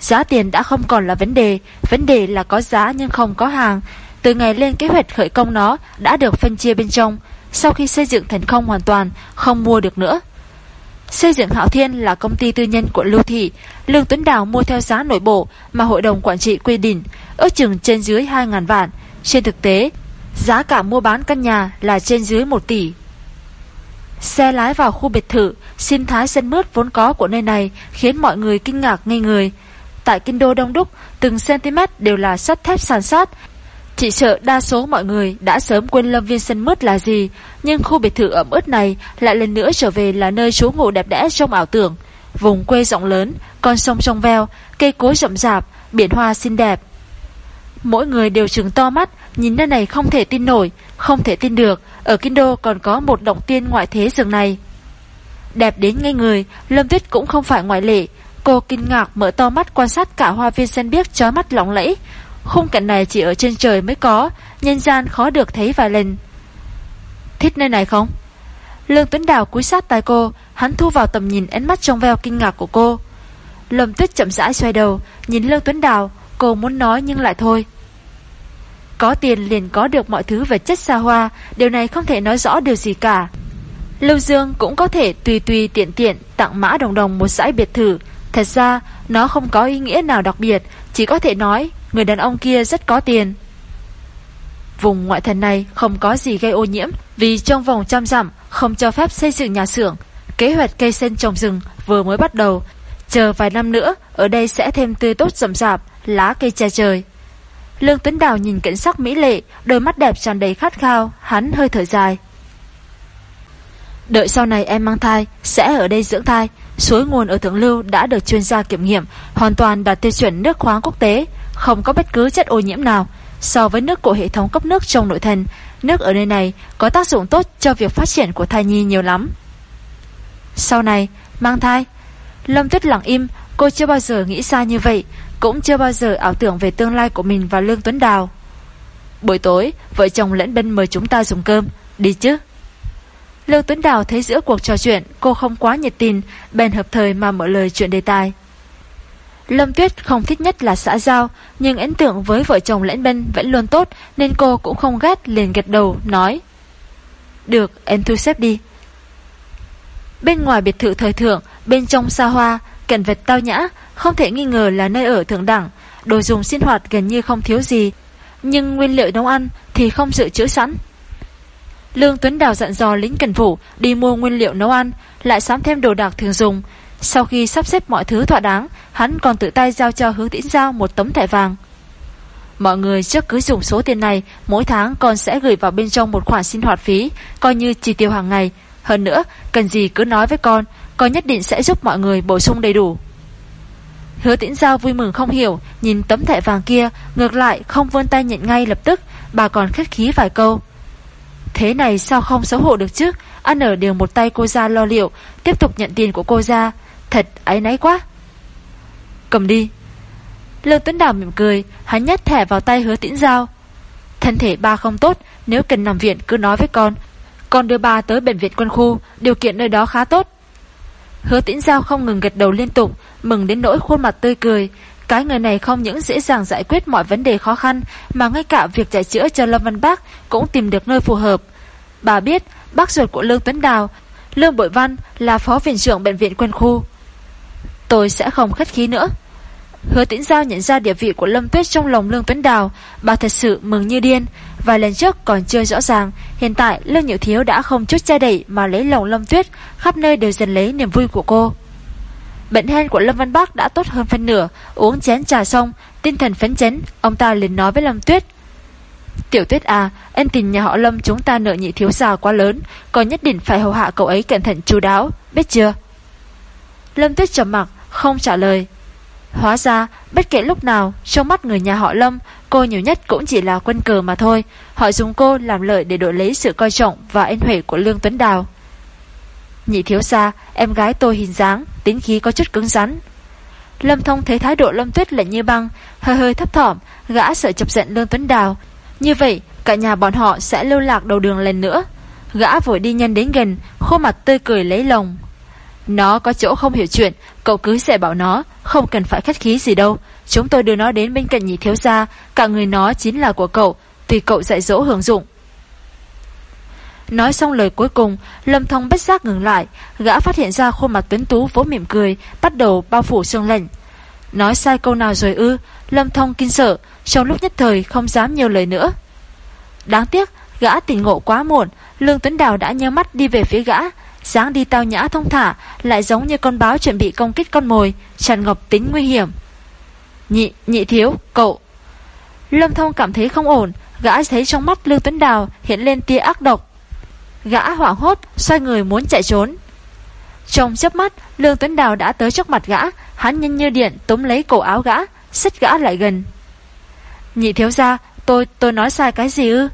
Giá tiền đã không còn là vấn đề, vấn đề là có giá nhưng không có hàng. Từ ngày lên kế hoạch khởi công nó đã được phân chia bên trong, sau khi xây dựng thành không hoàn toàn, không mua được nữa. Xây dựng Hạo Thiên là công ty tư nhân của Lưu Thị, Lương Tuấn Đào mua theo giá nội bộ mà hội đồng quản trị quy định, ước chừng trên dưới 2.000 vạn. Trên thực tế, giá cả mua bán căn nhà là trên dưới 1 tỷ. Xe lái vào khu biệt thự, sinh thái sân mướt vốn có của nơi này khiến mọi người kinh ngạc ngây người. Tại kinh đô đông đúc, từng cm đều là sắt thép sàn sát, chỉ sợ đa số mọi người đã sớm quên lâm viên sân mướt là gì, nhưng khu biệt thự ẩm ướt này lại lần nữa trở về là nơi trú ngụ đẹp đẽ trong ảo tưởng. Vùng quê rộng lớn, con sông trong veo, cây cối rậm rạp, biển hoa xinh đẹp. Mỗi người đều trừng to mắt, nhìn nơi này không thể tin nổi, không thể tin được, ở Kinh Đô còn có một động tiên ngoại thế rừng này. Đẹp đến ngay người, Lâm Tuyết cũng không phải ngoại lệ. Cô kinh ngạc mở to mắt quan sát cả hoa viên sen biếc chói mắt lóng lẫy, Khung cảnh này chỉ ở trên trời mới có Nhân gian khó được thấy vài lần. Thích nơi này không? Lương Tuấn Đào cúi sát tai cô Hắn thu vào tầm nhìn ánh mắt trong veo kinh ngạc của cô. Lâm Tuyết chậm rãi xoay đầu Nhìn Lương Tuấn Đào Cô muốn nói nhưng lại thôi. Có tiền liền có được mọi thứ về chất xa hoa Điều này không thể nói rõ điều gì cả. Lưu Dương cũng có thể tùy tùy tiện tiện Tặng Mã Đồng Đồng một dãy biệt thự Thật ra, nó không có ý nghĩa nào đặc biệt, Chỉ có thể nói, Người đàn ông kia rất có tiền. Vùng ngoại thành này không có gì gây ô nhiễm, Vì trong vòng trăm dặm Không cho phép xây dựng nhà xưởng. Kế hoạch cây sen trồng rừng vừa mới bắt đầu. Chờ vài năm nữa, Ở đây sẽ thêm tươi tốt rậm rạp, Lá cây che trời. Lương Tuấn Đào nhìn cảnh sắc mỹ lệ, Đôi mắt đẹp tràn đầy khát khao, Hắn hơi thở dài. Đợi sau này em mang thai, Sẽ ở đây dưỡng thai Suối nguồn ở Thượng Lưu đã được chuyên gia kiểm nghiệm Hoàn toàn đạt tiêu chuẩn nước khoáng quốc tế không có bất cứ chất ô nhiễm nào. So với nước của hệ thống cấp nước trong nội thành, nước ở nơi này có tác dụng tốt cho việc phát triển của thai nhi nhiều lắm. Sau này, mang thai. Lâm Tuyết lặng im, cô chưa bao giờ nghĩ xa như vậy, cũng chưa bao giờ ảo tưởng về tương lai của mình và Lương Tuấn Đào. Buổi tối, vợ chồng lẫn bên mời chúng ta dùng cơm, đi chứ. Lưu Tuấn Đào thấy giữa cuộc trò chuyện cô không quá nhiệt tình, bèn hợp thời mà mở lời chuyện đề tài. Lâm Tuyết không thích nhất là xã giao, nhưng ấn tượng với vợ chồng lãnh bên vẫn luôn tốt nên cô cũng không ghét liền gật đầu, nói. Được, em thu xếp đi. Bên ngoài biệt thự thời thượng, bên trong xa hoa, cảnh vật tao nhã, không thể nghi ngờ là nơi ở thượng đẳng, đồ dùng sinh hoạt gần như không thiếu gì, nhưng nguyên liệu nấu ăn thì không dự trữ sẵn. Lương Tuấn Đào dặn dò lính cần phủ đi mua nguyên liệu nấu ăn, lại sắm thêm đồ đạc thường dùng, sau khi sắp xếp mọi thứ thỏa đáng, hắn còn tự tay giao cho hướng tĩnh giao một tấm thẻ vàng. Mọi người trước cứ dùng số tiền này, mỗi tháng con sẽ gửi vào bên trong một khoản sinh hoạt phí, coi như chi tiêu hàng ngày. Hơn nữa, cần gì cứ nói với con, con nhất định sẽ giúp mọi người bổ sung đầy đủ. Hứa tĩnh giao vui mừng không hiểu, nhìn tấm thẻ vàng kia, ngược lại không vươn tay nhận ngay lập tức, bà còn khách khí vài câu. Thế này sao không xấu hổ được chứ, ăn ở đều một tay cô ra lo liệu, tiếp tục nhận tiền của cô ra, Thật ái náy quá. Cầm đi. Lương Tuấn Đào mỉm cười Hắn nhét thẻ vào tay hứa tĩnh giao. Thân thể ba không tốt Nếu cần nằm viện cứ nói với con. Con đưa ba tới bệnh viện quân khu Điều kiện nơi đó khá tốt. Hứa tĩnh giao không ngừng gật đầu liên tục Mừng đến nỗi khuôn mặt tươi cười. Cái người này không những dễ dàng giải quyết mọi vấn đề khó khăn, Mà ngay cả việc giải chữa cho Lâm Văn Bác Cũng tìm được nơi phù hợp. Bà biết, bác ruột của Lương Tuấn Đào, Lương Bội Văn là phó viện trưởng bệnh viện quân khu. Tôi sẽ không khách khí nữa. Hứa tĩnh giao nhận ra địa vị của Lâm Tuyết trong lòng Lương Tuấn Đào, Bà thật sự mừng như điên. Vài lần trước còn chưa rõ ràng, Hiện tại Lương Nhự Thiếu đã không chút che đẩy Mà lấy lòng Lâm Tuyết, Khắp nơi đều dần lấy niềm vui của cô. Bệnh hen của Lâm Văn Bác đã tốt hơn phân nửa Uống chén trà xong Tinh thần phấn chấn Ông ta liền nói với Lâm Tuyết Tiểu Tuyết à Ân tình nhà họ Lâm chúng ta nợ nhị thiếu già quá lớn Còn nhất định phải hầu hạ cậu ấy cẩn thận chú đáo Biết chưa Lâm Tuyết trầm mặc không trả lời. Hóa ra, bất kể lúc nào, trong mắt người nhà họ Lâm, cô nhiều nhất cũng chỉ là quân cờ mà thôi. Họ dùng cô làm lợi để đổi lấy sự coi trọng và ân huệ của Lương Tuấn Đào. Nhị thiếu gia em gái tôi hình dáng, tính khí có chút cứng rắn. Lâm Thông thấy thái độ Lâm Tuyết lạnh như băng, hơi hơi thấp thỏm, gã sợ chọc giận Lương Tuấn Đào. Như vậy, cả nhà bọn họ sẽ lưu lạc đầu đường lần nữa. Gã vội đi nhanh đến gần, khuôn mặt tươi cười lấy lòng. Nó có chỗ không hiểu chuyện, cậu cứ sẽ bảo nó, không cần phải khách khí gì đâu. Chúng tôi đưa nó đến bên cạnh nhị thiếu gia, cả người nó chính là của cậu, tùy cậu dạy dỗ hưởng dụng. Nói xong lời cuối cùng, Lâm Thông bất giác ngừng lại, gã phát hiện ra khuôn mặt tuấn tú vỗ mỉm cười, bắt đầu bao phủ sương lạnh. Nói sai câu nào rồi ư, Lâm Thông kinh sợ, trong lúc nhất thời không dám nhiều lời nữa. Đáng tiếc, gã tỉnh ngộ quá muộn, Lương Tuấn Đào đã nhớ mắt đi về phía gã, dáng đi tao nhã thông thả, lại giống như con báo chuẩn bị công kích con mồi, tràn ngập tính nguy hiểm. Nhị, nhị thiếu, cậu. Lâm Thông cảm thấy không ổn, gã thấy trong mắt Lương Tuấn Đào hiện lên tia ác độc. Gã hoảng hốt, xoay người muốn chạy trốn. Trong chớp mắt, Lương Tuấn Đào đã tới trước mặt gã, hắn nhanh như điện túm lấy cổ áo gã, xích gã lại gần. Nhị thiếu gia, tôi, tôi nói sai cái gì ư?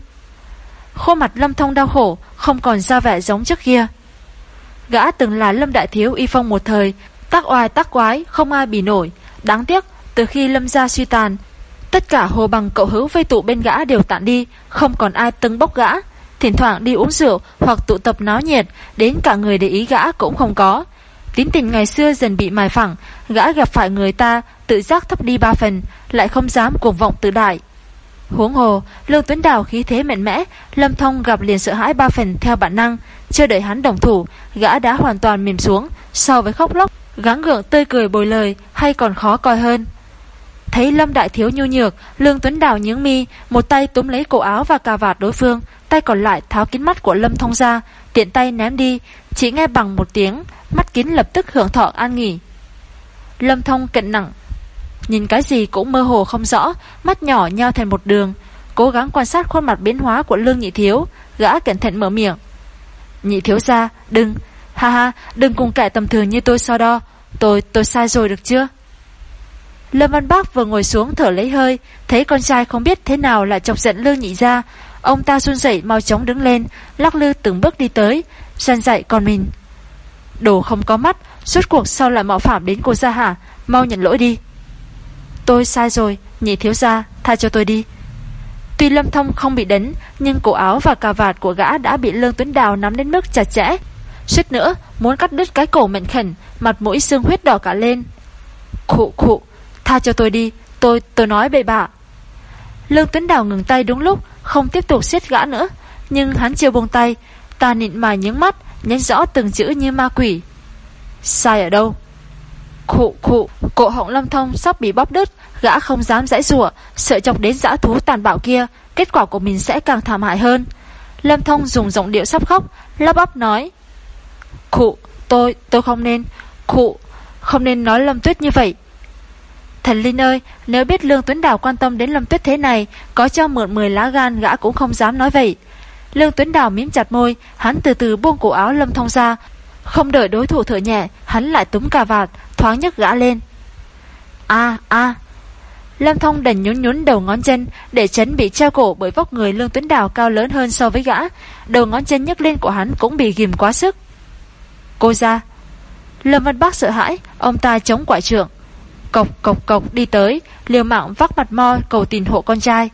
Khuôn mặt Lâm Thông đau khổ, không còn ra vẻ giống trước kia. Gã từng là Lâm Đại Thiếu y phong một thời, tác oai tác quái, không ai bị nổi. Đáng tiếc, từ khi Lâm gia suy tàn, tất cả hồ bằng cậu hữu vây tụ bên gã đều tản đi, không còn ai tưng bốc gã. Thỉnh thoảng đi uống rượu hoặc tụ tập náo nhiệt, đến cả người để ý gã cũng không có. Tín tình ngày xưa dần bị mài phẳng, gã gặp phải người ta tự giác thấp đi ba phần, lại không dám cuồng vọng tự đại. Huống hồ, Lương Tuấn Đào khí thế mạnh mẽ, Lâm Thông gặp liền sợ hãi ba phần theo bản năng, chưa đợi hắn đồng thủ, gã đã hoàn toàn mềm xuống, so với khóc lóc, gắng gượng tươi cười bồi lời hay còn khó coi hơn. Thấy Lâm Đại Thiếu nhu nhược, Lương Tuấn Đào nhướng mi, một tay túm lấy cổ áo và cà vạt đối phương, tay còn lại tháo kính mắt của Lâm Thông ra, tiện tay ném đi, chỉ nghe bằng một tiếng, mắt kính lập tức hưởng thọ an nghỉ. Lâm Thông cận nặng, nhìn cái gì cũng mơ hồ không rõ, mắt nhỏ nhau thành một đường, cố gắng quan sát khuôn mặt biến hóa của Lương Nhị Thiếu, gã cẩn thận mở miệng. Nhị Thiếu ra, đừng, ha ha, đừng cùng kẻ tầm thường như tôi so đo, tôi, tôi sai rồi được chưa? Lâm Văn Bác vừa ngồi xuống thở lấy hơi, thấy con trai không biết thế nào lại chọc giận Lương Nhị ra, ông ta run dậy mau chóng đứng lên, lắc lư từng bước đi tới, gian dạy con mình. Đồ không có mắt, suốt cuộc sao lại mạo phạm đến cô ra hả? Mau nhận lỗi đi. Tôi sai rồi, nhị thiếu gia, tha cho tôi đi. Tuy Lâm Thông không bị đánh, nhưng cổ áo và cà vạt của gã đã bị Lương Tuấn Đào nắm đến mức chặt chẽ. Suýt nữa, muốn cắt đứt cái cổ mệnh khẩn, mặt mũi xương huyết đỏ cả lên. Khụ khụ, tha cho tôi đi, tôi, tôi nói bậy bạ. Lương Tuấn Đào ngừng tay đúng lúc, không tiếp tục siết gã nữa, nhưng hắn chưa buông tay, ta nịn mài nhướng mắt, nhánh rõ từng chữ như ma quỷ. Sai ở đâu? Khụ khụ, cổ họng lâm thông sắp bị bóp đứt, gã không dám giải rủa, sợ chọc đến dã thú tàn bạo kia, kết quả của mình sẽ càng thảm hại hơn. Lâm thông dùng giọng điệu sắp khóc, lắp bắp nói. Khụ, tôi, tôi không nên, khụ, không nên nói Lâm Tuyết như vậy. Thần Linh ơi, nếu biết Lương Tuấn Đào quan tâm đến Lâm Tuyết thế này, có cho mượn 10 lá gan gã cũng không dám nói vậy. Lương Tuấn Đào mím chặt môi, hắn từ từ buông cổ áo Lâm Thông ra, không đợi đối thủ thở nhẹ, hắn lại túm cà vạt, thoáng nhấc gã lên. A a. Lâm Thông đành nhún nhún đầu ngón chân để tránh bị treo cổ bởi vóc người Lương Tuấn Đào cao lớn hơn so với gã, đầu ngón chân nhấc lên của hắn cũng bị ghim quá sức. Cô ra. Lâm Văn Bắc sợ hãi, ông ta chống quả trượng. Cộc cộc cộc đi tới, liều mạng vác mặt mo cầu tình hộ con trai.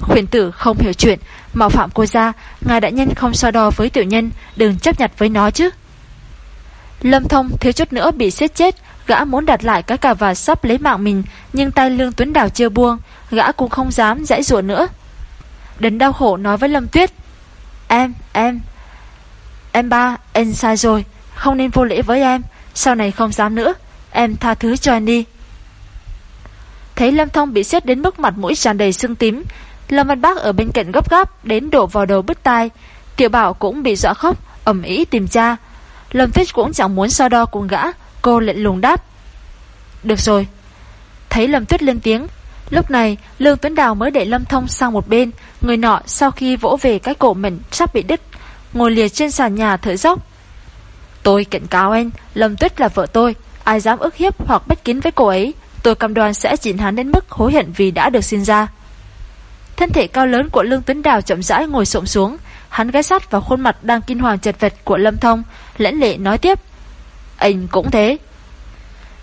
Khuyển tử không hiểu chuyện, mạo phạm cô ra, ngài đại nhân không so đo với tiểu nhân, đừng chấp nhặt với nó chứ. Lâm Thông thiếu chút nữa bị xếp chết, gã muốn đặt lại cái cà vạt sắp lấy mạng mình, nhưng tay Lương Tuấn Đào chưa buông, gã cũng không dám dãy rủa nữa. Đấn đau khổ nói với Lâm Tuyết, Em, em, em ba, em sai rồi, không nên vô lễ với em, sau này không dám nữa, em tha thứ cho anh đi. Thấy Lâm Thông bị xét đến mức mặt mũi tràn đầy sưng tím, Lâm Văn Bác ở bên cạnh gấp gáp đến đổ vào đầu bứt tai, Tiểu Bảo cũng bị dọa khóc, ẩm ý tìm cha. Lâm Tuyết cũng chẳng muốn so đo cùng gã, cô lệnh lùng đáp. Được rồi. Thấy Lâm Tuyết lên tiếng, lúc này Lương Tuấn Đào mới để Lâm Thông sang một bên, người nọ sau khi vỗ về cái cổ mình sắp bị đứt, ngồi liệt trên sàn nhà thở dốc. Tôi cảnh cáo anh, Lâm Tuyết là vợ tôi, ai dám ức hiếp hoặc bất kín với cô ấy, tôi cam đoan sẽ chỉnh hắn đến mức hối hận vì đã được sinh ra. Thân thể cao lớn của Lương Tuấn Đào chậm rãi ngồi xổm xuống, hắn ghé sát vào khuôn mặt đang kinh hoàng chật vật của Lâm Thông, lẫn lệ nói tiếp. Anh cũng thế.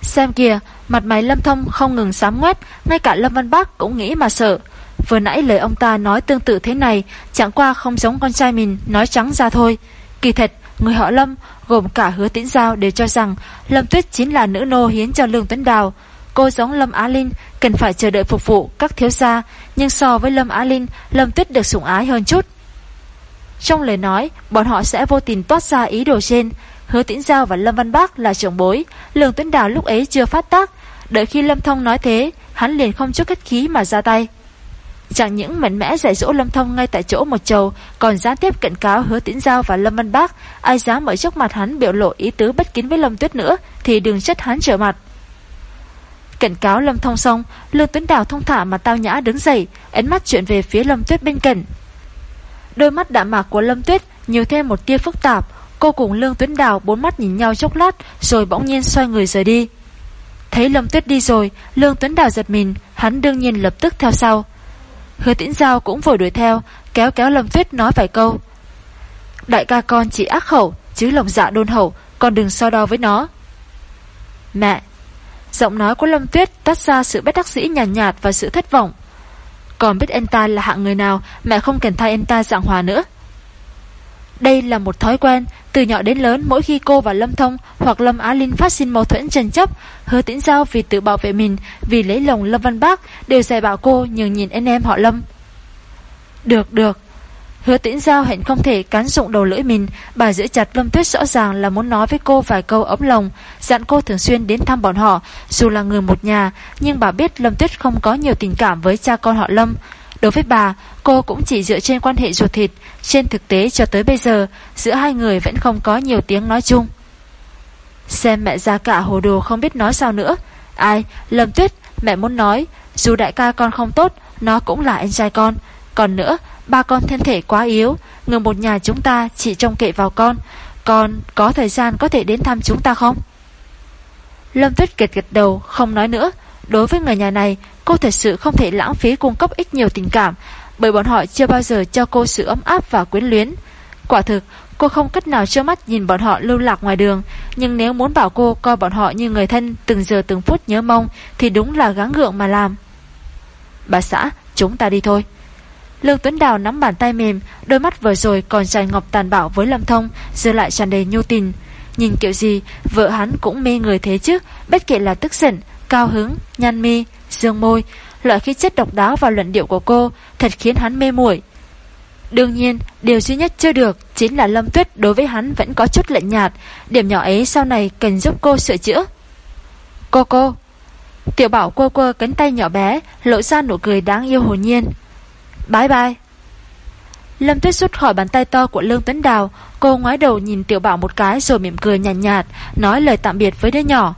Xem kìa, mặt mày Lâm Thông không ngừng sám ngoét, ngay cả Lâm Văn Bác cũng nghĩ mà sợ. Vừa nãy lời ông ta nói tương tự thế này Chẳng qua không giống con trai mình Nói trắng ra thôi Kỳ thật người họ Lâm gồm cả hứa tĩnh giao đều cho rằng Lâm Tuyết chính là nữ nô hiến cho Lương Tuấn Đào Cô giống Lâm Á Linh Cần phải chờ đợi phục vụ các thiếu gia Nhưng so với Lâm Á Linh Lâm Tuyết được sủng ái hơn chút. Trong lời nói Bọn họ sẽ vô tình toát ra ý đồ trên. Hứa Tĩnh Giao và Lâm Văn Bác là trưởng bối lường Tuấn Đào lúc ấy chưa phát tác. Đợi khi Lâm Thông nói thế Hắn liền không chút khách khí mà ra tay. Chẳng những mạnh mẽ dạy dỗ Lâm Thông ngay tại chỗ một chầu, còn gián tiếp cảnh cáo hứa tĩnh giao và Lâm Văn Bác, ai dám ở trước mặt hắn biểu lộ ý tứ bất kín với Lâm Tuyết nữa, thì đừng chất hắn trở mặt. Cảnh cáo Lâm Thông xong, Lương Tuấn Đào thông thả mà tao nhã đứng dậy, ánh mắt chuyển về phía Lâm Tuyết bên cạnh. Đôi mắt đạm mạc của Lâm Tuyết nhiều thêm một tia phức tạp, cô cùng Lương Tuấn Đào bốn mắt nhìn nhau chốc lát, rồi bỗng nhiên xoay người rời đi. Thấy Lâm Tuyết đi rồi, Lương Tuấn Đào giật mình, hắn đương nhiên lập tức theo sau. Hứa tĩnh giao cũng vội đuổi theo Kéo kéo Lâm Tuyết nói vài câu Đại ca con chỉ ác khẩu Chứ lòng dạ đôn hậu Con đừng so đo với nó Mẹ Giọng nói của Lâm Tuyết tắt ra sự bất đắc dĩ nhàn nhạt, nhạt và sự thất vọng Còn biết anh ta là hạng người nào Mẹ không cần thay anh ta dạng hòa nữa đây là một thói quen, từ nhỏ đến lớn mỗi khi cô và Lâm Thông hoặc Lâm Á Linh phát sinh mâu thuẫn tranh chấp, hứa tĩnh giao vì tự bảo vệ mình, vì lấy lòng Lâm Văn Bác, đều dạy bảo cô nhường nhìn anh em họ Lâm. Được, được. Hứa tĩnh giao hẹn không thể cán dụng đầu lưỡi mình, bà giữ chặt Lâm Tuyết rõ ràng là muốn nói với cô vài câu ấm lòng, dặn cô thường xuyên đến thăm bọn họ, dù là người một nhà, nhưng bà biết Lâm Tuyết không có nhiều tình cảm với cha con họ Lâm, Đối với bà, cô cũng chỉ dựa trên quan hệ ruột thịt, trên thực tế cho tới bây giờ, giữa hai người vẫn không có nhiều tiếng nói chung. Xem mẹ ra cả hồ đồ không biết nói sao nữa. Ai, Lâm Tuyết, mẹ muốn nói, dù đại ca con không tốt, nó cũng là anh trai con. Còn nữa, ba con thân thể quá yếu, người một nhà chúng ta chỉ trông kệ vào con. Con có thời gian có thể đến thăm chúng ta không? Lâm Tuyết gật gật đầu, không nói nữa. Đối với người nhà này, cô thật sự không thể lãng phí cung cấp ít nhiều tình cảm, bởi bọn họ chưa bao giờ cho cô sự ấm áp và quyến luyến. Quả thực, cô không cách nào trơ mắt nhìn bọn họ lưu lạc ngoài đường, nhưng nếu muốn bảo cô coi bọn họ như người thân từng giờ từng phút nhớ mong thì đúng là gắng gượng mà làm. Bà xã, chúng ta đi thôi. Lương Tuấn Đào nắm bàn tay mềm, đôi mắt vừa rồi còn dài ngọc tàn bạo với Lâm Thông, giờ lại tràn đầy nhu tình. Nhìn kiểu gì, vợ hắn cũng mê người thế chứ, bất kể là tức giận, cao hứng, nhăn mi, dương môi, loại khí chất độc đáo và luận điệu của cô thật khiến hắn mê muội. Đương nhiên, điều duy nhất chưa được chính là Lâm Tuyết đối với hắn vẫn có chút lạnh nhạt, điểm nhỏ ấy sau này cần giúp cô sửa chữa. Cô cô. Tiểu bảo cô cô cánh tay nhỏ bé, lộ ra nụ cười đáng yêu hồn nhiên. Bye bye. Lâm Tuyết rút khỏi bàn tay to của Lương Tuấn Đào, cô ngoái đầu nhìn tiểu bảo một cái rồi mỉm cười nhàn nhạt, nhạt, nói lời tạm biệt với đứa nhỏ.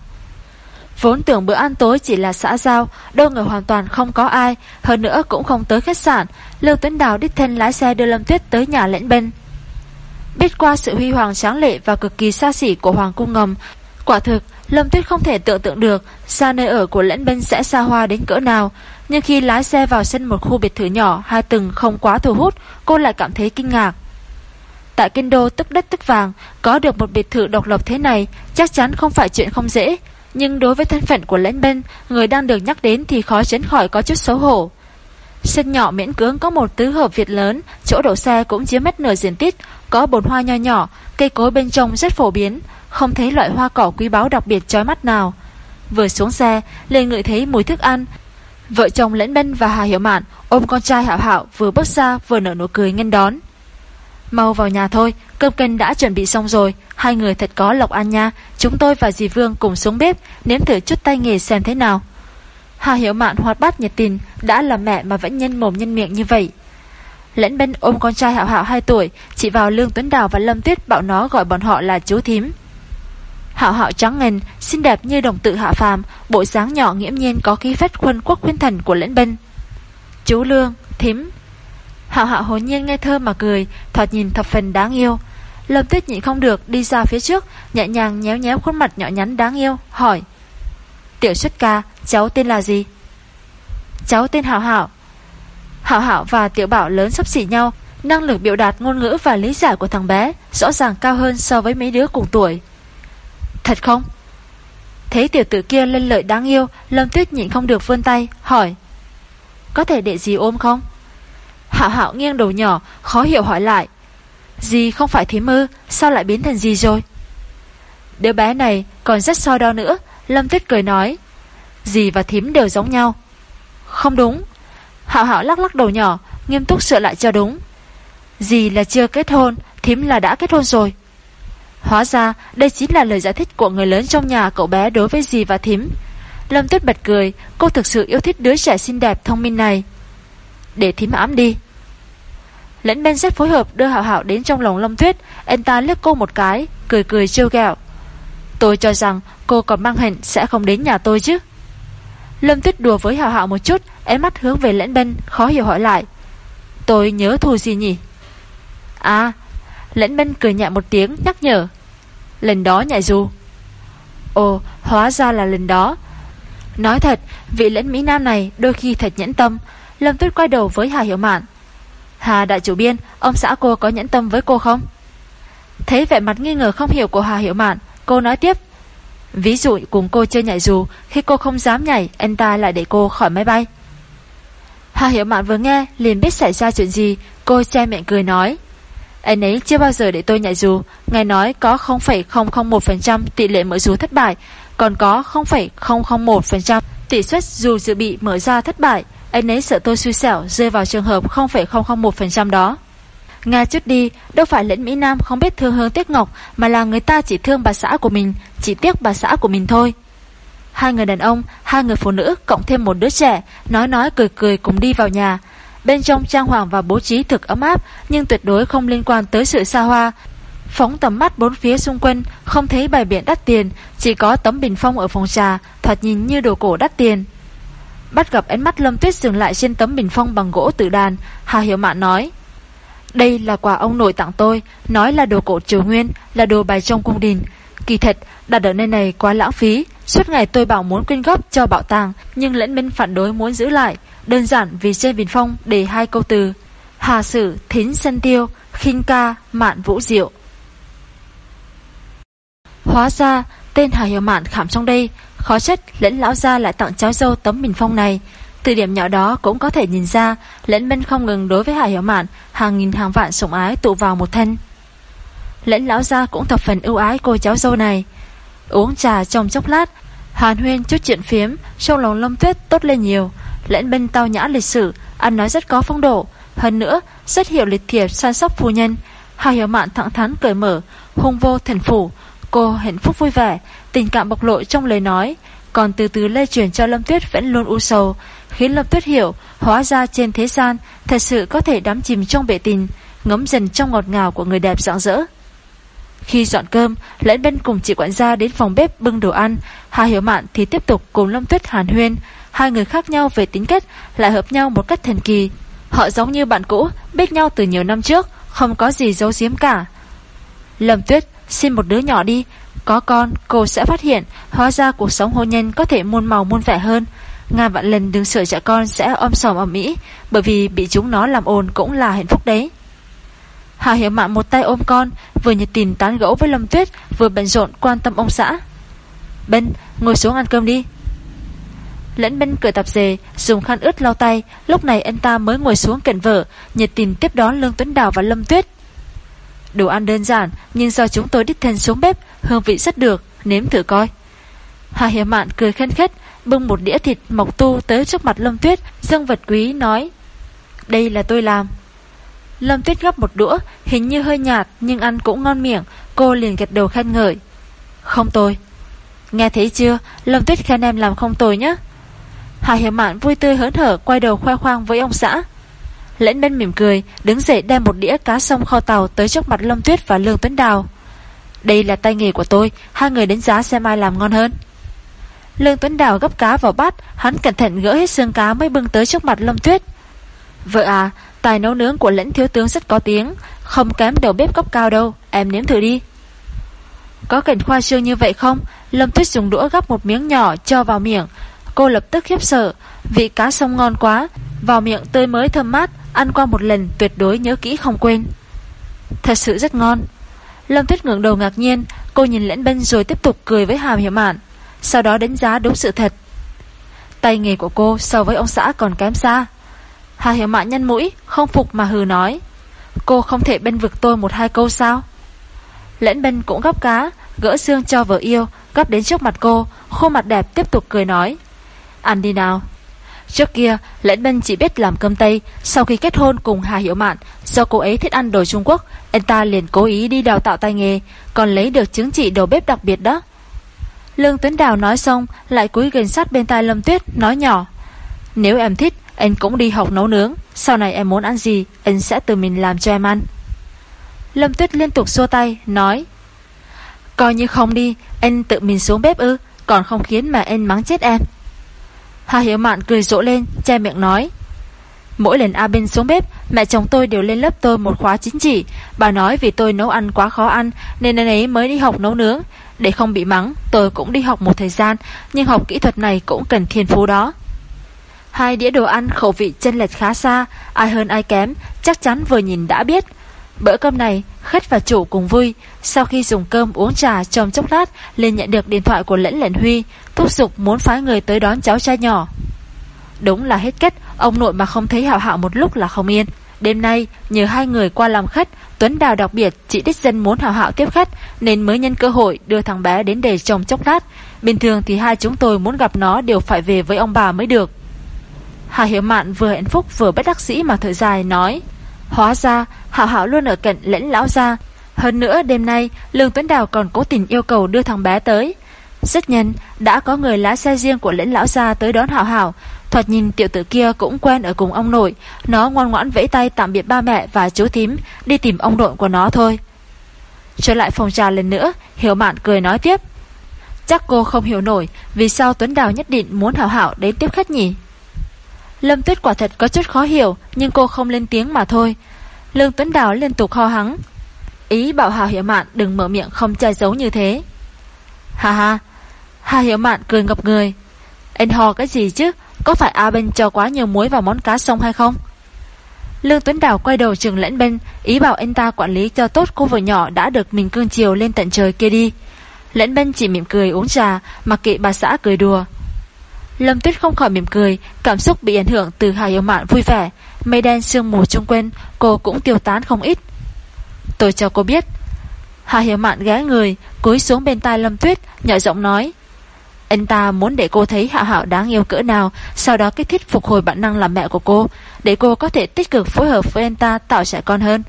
Vốn tưởng bữa ăn tối chỉ là xã giao, đâu ngờ hoàn toàn không có ai, hơn nữa cũng không tới khách sạn. lương Tuấn Đào đích thân lái xe đưa Lâm Tuyết tới nhà lệnh bên. Biết qua sự huy hoàng tráng lệ và cực kỳ xa xỉ của Hoàng cung ngầm, quả thực Lâm Tuyết không thể tưởng tượng được xa nơi ở của Lẫn bên sẽ xa hoa đến cỡ nào. Nhưng khi lái xe vào sân một khu biệt thự nhỏ hai tầng không quá thu hút, cô lại cảm thấy kinh ngạc. Tại kinh đô tức đất tức vàng, có được một biệt thự độc lập thế này chắc chắn không phải chuyện không dễ. Nhưng đối với thân phận của lãnh bên Người đang được nhắc đến thì khó tránh khỏi có chút xấu hổ Sân nhỏ miễn cưỡng có một tứ hợp việt lớn Chỗ đổ xe cũng chiếm mất nửa diện tích Có bồn hoa nho nhỏ Cây cối bên trong rất phổ biến không thấy loại hoa cỏ quý báu đặc biệt chói mắt nào Vừa xuống xe liền ngửi thấy mùi thức ăn Vợ chồng Lẫn Bân và Hà Hiểu Mạn ôm con trai Hảo Hảo vừa bước ra vừa nở nụ cười nghênh đón. Mau vào nhà thôi, cơm canh đã chuẩn bị xong rồi, hai người thật có lộc ăn nha, chúng tôi và dì Vương cùng xuống bếp, nếm thử chút tay nghề xem thế nào. Hà Hiểu Mạn hoạt bát nhiệt tình, đã là mẹ mà vẫn nhân mồm nhân miệng như vậy. Lẫn bên ôm con trai Hạo Hạo 2 tuổi, chỉ vào Lương Tuấn Đào và Lâm Tuyết bảo nó gọi bọn họ là chú thím. Hạo Hạo trắng ngần, xinh đẹp như đồng tự hạ phàm, bộ dáng nhỏ nghiễm nhiên có khí phách khuân quốc khuyên thần của lẫn binh. Chú Lương, thím, Hạo hạo hồn nhiên nghe thơ mà cười Thoạt nhìn thập phần đáng yêu. Lâm tuyết nhịn không được đi ra phía trước Nhẹ nhàng nhéo nhéo khuôn mặt nhỏ nhắn đáng yêu Hỏi. Tiểu xuất ca cháu tên là gì? Cháu tên Hạo Hạo Hạo Hạo và Tiểu Bảo lớn sắp xỉ nhau Năng lực biểu đạt ngôn ngữ và lý giải của thằng bé Rõ ràng cao hơn so với mấy đứa cùng tuổi. Thật không? Thấy tiểu tử kia lên lợi đáng yêu, Lâm tuyết nhịn không được vươn tay, Hỏi. Có thể để gì ôm không? Hạo hạo nghiêng đầu nhỏ, Khó hiểu hỏi lại. Gì không phải thím ư, Sao lại biến thành gì rồi? Đứa bé này còn rất so đo nữa, Lâm Tuyết cười nói. Dì và thím đều giống nhau. Không đúng. Hạo hạo lắc lắc đầu nhỏ, Nghiêm túc sửa lại cho đúng. Dì là chưa kết hôn, Thím là đã kết hôn rồi. Hóa ra, đây chính là lời giải thích của người lớn trong nhà cậu bé đối với dì và thím. Lâm Tuyết bật cười, Cô thực sự yêu thích đứa trẻ xinh đẹp thông minh này. Để thím ám đi. Lẫn bên rất phối hợp đưa Hảo Hảo đến trong lòng Lâm Tuyết, Anh ta liếc cô một cái, Cười cười trêu ghẹo. Tôi cho rằng cô còn mang hình sẽ không đến nhà tôi chứ. Lâm Tuyết đùa với Hảo Hảo một chút, Ánh mắt hướng về lẫn bên Khó hiểu hỏi lại. Tôi nhớ thù gì nhỉ? À Lẫn Minh cười nhẹ một tiếng, nhắc nhở. Lần đó nhảy dù. Ồ, hóa ra là lần đó. Nói thật, Vị lẫn Mỹ Nam này đôi khi thật nhẫn tâm. Lâm Tuyết quay đầu với Hà Hiểu Mạn. Hà đại chủ biên, Ông xã cô có nhẫn tâm với cô không? Thấy vẻ mặt nghi ngờ không hiểu của Hà Hiểu Mạn, Cô nói tiếp. Ví dụ cùng cô chơi nhảy dù, Khi cô không dám nhảy, Anh ta lại để cô khỏi máy bay. Hà Hiểu Mạn vừa nghe, liền biết xảy ra chuyện gì, Cô che miệng cười nói. Anh ấy chưa bao giờ để tôi nhảy dù Ngài nói có 0,001% tỷ lệ mở dù thất bại Còn có 0,001% tỷ suất dù dự bị mở ra thất bại Anh ấy sợ tôi xui xẻo rơi vào trường hợp 0,001% đó Nga chút đi, đâu phải lẫn Mỹ Nam không biết thương hương tiếc ngọc, mà là người ta chỉ thương bà xã của mình, chỉ tiếc bà xã của mình thôi. Hai người đàn ông, hai người phụ nữ, cộng thêm một đứa trẻ, nói nói cười cười cùng đi vào nhà. Bên trong trang hoàng và bố trí thực ấm áp, nhưng tuyệt đối không liên quan tới sự xa hoa. Phóng tầm mắt bốn phía xung quanh, không thấy bài biển đắt tiền, chỉ có tấm bình phong ở phòng trà, thoạt nhìn như đồ cổ đắt tiền. Bắt gặp ánh mắt Lâm Tuyết dừng lại trên tấm bình phong bằng gỗ tự đàn, Hà Hiểu Mạn nói: đây là quà ông nội tặng tôi Nói là đồ cổ triều nguyên Là đồ bài trong cung đình Kỳ thật, đặt ở nơi này quá lãng phí. Suốt ngày tôi bảo muốn quyên góp cho bảo tàng, Nhưng lẫn bên phản đối muốn giữ lại. Đơn giản vì trên bình phong để hai câu từ. Hà sử thính sân tiêu, khinh ca, mạn vũ diệu. Hóa ra, tên Hà Hiểu Mạn khảm trong đây, Khó chất lẫn lão gia lại tặng cháu dâu tấm bình phong này. Từ điểm nhỏ đó cũng có thể nhìn ra, Lẫn bên không ngừng đối với Hà Hiểu Mạn, Hàng nghìn hàng vạn sủng ái tụ vào một thân. Lẫn lão gia cũng thập phần ưu ái cô cháu dâu này. Uống trà trong chốc lát Hàn huyên chút chuyện phiếm Trong lòng lâm tuyết tốt lên nhiều. Lẫn bên tao nhã lịch sử Ăn nói rất có phong độ. Hơn nữa rất hiểu lịch thiệp săn sóc phu nhân. Hà Hiểu Mạn thẳng thắn cởi mở Hung vô thần phủ. Cô hạnh phúc vui vẻ Tình cảm bộc lộ trong lời nói. Còn từ từ lây truyền cho Lâm Tuyết vẫn luôn u sầu khiến Lâm Tuyết hiểu hóa ra trên thế gian thật sự có thể đắm chìm trong bể tình, ngấm dần trong ngọt ngào của người đẹp rạng rỡ. Khi dọn cơm, Lẫn Bên cùng chị quản gia đến phòng bếp bưng đồ ăn, Hà Hiểu Mạn thì tiếp tục cùng Lâm Tuyết hàn huyên, hai người khác nhau về tính kết lại hợp nhau một cách thần kỳ. Họ giống như bạn cũ, biết nhau từ nhiều năm trước, không có gì giấu giếm cả. Lâm Tuyết, xin một đứa nhỏ đi, có con, cô sẽ phát hiện hóa ra cuộc sống hôn nhân có thể muôn màu muôn vẻ hơn. Ngàn vạn lần đừng sợ trẻ con sẽ ôm sòm ở Mỹ Bởi vì bị chúng nó làm ồn cũng là hạnh phúc đấy Hà Hiểu Mạn một tay ôm con Vừa nhiệt tình tán gẫu với Lâm Tuyết Vừa bận rộn quan tâm ông xã Bên ngồi xuống ăn cơm đi Lẫn bên cười tạp dề Dùng khăn ướt lau tay Lúc này anh ta mới ngồi xuống cạnh vợ Nhiệt tình tiếp đón Lương Tuấn Đào và Lâm Tuyết Đồ ăn đơn giản Nhưng do chúng tôi đích thân xuống bếp Hương vị rất được Nếm thử coi Hà Hiểu Mạn cười khen khét bưng một đĩa thịt mộc tu tới trước mặt Lâm Tuyết, dâng vật quý nói. Đây là tôi làm. Lâm Tuyết gấp một đũa, hình như hơi nhạt nhưng ăn cũng ngon miệng, cô liền gật đầu khen ngợi. Không tồi. Nghe thấy chưa, Lâm Tuyết khen em làm không tồi nhé. Hà Hiểu Mạn vui tươi hớn hở quay đầu khoe khoang với ông xã. Lễn bên mỉm cười, đứng dậy đem một đĩa cá sông kho tàu tới trước mặt Lâm Tuyết và Lương Tuấn Đào. Đây là tay nghề của tôi, hai người đánh giá xem ai làm ngon hơn. Lương Tuấn Đào gấp cá vào bát, hắn cẩn thận gỡ hết xương cá mới bưng tới trước mặt Lâm Tuyết. Vợ à, tài nấu nướng của lãnh thiếu tướng rất có tiếng, không kém đầu bếp cấp cao đâu, em nếm thử đi. Có cảnh khoa trương như vậy không? Lâm Tuyết dùng đũa gắp một miếng nhỏ cho vào miệng. Cô lập tức khiếp sợ, vị cá sông ngon quá, vào miệng tươi mới thơm mát, ăn qua một lần tuyệt đối nhớ kỹ không quên. Thật sự rất ngon. Lâm Tuyết ngưỡng đầu ngạc nhiên, cô nhìn lẫn bên rồi tiếp tục cười với Hàm Hiểu Mạn sau đó đánh giá đúng sự thật. Tay nghề của cô so với ông xã còn kém xa. Hà Hiểu Mạn nhân mũi Không phục mà hừ nói Cô không thể bên vực tôi một hai câu sao Lẫn bên cũng gấp cá Gỡ xương cho vợ yêu Gấp đến trước mặt cô Khuôn mặt đẹp tiếp tục cười nói Ăn đi nào Trước kia, Lẫn Bân chỉ biết làm cơm Tây, sau khi kết hôn cùng Hà Hiểu Mạn, do cô ấy thích ăn đồ Trung Quốc, anh ta liền cố ý đi đào tạo tay nghề, còn lấy được chứng chỉ đầu bếp đặc biệt đó. Lương Tuấn Đào nói xong, lại cúi gần sát bên tai Lâm Tuyết, nói nhỏ. Nếu em thích, anh cũng đi học nấu nướng, sau này em muốn ăn gì, anh sẽ tự mình làm cho em ăn. Lâm Tuyết liên tục xua tay, nói. Coi như không đi, anh tự mình xuống bếp ư, còn không khiến mà anh mắng chết em. Hà Hiểu Mạn cười rộ lên, che miệng nói. Mỗi lần A Bên xuống bếp, mẹ chồng tôi đều lên lớp tôi một khóa chính trị. Bà nói vì tôi nấu ăn quá khó ăn, nên anh ấy mới đi học nấu nướng. Để không bị mắng, tôi cũng đi học một thời gian, nhưng học kỹ thuật này cũng cần thiên phú đó. Hai đĩa đồ ăn khẩu vị chênh lệch khá xa, ai hơn ai kém, chắc chắn vừa nhìn đã biết. Bữa cơm này, khách và chủ cùng vui. Sau khi dùng cơm uống trà trong chốc lát, liền nhận được điện thoại của lẫn lẫn Huy, thúc giục muốn phái người tới đón cháu trai nhỏ. Đúng là hết cách, ông nội mà không thấy hảo hạo một lúc là không yên. Đêm nay, nhờ hai người qua làm khách, Tuấn Đào đặc biệt chỉ đích dân muốn hảo hạo tiếp khách, nên mới nhân cơ hội đưa thằng bé đến để trồng chốc lát. Bình thường thì hai chúng tôi muốn gặp nó đều phải về với ông bà mới được. Hạ Hiểu Mạn vừa hạnh phúc vừa bất đắc dĩ mà thở dài nói, Hóa ra Hảo Hảo luôn ở cạnh lẫn lão gia. Hơn nữa, đêm nay, Lương Tuấn Đào còn cố tình yêu cầu đưa thằng bé tới. Rất nhanh, Đã có người lái xe riêng của lẫn lão gia tới đón Hảo Hảo Thoạt nhìn, tiểu tử kia cũng quen ở cùng ông nội. Nó ngoan ngoãn vẫy tay tạm biệt ba mẹ và chú thím, Đi tìm ông nội của nó thôi. Trở lại phòng trà lần nữa, Hiểu Mạn cười nói tiếp, Chắc cô không hiểu nổi Vì sao Tuấn Đào nhất định muốn Hảo Hảo đến tiếp khách nhỉ? Lâm Tuyết quả thật có chút khó hiểu Nhưng cô không lên tiếng mà thôi. Lương Tuấn Đào liên tục ho hắng. Ý bảo Hà Hiểu Mạn đừng mở miệng không che giấu như thế. Hà hà, Hà Hiểu Mạn cười ngập người. Anh ho cái gì chứ? Có phải A Bên cho quá nhiều muối vào món cá sông hay không? Lương Tuấn Đào quay đầu trường lẫn bên Ý bảo anh ta quản lý cho tốt cô vợ nhỏ Đã được mình cương chiều lên tận trời kia đi. Lẫn bên chỉ mỉm cười uống trà Mặc kệ bà xã cười đùa. Lâm Tuyết không khỏi mỉm cười, cảm xúc bị ảnh hưởng từ Hà Yêu Mạn vui vẻ, mây đen sương mù chung quanh, cô cũng tiêu tán không ít. Tôi cho cô biết. Hà Hiểu Mạn ghé người, cúi xuống bên tai Lâm Tuyết, nhỏ giọng nói. Anh ta muốn để cô thấy Hạ Hạo đáng yêu cỡ nào, sau đó kích thích phục hồi bản năng làm mẹ của cô, để cô có thể tích cực phối hợp với anh ta tạo trẻ con hơn.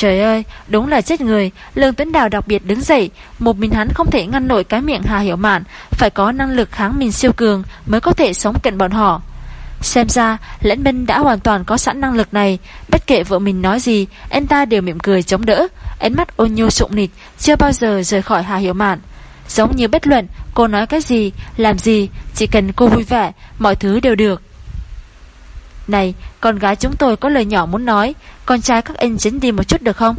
Trời ơi, đúng là chết người, Lương Tuấn Đào đặc biệt đứng dậy, một mình hắn không thể ngăn nổi cái miệng Hà Hiểu Mạn, phải có năng lực kháng mình siêu cường mới có thể sống cạnh bọn họ. Xem ra, lãnh binh đã hoàn toàn có sẵn năng lực này, bất kể vợ mình nói gì, anh ta đều mỉm cười chống đỡ, ánh mắt ôn nhu sụng nịt, chưa bao giờ rời khỏi Hà Hiểu Mạn. Giống như bất luận, cô nói cái gì, làm gì, chỉ cần cô vui vẻ, mọi thứ đều được. Này, con gái chúng tôi có lời nhỏ muốn nói, con trai các anh chính đi một chút được không?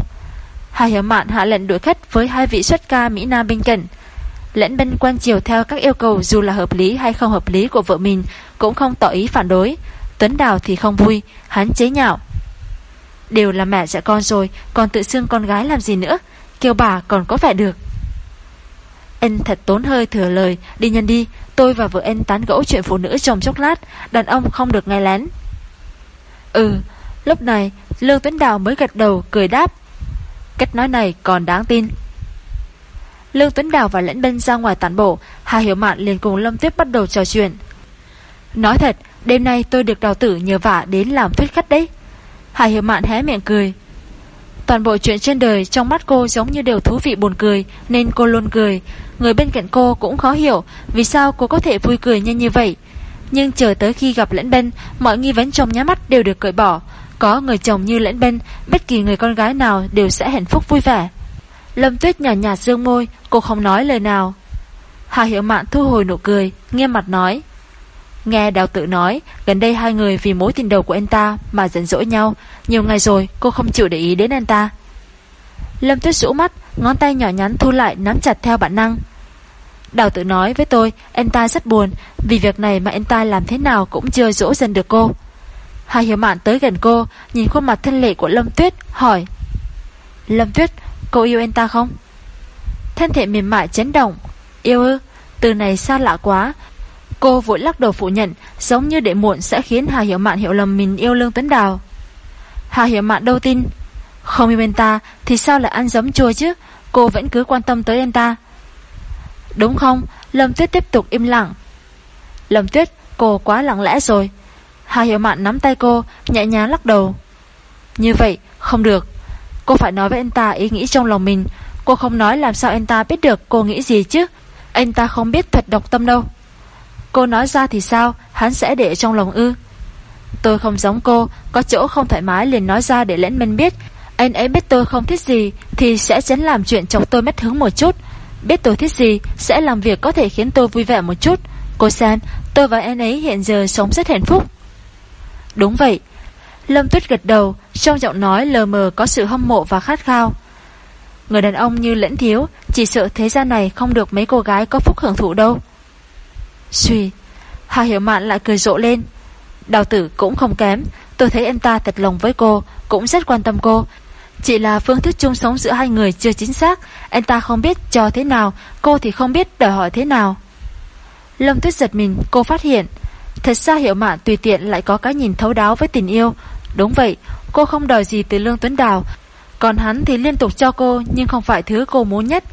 Hà Hiểu Mạn hạ lệnh đuổi khách với hai vị xuất ca Mỹ Nam bên cạnh. Lẫn bên quan chiều theo các yêu cầu dù là hợp lý hay không hợp lý của vợ mình cũng không tỏ ý phản đối. Tuấn Đào thì không vui, hắn chế nhạo. Đều là mẹ dạy con rồi, còn tự xưng con gái làm gì nữa, kêu bà còn có vẻ được. Anh thật tốn hơi thừa lời, đi nhân đi, tôi và vợ anh tán gẫu chuyện phụ nữ trong chốc lát, đàn ông không được nghe lén. Ừ, lúc này Lương Tuấn Đào mới gật đầu cười đáp. Cách nói này còn đáng tin. Lương Tuấn Đào và Lẫn Bân ra ngoài tản bộ, Hà Hiểu Mạn liền cùng Lâm Tuyết bắt đầu trò chuyện. Nói thật, đêm nay tôi được đào tử nhờ vả đến làm thuyết khách đấy. Hà Hiểu Mạn hé miệng cười. Toàn bộ chuyện trên đời trong mắt cô giống như đều thú vị buồn cười nên cô luôn cười. Người bên cạnh cô cũng khó hiểu vì sao cô có thể vui cười nhanh như vậy. Nhưng chờ tới khi gặp lẫn bên, mọi nghi vấn trong nhá mắt đều được cởi bỏ. Có người chồng như lẫn bên, bất kỳ người con gái nào đều sẽ hạnh phúc vui vẻ. Lâm Tuyết nhả nhạt dương môi, cô không nói lời nào. Hà Hiểu Mạn thu hồi nụ cười, nghiêm mặt nói. Nghe đào tự nói, gần đây hai người vì mối tình đầu của anh ta mà giận dỗi nhau, nhiều ngày rồi cô không chịu để ý đến anh ta. Lâm Tuyết rũ mắt, ngón tay nhỏ nhắn thu lại nắm chặt theo bản năng. Đào tự nói với tôi, Anh ta rất buồn, Vì việc này mà anh ta làm thế nào cũng chưa dỗ dần được cô. Hà Hiểu Mạn tới gần cô, Nhìn khuôn mặt thân lệ của Lâm Tuyết, Hỏi, Lâm Tuyết, cô yêu anh ta không? Thân thể mềm mại chấn động, Yêu ư? Từ này xa lạ quá. Cô vội lắc đầu phủ nhận, Giống như để muộn sẽ khiến Hà Hiểu Mạn hiểu lầm mình yêu Lương Tuấn Đào. Hà Hiểu Mạn đâu tin, Không yêu anh ta Thì sao lại ăn giấm chua chứ? Cô vẫn cứ quan tâm tới anh ta. Đúng không? Lâm Tuyết tiếp tục im lặng. Lâm Tuyết, cô quá lặng lẽ rồi. Hà Hiểu Mạn nắm tay cô, Nhẹ nhàng lắc đầu. Như vậy, không được. Cô phải nói với anh ta ý nghĩ trong lòng mình. Cô không nói làm sao anh ta biết được cô nghĩ gì chứ? Anh ta không biết thật độc tâm đâu. Cô nói ra thì sao? Hắn sẽ để trong lòng ư? Tôi không giống cô. Có chỗ không thoải mái liền nói ra để lẫn mình biết. Anh ấy biết tôi không thích gì Thì sẽ chấn làm chuyện chồng tôi mất hứng một chút. Biết tôi thích gì Sẽ làm việc có thể khiến tôi vui vẻ một chút. Cô xem tôi và anh ấy hiện giờ sống rất hạnh phúc. Đúng vậy. Lâm Tuyết gật đầu, Trong giọng nói lờ mờ có sự hâm mộ và khát khao. Người đàn ông như lẫn thiếu, Chỉ sợ thế gian này không được mấy cô gái có phúc hưởng thụ đâu. Suy Hà Hiểu Mạn lại cười rộ lên. Đào tử cũng không kém. Tôi thấy anh ta thật lòng với cô, Cũng rất quan tâm cô chỉ là phương thức chung sống giữa hai người chưa chính xác. Anh ta không biết cho thế nào, Cô thì không biết đòi hỏi thế nào. Lâm Tuyết giật mình, cô phát hiện, Thật ra Hiểu Mạn tùy tiện lại có cái nhìn thấu đáo với tình yêu. Đúng vậy, Cô không đòi gì từ Lương Tuấn Đào. Còn hắn thì liên tục cho cô, Nhưng không phải thứ cô muốn nhất.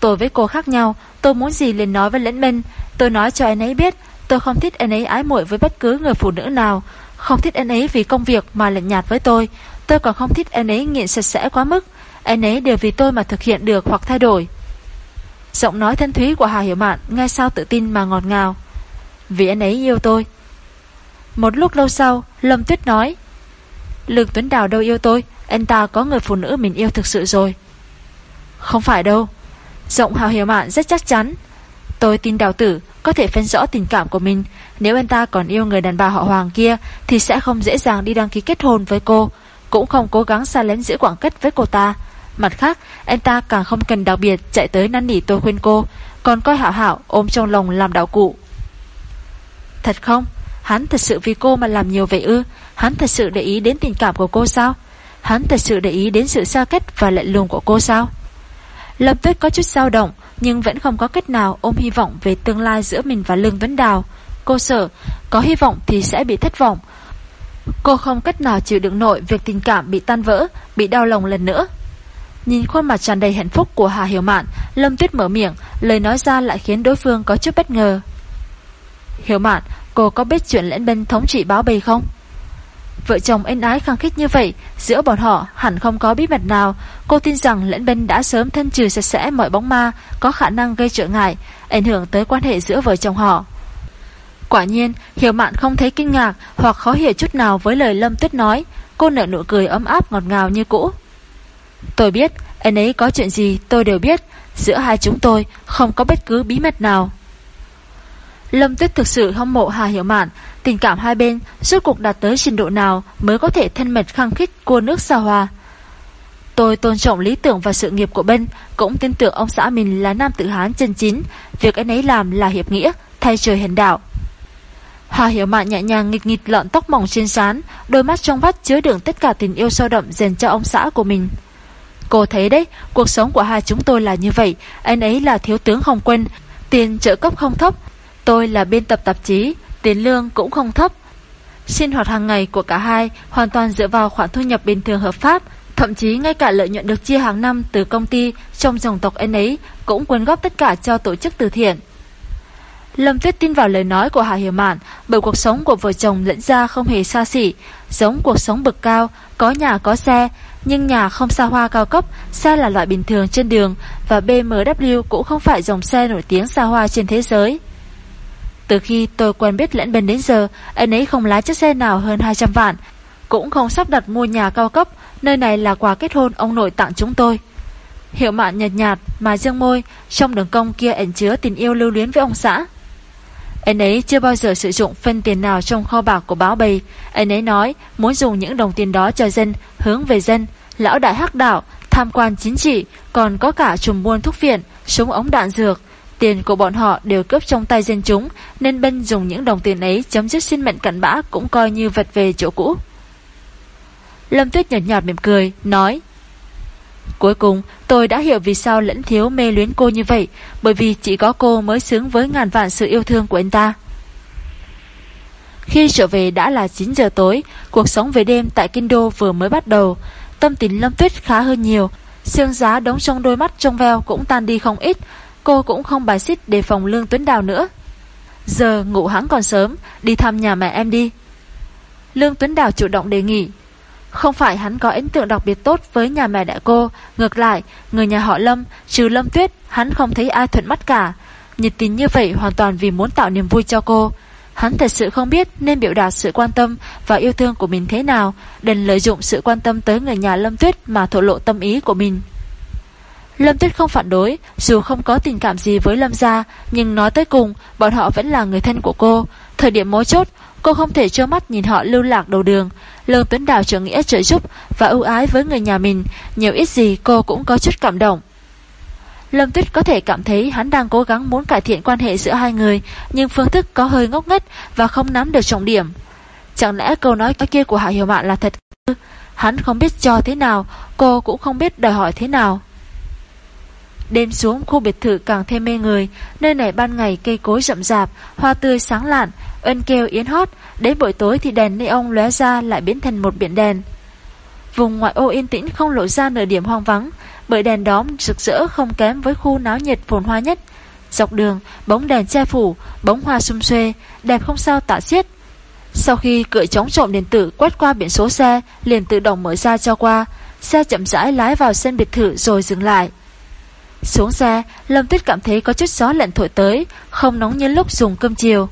Tôi với cô khác nhau, Tôi muốn gì liền nói với lẫn minh. Tôi nói cho anh ấy biết, Tôi không thích anh ấy ái muội với bất cứ người phụ nữ nào. Không thích anh ấy vì công việc mà lạnh nhạt với tôi. Tôi còn không thích anh ấy nghiện sạch sẽ quá mức. Anh ấy đều vì tôi mà thực hiện được hoặc thay đổi. Giọng nói thân thúy của Hà Hiểu Mạn Ngay sau tự tin mà ngọt ngào. Vì anh ấy yêu tôi. Một lúc lâu sau Lâm Tuyết nói Lương Tuấn Đào đâu yêu tôi? Anh ta có người phụ nữ mình yêu thực sự rồi. Không phải đâu. Giọng Hà Hiểu Mạn rất chắc chắn. Tôi tin đào tử có thể phân rõ tình cảm của mình. Nếu anh ta còn yêu người đàn bà họ Hoàng kia thì sẽ không dễ dàng đi đăng ký kết hôn với cô, cũng không cố gắng xa lén giữa khoảng cách với cô ta. Mặt khác, anh ta càng không cần đặc biệt chạy tới năn nỉ tôi khuyên cô, còn coi hảo hảo ôm trong lòng làm đạo cụ. Thật không? Hắn thật sự vì cô mà làm nhiều vậy ư? Hắn thật sự để ý đến tình cảm của cô sao? Hắn thật sự để ý đến sự xa cách và lạnh lùng của cô sao? Lâm Tuyết có chút dao động, nhưng vẫn không có cách nào ôm hy vọng về tương lai giữa mình và Lương Vấn Đào. Cô sợ, có hy vọng thì sẽ bị thất vọng. Cô không cách nào chịu đựng nổi việc tình cảm bị tan vỡ, bị đau lòng lần nữa. Nhìn khuôn mặt tràn đầy hạnh phúc của Hà Hiểu Mạn, Lâm Tuyết mở miệng, lời nói ra lại khiến đối phương có chút bất ngờ. Hiểu Mạn, cô có biết chuyện lẫn bên thống trị báo bầy không? Vợ chồng ân ái khăng khích như vậy Giữa bọn họ hẳn không có bí mật nào Cô tin rằng lẫn bên đã sớm thân trừ sạch sẽ mọi bóng ma Có khả năng gây trở ngại Ảnh hưởng tới quan hệ giữa vợ chồng họ Quả nhiên Hiểu Mạn không thấy kinh ngạc Hoặc khó hiểu chút nào với lời Lâm Tuyết nói. Cô nở nụ cười ấm áp ngọt ngào như cũ. Tôi biết Anh ấy có chuyện gì tôi đều biết. Giữa hai chúng tôi không có bất cứ bí mật nào. Lâm Tuyết thực sự hâm mộ Hà Hiểu Mạn. Tình cảm hai bên rốt cuộc đạt tới trình độ nào mới có thể thân mật khăng khít cua nước xa hoa. Tôi tôn trọng lý tưởng và sự nghiệp của bên, cũng tin tưởng ông xã mình là nam tử Hán chân chính, việc anh ấy làm là hiệp nghĩa, thay trời hành đạo. Hà Hiểu Mạn nhẹ nhàng nghịch nghịch lọn tóc mỏng trên trán, đôi mắt trong vắt chứa đựng tất cả tình yêu sâu đậm dành cho ông xã của mình. Cô thấy đấy, cuộc sống của hai chúng tôi là như vậy, anh ấy là thiếu tướng Hồng Quân, tiền trợ cấp không thấp, tôi là biên tập tạp chí, tiền lương cũng không thấp. Sinh hoạt hàng ngày của cả hai hoàn toàn dựa vào khoản thu nhập bình thường hợp pháp, thậm chí ngay cả lợi nhuận được chia hàng năm từ công ty trong dòng tộc anh ấy cũng quyên góp tất cả cho tổ chức từ thiện. Lâm Tuyết tin vào lời nói của Hà Hiểu Mạn bởi cuộc sống của vợ chồng lẫn ra không hề xa xỉ, giống cuộc sống bậc cao, có nhà có xe, nhưng nhà không xa hoa cao cấp, xe là loại bình thường trên đường và BMW cũng không phải dòng xe nổi tiếng xa hoa trên thế giới. Từ khi tôi quen biết lẫn bên đến giờ, anh ấy không lái chiếc xe nào hơn 200 vạn, cũng không sắp đặt mua nhà cao cấp, nơi này là quà kết hôn ông nội tặng chúng tôi. Hiệu mạn nhạt nhạt mà dương môi, trong đường cong kia ẩn chứa tình yêu lưu luyến với ông xã. Anh ấy chưa bao giờ sử dụng phân tiền nào trong kho bạc của báo bầy. Anh ấy nói muốn dùng những đồng tiền đó cho dân, hướng về dân, lão đại hắc đạo, tham quan chính trị, còn có cả trùm buôn thuốc viện, súng ống đạn dược. Tiền của bọn họ đều cướp trong tay dân chúng, nên bên dùng những đồng tiền ấy chấm dứt sinh mệnh cặn bã cũng coi như vật về chỗ cũ. Lâm Tuyết nhạt nhạt mỉm cười, nói Cuối cùng, tôi đã hiểu vì sao lẫn thiếu mê luyến cô như vậy, bởi vì chỉ có cô mới xứng với ngàn vạn sự yêu thương của anh ta. Khi trở về đã là 9 giờ tối, cuộc sống về đêm tại Kinh Đô vừa mới bắt đầu. Tâm tình Lâm Tuyết khá hơn nhiều, xương giá đóng trong đôi mắt trong veo cũng tan đi không ít, cô cũng không bài xích đề phòng Lương Tuấn Đào nữa. Giờ ngủ hắn còn sớm, đi thăm nhà mẹ em đi. Lương Tuấn Đào chủ động đề nghị. Không phải hắn có ấn tượng đặc biệt tốt với nhà mẹ đại cô, ngược lại, người nhà họ Lâm, trừ Lâm Tuyết, hắn không thấy ai thuận mắt cả. Nhiệt tình như vậy hoàn toàn vì muốn tạo niềm vui cho cô. Hắn thật sự không biết nên biểu đạt sự quan tâm và yêu thương của mình thế nào, đừng lợi dụng sự quan tâm tới người nhà Lâm Tuyết mà thổ lộ tâm ý của mình. Lâm Tuyết không phản đối, dù không có tình cảm gì với Lâm gia, nhưng nói tới cùng, bọn họ vẫn là người thân của cô. Thời điểm mối chốt, cô không thể trơ mắt nhìn họ lưu lạc đầu đường. Lương Tuấn Đào trợ nghĩa trợ giúp và ưu ái với người nhà mình, nhiều ít gì cô cũng có chút cảm động. Lâm Tuyết có thể cảm thấy hắn đang cố gắng muốn cải thiện quan hệ giữa hai người, nhưng phương thức có hơi ngốc nghếch và không nắm được trọng điểm. Chẳng lẽ câu nói kia của Hạ Hiểu Mạn là thật Hắn không biết cho thế nào, cô cũng không biết đòi hỏi thế nào. Đêm xuống khu biệt thự càng thêm mê người, nơi này ban ngày cây cối rậm rạp, hoa tươi sáng lạn, ân kêu yến hót, đến buổi tối thì đèn neon lóe ra lại biến thành một biển đèn. Vùng ngoại ô yên tĩnh không lộ ra nửa điểm hoang vắng, bởi đèn đóm rực rỡ không kém với khu náo nhiệt phồn hoa nhất. Dọc đường, bóng đèn che phủ, bóng hoa xum xuê, đẹp không sao tả xiết. Sau khi cửa chống trộm điện tử quét qua biển số xe, liền tự động mở ra cho qua, xe chậm rãi lái vào sân biệt thự rồi dừng lại. Xuống xe, Lâm Tuyết cảm thấy có chút gió lạnh thổi tới, không nóng như lúc dùng cơm chiều.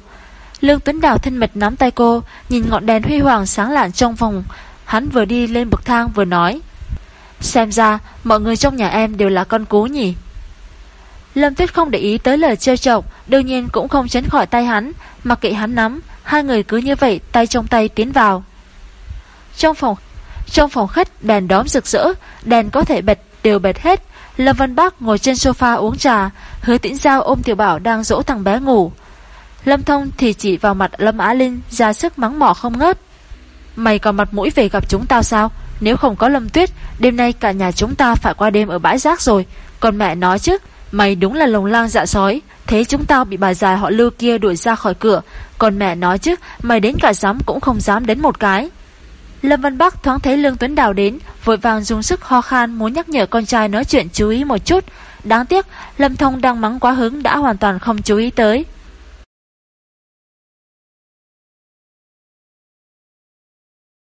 Lương Tuấn Đào thân mật nắm tay cô, nhìn ngọn đèn huy hoàng sáng lạn trong phòng. Hắn vừa đi lên bậc thang vừa nói. Xem ra, mọi người trong nhà em đều là con cú nhỉ. Lâm Tuyết không để ý tới lời trêu chọc, đương nhiên cũng không tránh khỏi tay hắn, mặc kệ hắn nắm, hai người cứ như vậy tay trong tay tiến vào. Trong phòng trong phòng khách đèn đóm rực rỡ, đèn có thể bật đều bật hết, Lâm Văn Bắc ngồi trên sofa uống trà, hứa tĩnh giao ôm tiểu bảo đang dỗ thằng bé ngủ. Lâm Thông thì chỉ vào mặt Lâm Á Linh ra sức mắng mỏ không ngớt. Mày còn mặt mũi về gặp chúng tao sao? Nếu không có Lâm Tuyết, đêm nay cả nhà chúng ta phải qua đêm ở bãi rác rồi. Còn mẹ nói chứ, mày đúng là lồng lang dạ sói. Thế chúng tao bị bà già họ lưu kia đuổi ra khỏi cửa. Còn mẹ nói chứ, mày đến cả dám cũng không dám đến một cái. Lâm Văn Bắc thoáng thấy Lương Tuấn Đào đến, vội vàng dùng sức ho khan muốn nhắc nhở con trai nói chuyện chú ý một chút. Đáng tiếc, Lâm Thông đang mắng quá hứng đã hoàn toàn không chú ý tới.